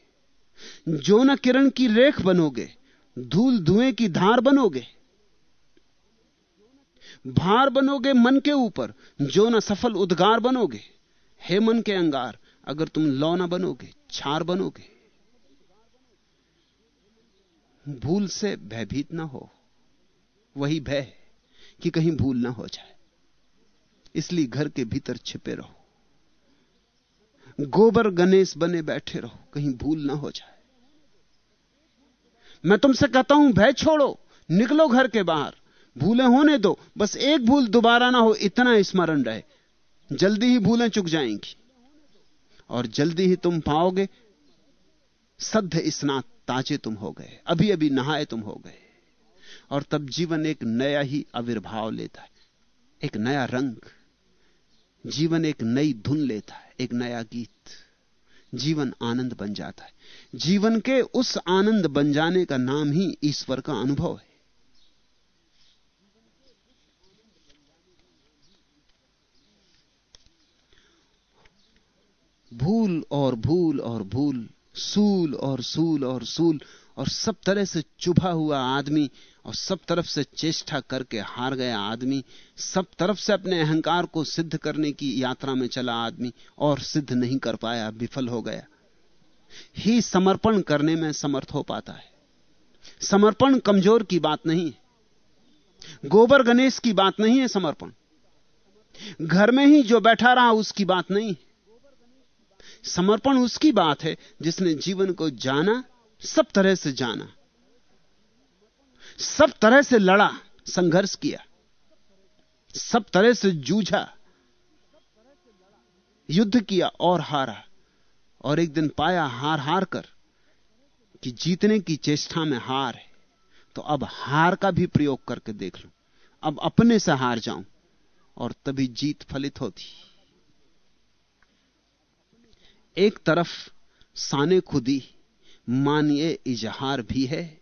S2: जो न किरण की रेख बनोगे धूल धुएँ की धार बनोगे। भार बनोगे मन के ऊपर, जो ना सफल उद्गार बनोगे। हे मन के अंगार, अगर तुम लौ ना बनोगे, छार बनोगे। भूल से भयभीत ना हो। वही भय कि कहीं भूल ना हो जाए। इसलिए घर के भीतर छिपे रहो। गोबर गणेश बने बैठे रहो, कहीं भूल ना हो जाए। मैं तुमसे कहता हूँ, भय छोड़ो, निकलो घर के बाहर। भूले होने दो, बस एक भूल दोबारा ना हो, इतना स्मरण रहे। जल्दी ही भूलें चुक जाएँगी। और जल्दी ही तुम पाओगे, सद्ध स्नात ताजे तुम हो गए अभी अभी नहाए तुम हो गए। और तब जीवन एक नया ही आविर्भाव लेता है, एक नया रंग। जीवन एक नई धुन लेता है, एक नया गीत। जीवन आनंद बन जाता है। जीवन के उस आनंद बन जाने का नाम ही ईश्वर का अनुभव है। भूल और भूल और भूल, सूल और सूल और सूल और सब तरह से चुभा हुआ आदमी और सब तरफ़ से चेष्टा करके हार गया आदमी, सब तरफ़ से अपने अहंकार को सिद्ध करने की यात्रा में चला आदमी और सिद्ध नहीं कर पाया, विफल हो गया। ही समर्पण करने में समर्थ हो पाता है। समर्पण कमज़ोर की बात नहीं है। गोबर गणेश की बात नहीं है समर्पण। घर में ही जो बैठा रहा उसकी बात नहीं है। समर्पण उसकी बात है जिसने जीवन को जाना, सब तरह से जाना। सब तरह से लड़ा, संघर्ष किया, सब तरह से जूझा, युद्ध किया और हारा, और एक दिन पाया हार हार कर कि जीतने की चेष्टा में हार है। तो अब हार का भी प्रयोग करके देख लूँ। अब अपने से हार जाऊँ और तभी जीत फलित होती। एक तरफ़ साने खुदी, मानिए इजहार भी है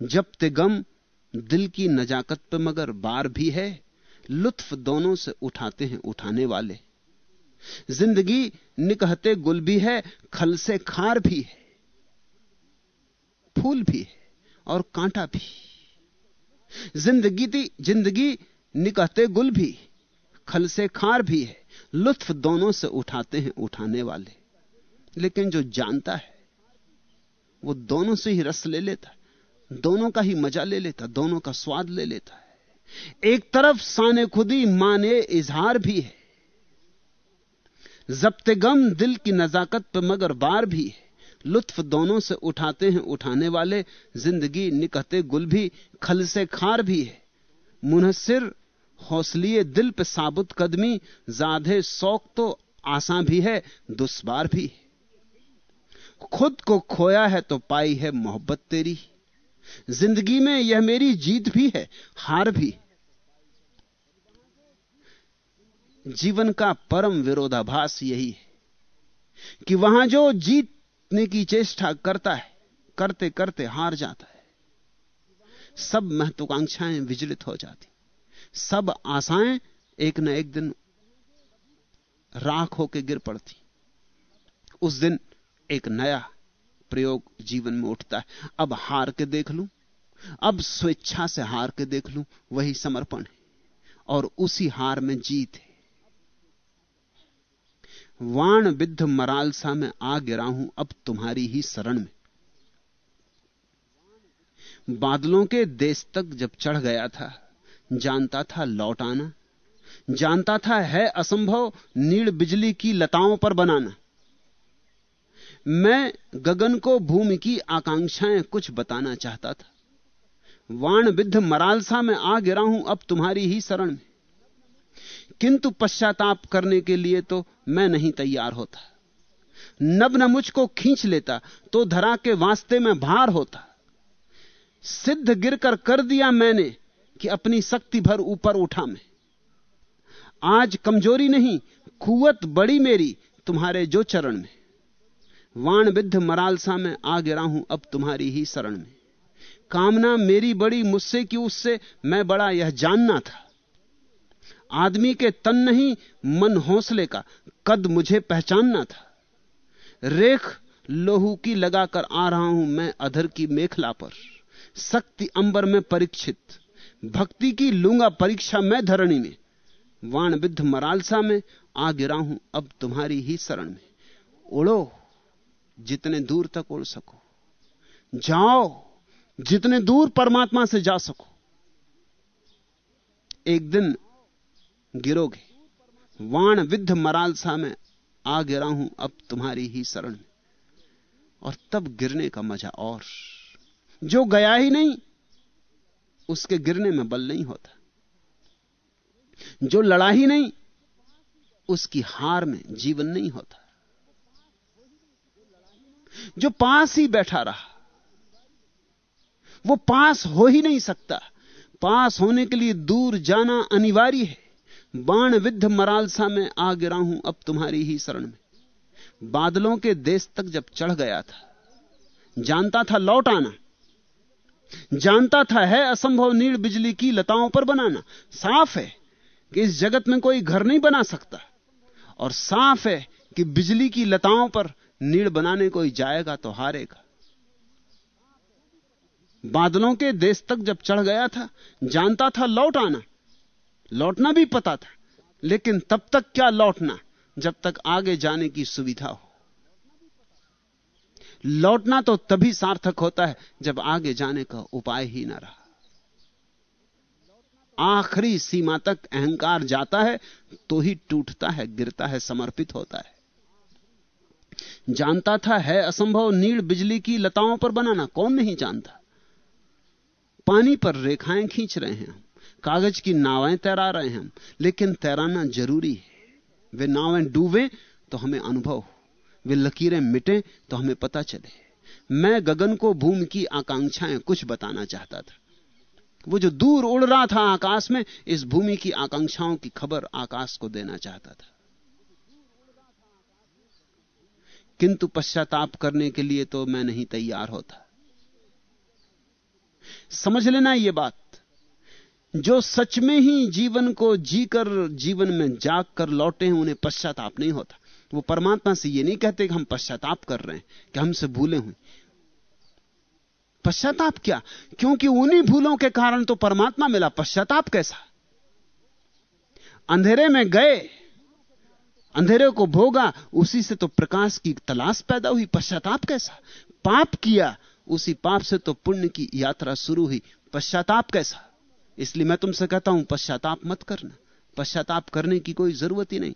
S2: जब ते गम दिल की नजाकत पे मगर बार भी है, लुत्फ दोनों से उठाते हैं उठाने वाले। ज़िंदगी निकहते गुल भी है, खल से खार भी है, फूल भी है और कांटा भी। ज़िंदगी थी ज़िंदगी निकहते गुल भी, खल से खार भी है, लुत्फ दोनों से उठाते हैं उठाने वाले। लेकिन जो जानता है, वो दोनों से ही रस ले लेता है। दोनों का ही मज़ा ले लेता, दोनों का स्वाद ले लेता है। एक तरफ़ साने खुदी, माने इजहार भी है। जब्ते गम दिल की नजाकत पर मगर बार भी है। लुत्फ दोनों से उठाते हैं, उठाने वाले ज़िंदगी निकहते गुल भी, खल से खार भी है। मुनसिर हौसलिए दिल पे साबुत कदमी, जाधे शौक तो आसान भी है दुश्वार भी है। खुद को खोया है तो पाई है मोहब्बत तेरी। ज़िंदगी में यह मेरी जीत भी है, हार भी। जीवन का परम विरोधाभास यही है कि वहाँ जो जीतने की चेष्टा करता है, करते करते हार जाता है। सब महत्वाकांक्षाएँ विचलित हो जाती। सब आशाएँ एक न एक दिन राख होकर गिर पड़ती। उस दिन एक नया प्रयोग जीवन में उठता है। अब हार के देख लूँ, अब स्वेच्छा से हार के देख लूँ, वही समर्पण है और उसी हार में जीत है। वाण विद्ध मरालसा में आ गिरा हूँ, अब तुम्हारी ही शरण में। बादलों के देश तक जब चढ़ गया था, जानता था लौट आना, जानता था है असंभव नील बिजली की लताओं पर बनाना। मैं गगन को भूमि की आकांक्षाएँ कुछ बताना चाहता था। वाण विद्ध मरालसा में आ गिरा हूँ अब तुम्हारी ही शरण में। किंतु पश्चाताप करने के लिए तो मैं नहीं तैयार होता। नब न मुझको खींच लेता तो धरा के वास्ते में भार होता। सिद्ध गिरकर कर दिया मैंने कि अपनी शक्ति भर ऊपर उठा मैं। आज कमज़ोरी नहीं, कुवत बड़ी मेरी तुम्हारे जो चरण में। वाण विद्ध मरालसा में आ गिरा हूँ अब तुम्हारी ही शरण में। कामना मेरी बड़ी मुझसे कि उससे मैं बड़ा यह जानना था। आदमी के तन नहीं, मन हौसले का कद मुझे पहचानना था। रेख लोहू की लगाकर आ रहा हूँ मैं अधर की मेखला पर। शक्ति अंबर में परीक्षित, भक्ति की लूँगा परीक्षा मैं धरणी में। वाण विद्ध मरालसा में आ गिरा हूँ अब तुम्हारी ही शरण में। उड़ो। जितने दूर तक उड़ सको। जाओ, जितने दूर परमात्मा से जा सको। एक दिन गिरोगे। वाण विद्ध मरालसा में आ गिरा हूँ अब तुम्हारी ही शरण में। और तब गिरने का मज़ा और। जो गया ही नहीं, उसके गिरने में बल नहीं होता। जो लड़ा ही नहीं, उसकी हार में जीवन नहीं होता। जो पास ही बैठा रहा। वो पास हो ही नहीं सकता। पास होने के लिए दूर जाना अनिवार्य है। बाण विद्ध मरालसा में आ गिरा हूँ अब तुम्हारी ही शरण में। बादलों के देश तक जब चढ़ गया था, जानता था लौट आना। जानता था है असंभव नीड़ बिजली की लताओं पर बनाना। साफ़ है कि इस जगत में कोई घर नहीं बना सकता। और साफ़ है कि बिजली की लताओं पर नीड़ बनाने कोई जाएगा तो हारेगा। बादलों के देश तक जब चढ़ गया था, जानता था लौट आना। लौटना भी पता था, लेकिन तब तक क्या लौटना, जब तक आगे जाने की सुविधा हो। लौटना तो तभी सार्थक होता है, जब आगे जाने का उपाय ही ना रहा। आखिरी सीमा तक अहंकार जाता है तो ही टूटता है, गिरता है, समर्पित होता है। जानता था है असंभव नील बिजली की लताओं पर बनाना, कौन नहीं जानता? पानी पर रेखाएँ खींच रहे हैं हम, कागज़ की नावें तैरा रहे हैं लेकिन तैराना ज़रूरी है। वे नावें डूबे तो हमें अनुभव हो, वे लकीरें मिटे तो हमें पता चले। मैं गगन को भूमि की आकांक्षाएँ कुछ बताना चाहता था। वो जो दूर उड़ रहा था आकाश में, इस भूमि की आकांक्षाओं की खबर आकाश को देना चाहता था। किंतु पश्चाताप करने के लिए तो मैं नहीं तैयार होता। समझ लेना यह बात। जो सच में ही जीवन को जीकर जीवन में जाग कर लौटे हैं, उन्हें पश्चाताप नहीं होता। वो परमात्मा से ये नहीं कहते कि हम पश्चाताप कर रहे हैं, कि हमसे भूले हुए। पश्चाताप क्या? क्योंकि उन्हीं भूलों के कारण तो परमात्मा मिला। पश्चाताप कैसा? अंधेरे में गए अंधेरे को भोगा, उसी से तो प्रकाश की तलाश पैदा हुई, पश्चाताप कैसा? पाप किया, उसी पाप से तो पुण्य की यात्रा शुरू हुई, पश्चाताप कैसा? इसलिए मैं तुमसे कहता हूँ, पश्चाताप मत करना। पश्चाताप करने की कोई ज़रूरत ही नहीं।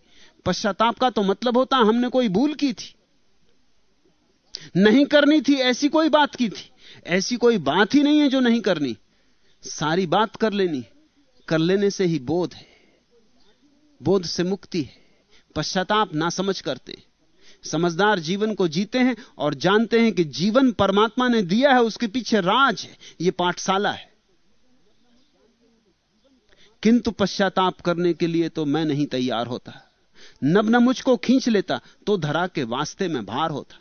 S2: पश्चाताप का तो मतलब होता, हमने कोई भूल की थी। नहीं करनी थी, ऐसी कोई बात की थी। ऐसी कोई बात ही नहीं है जो नहीं करनी। सारी बात कर लेनी। कर लेने से ही बोध है। बोध से मुक्ति है। पश्चाताप ना समझ करते। समझदार जीवन को जीते हैं और जानते हैं कि जीवन परमात्मा ने दिया है, उसके पीछे राज है। यह पाठशाला है। किंतु पश्चाताप करने के लिए तो मैं नहीं तैयार होता। नब न मुझको खींच लेता तो धरा के वास्ते में भार होता।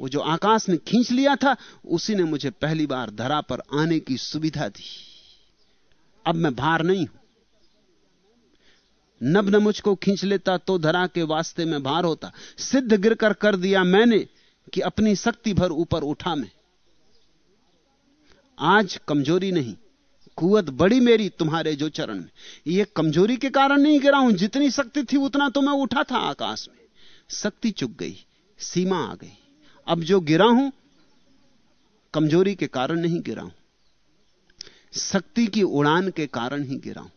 S2: वो जो आकाश ने खींच लिया था, उसी ने मुझे पहली बार धरा पर आने की सुविधा दी। अब मैं भार नहीं हूँ। नब न मुझको खींच लेता तो धरा के वास्ते में भार होता। सिद्ध गिरकर कर दिया मैंने कि अपनी शक्ति भर ऊपर उठा मैं। आज कमज़ोरी नहीं, कुवत बड़ी मेरी तुम्हारे जो चरण में। यह कमज़ोरी के कारण नहीं गिरा हूँ, जितनी शक्ति थी उतना तो मैं उठा था आकाश में। शक्ति चुक गई, सीमा आ गई। अब जो गिरा हूँ, कमज़ोरी के कारण नहीं गिरा हूँ। शक्ति की उड़ान के कारण ही गिरा हूँ।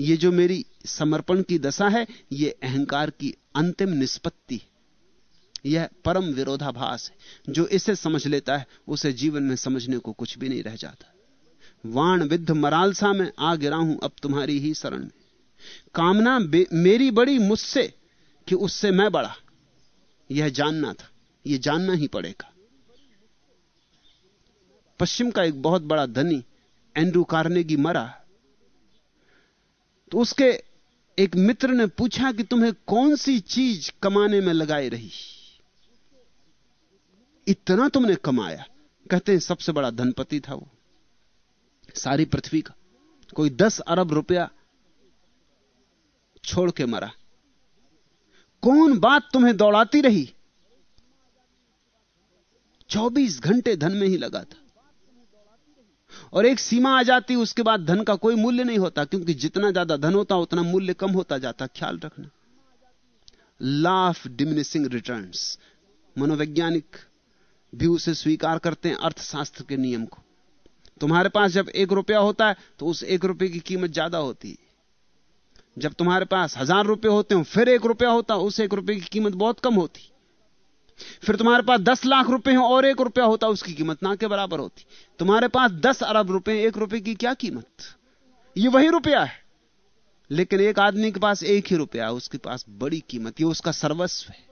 S2: यह जो मेरी समर्पण की दशा है यह अहंकार की अंतिम निष्पत्ति यह परम विरोधाभास है। जो इसे समझ लेता है, उसे जीवन में समझने को कुछ भी नहीं रह जाता। वाण विद्ध मरालसा में आ गिरा हूँ अब तुम्हारी ही शरण में। कामना मेरी बड़ी मुझसे कि उससे मैं बड़ा। यह जानना था। यह जानना ही पड़ेगा। पश्चिम का एक बहुत बड़ा धनी, एंड्रू कार्नेगी मरा। तो उसके एक मित्र ने पूछा कि तुम्हें कौन सी चीज़ कमाने में लगाई रही? इतना तुमने कमाया। कहते हैं, सबसे बड़ा धनपति था वो। सारी पृथ्वी का कोई दस अरब रुपया छोड़ के मरा। कौन बात तुम्हें दौड़ाती रही? चौबीस घंटे धन में ही लगा था। और एक सीमा आ जाती, उसके बाद धन का कोई मूल्य नहीं होता, क्योंकि जितना ज़्यादा धन होता, उतना मूल्य कम होता जाता, ख्याल रखना। लाफ डिमिनिशिंग रिटर्न्स मनोवैज्ञानिक भी उसे स्वीकार करते हैं अर्थशास्त्र के नियम को। तुम्हारे पास जब एक रुपया होता है तो उस एक रुपये की कीमत ज़्यादा होती है। जब तुम्हारे पास हज़ार रुपये होते हो, फिर एक रुपया होता, उस एक रुपये की कीमत बहुत कम होती। फिर तुम्हारे पास दस लाख रुपए हो और एक रुपया होता उसकी कीमत ना के बराबर होती। तुम्हारे पास दस अरब रुपए, एक रुपए की क्या कीमत? ये वही रुपया है। लेकिन एक आदमी के पास एक ही रुपया है, उसके पास बड़ी कीमत, ये उसका सर्वस्व है।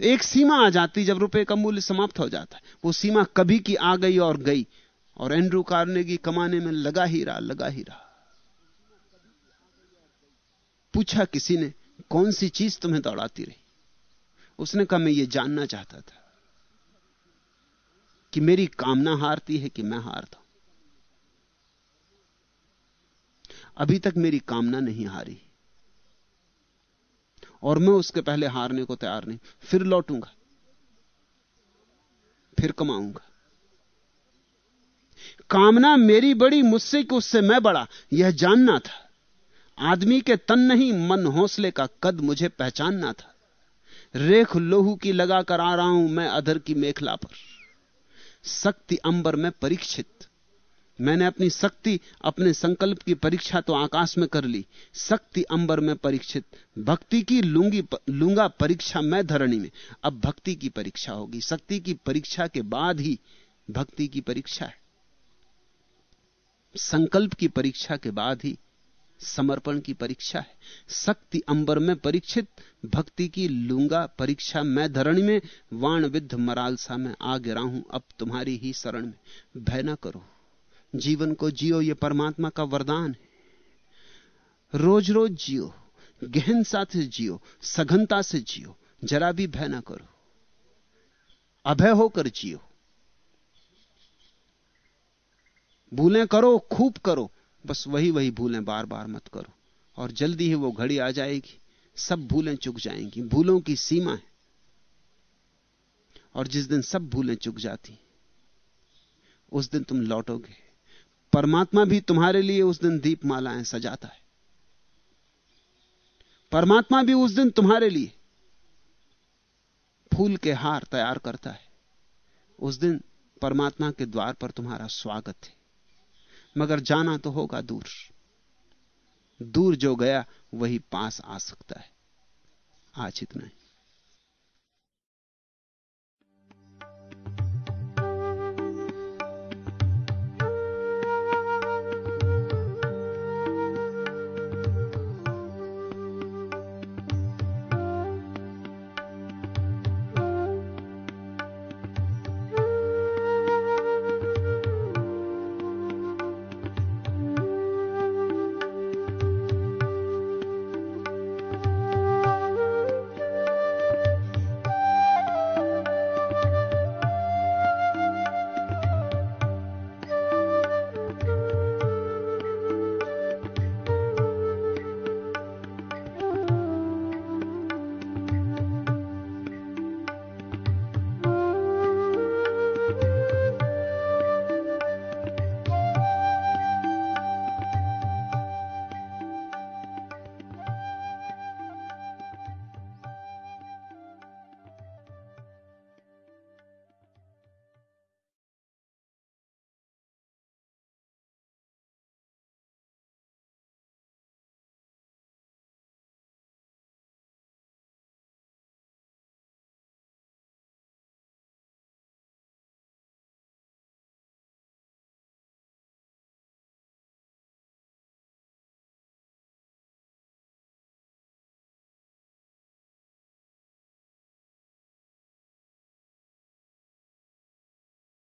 S2: एक सीमा आ जाती जब रुपए का मूल्य समाप्त हो जाता है। वो सीमा कभी की आ गई और गई, और एंड्रू कार्नेगी कमाने में लगा ही रहा, लगा ही रहा। पूछा किसी ने, कौन सी चीज़ तुम्हें दौड़ाती रही? उसने कहा, मैं ये जानना चाहता था कि मेरी कामना हारती है कि मैं हारता हूँ। अभी तक मेरी कामना नहीं हारी। और मैं उसके पहले हारने को तैयार नहीं। फिर लौटूँगा, फिर कमाऊँगा। कामना मेरी बड़ी, मुझसे कि उससे मैं बड़ा। यह जानना था। आदमी के तन नहीं, मन हौसले का कद मुझे पहचानना था। रेख लोहू की लगाकर आ रहा हूँ मैं अधर की मेखला पर। शक्ति अंबर में परीक्षित। मैंने अपनी शक्ति, अपने संकल्प की परीक्षा तो आकाश में कर ली। शक्ति अंबर में परीक्षित। भक्ति की लूँगी लूँगा परीक्षा मैं धरणी में। अब भक्ति की परीक्षा होगी। शक्ति की परीक्षा के बाद ही भक्ति की परीक्षा है। संकल्प की परीक्षा के बाद ही समर्पण की परीक्षा है। शक्ति अंबर में परीक्षित, भक्ति की लूँगा परीक्षा मैं धरणी में, वाण विद्ध मरालसा में आ गिरा हूँ अब तुम्हारी ही शरण में। भय न करो। जीवन को जियो, ये परमात्मा का वरदान है। रोज रोज जियो गहनता से जियो, सघनता से जियो, जरा भी भय ना करो। अभय होकर जियो। भूलें करो, खूब करो। बस वही वही भूलें बार बार मत करो। और जल्दी ही वो घड़ी आ जाएगी। सब भूलें चुक जाएँगी। भूलों की सीमा है। और जिस दिन सब भूलें चुक जाती, उस दिन तुम लौटोगे। परमात्मा भी तुम्हारे लिए उस दिन दीप मालाएँ सजाता है। परमात्मा भी उस दिन तुम्हारे लिए फूल के हार तैयार करता है। उस दिन परमात्मा के द्वार पर तुम्हारा स्वागत है। मगर जाना तो होगा दूर। दूर जो गया, वही पास आ सकता है। आज इतना ही।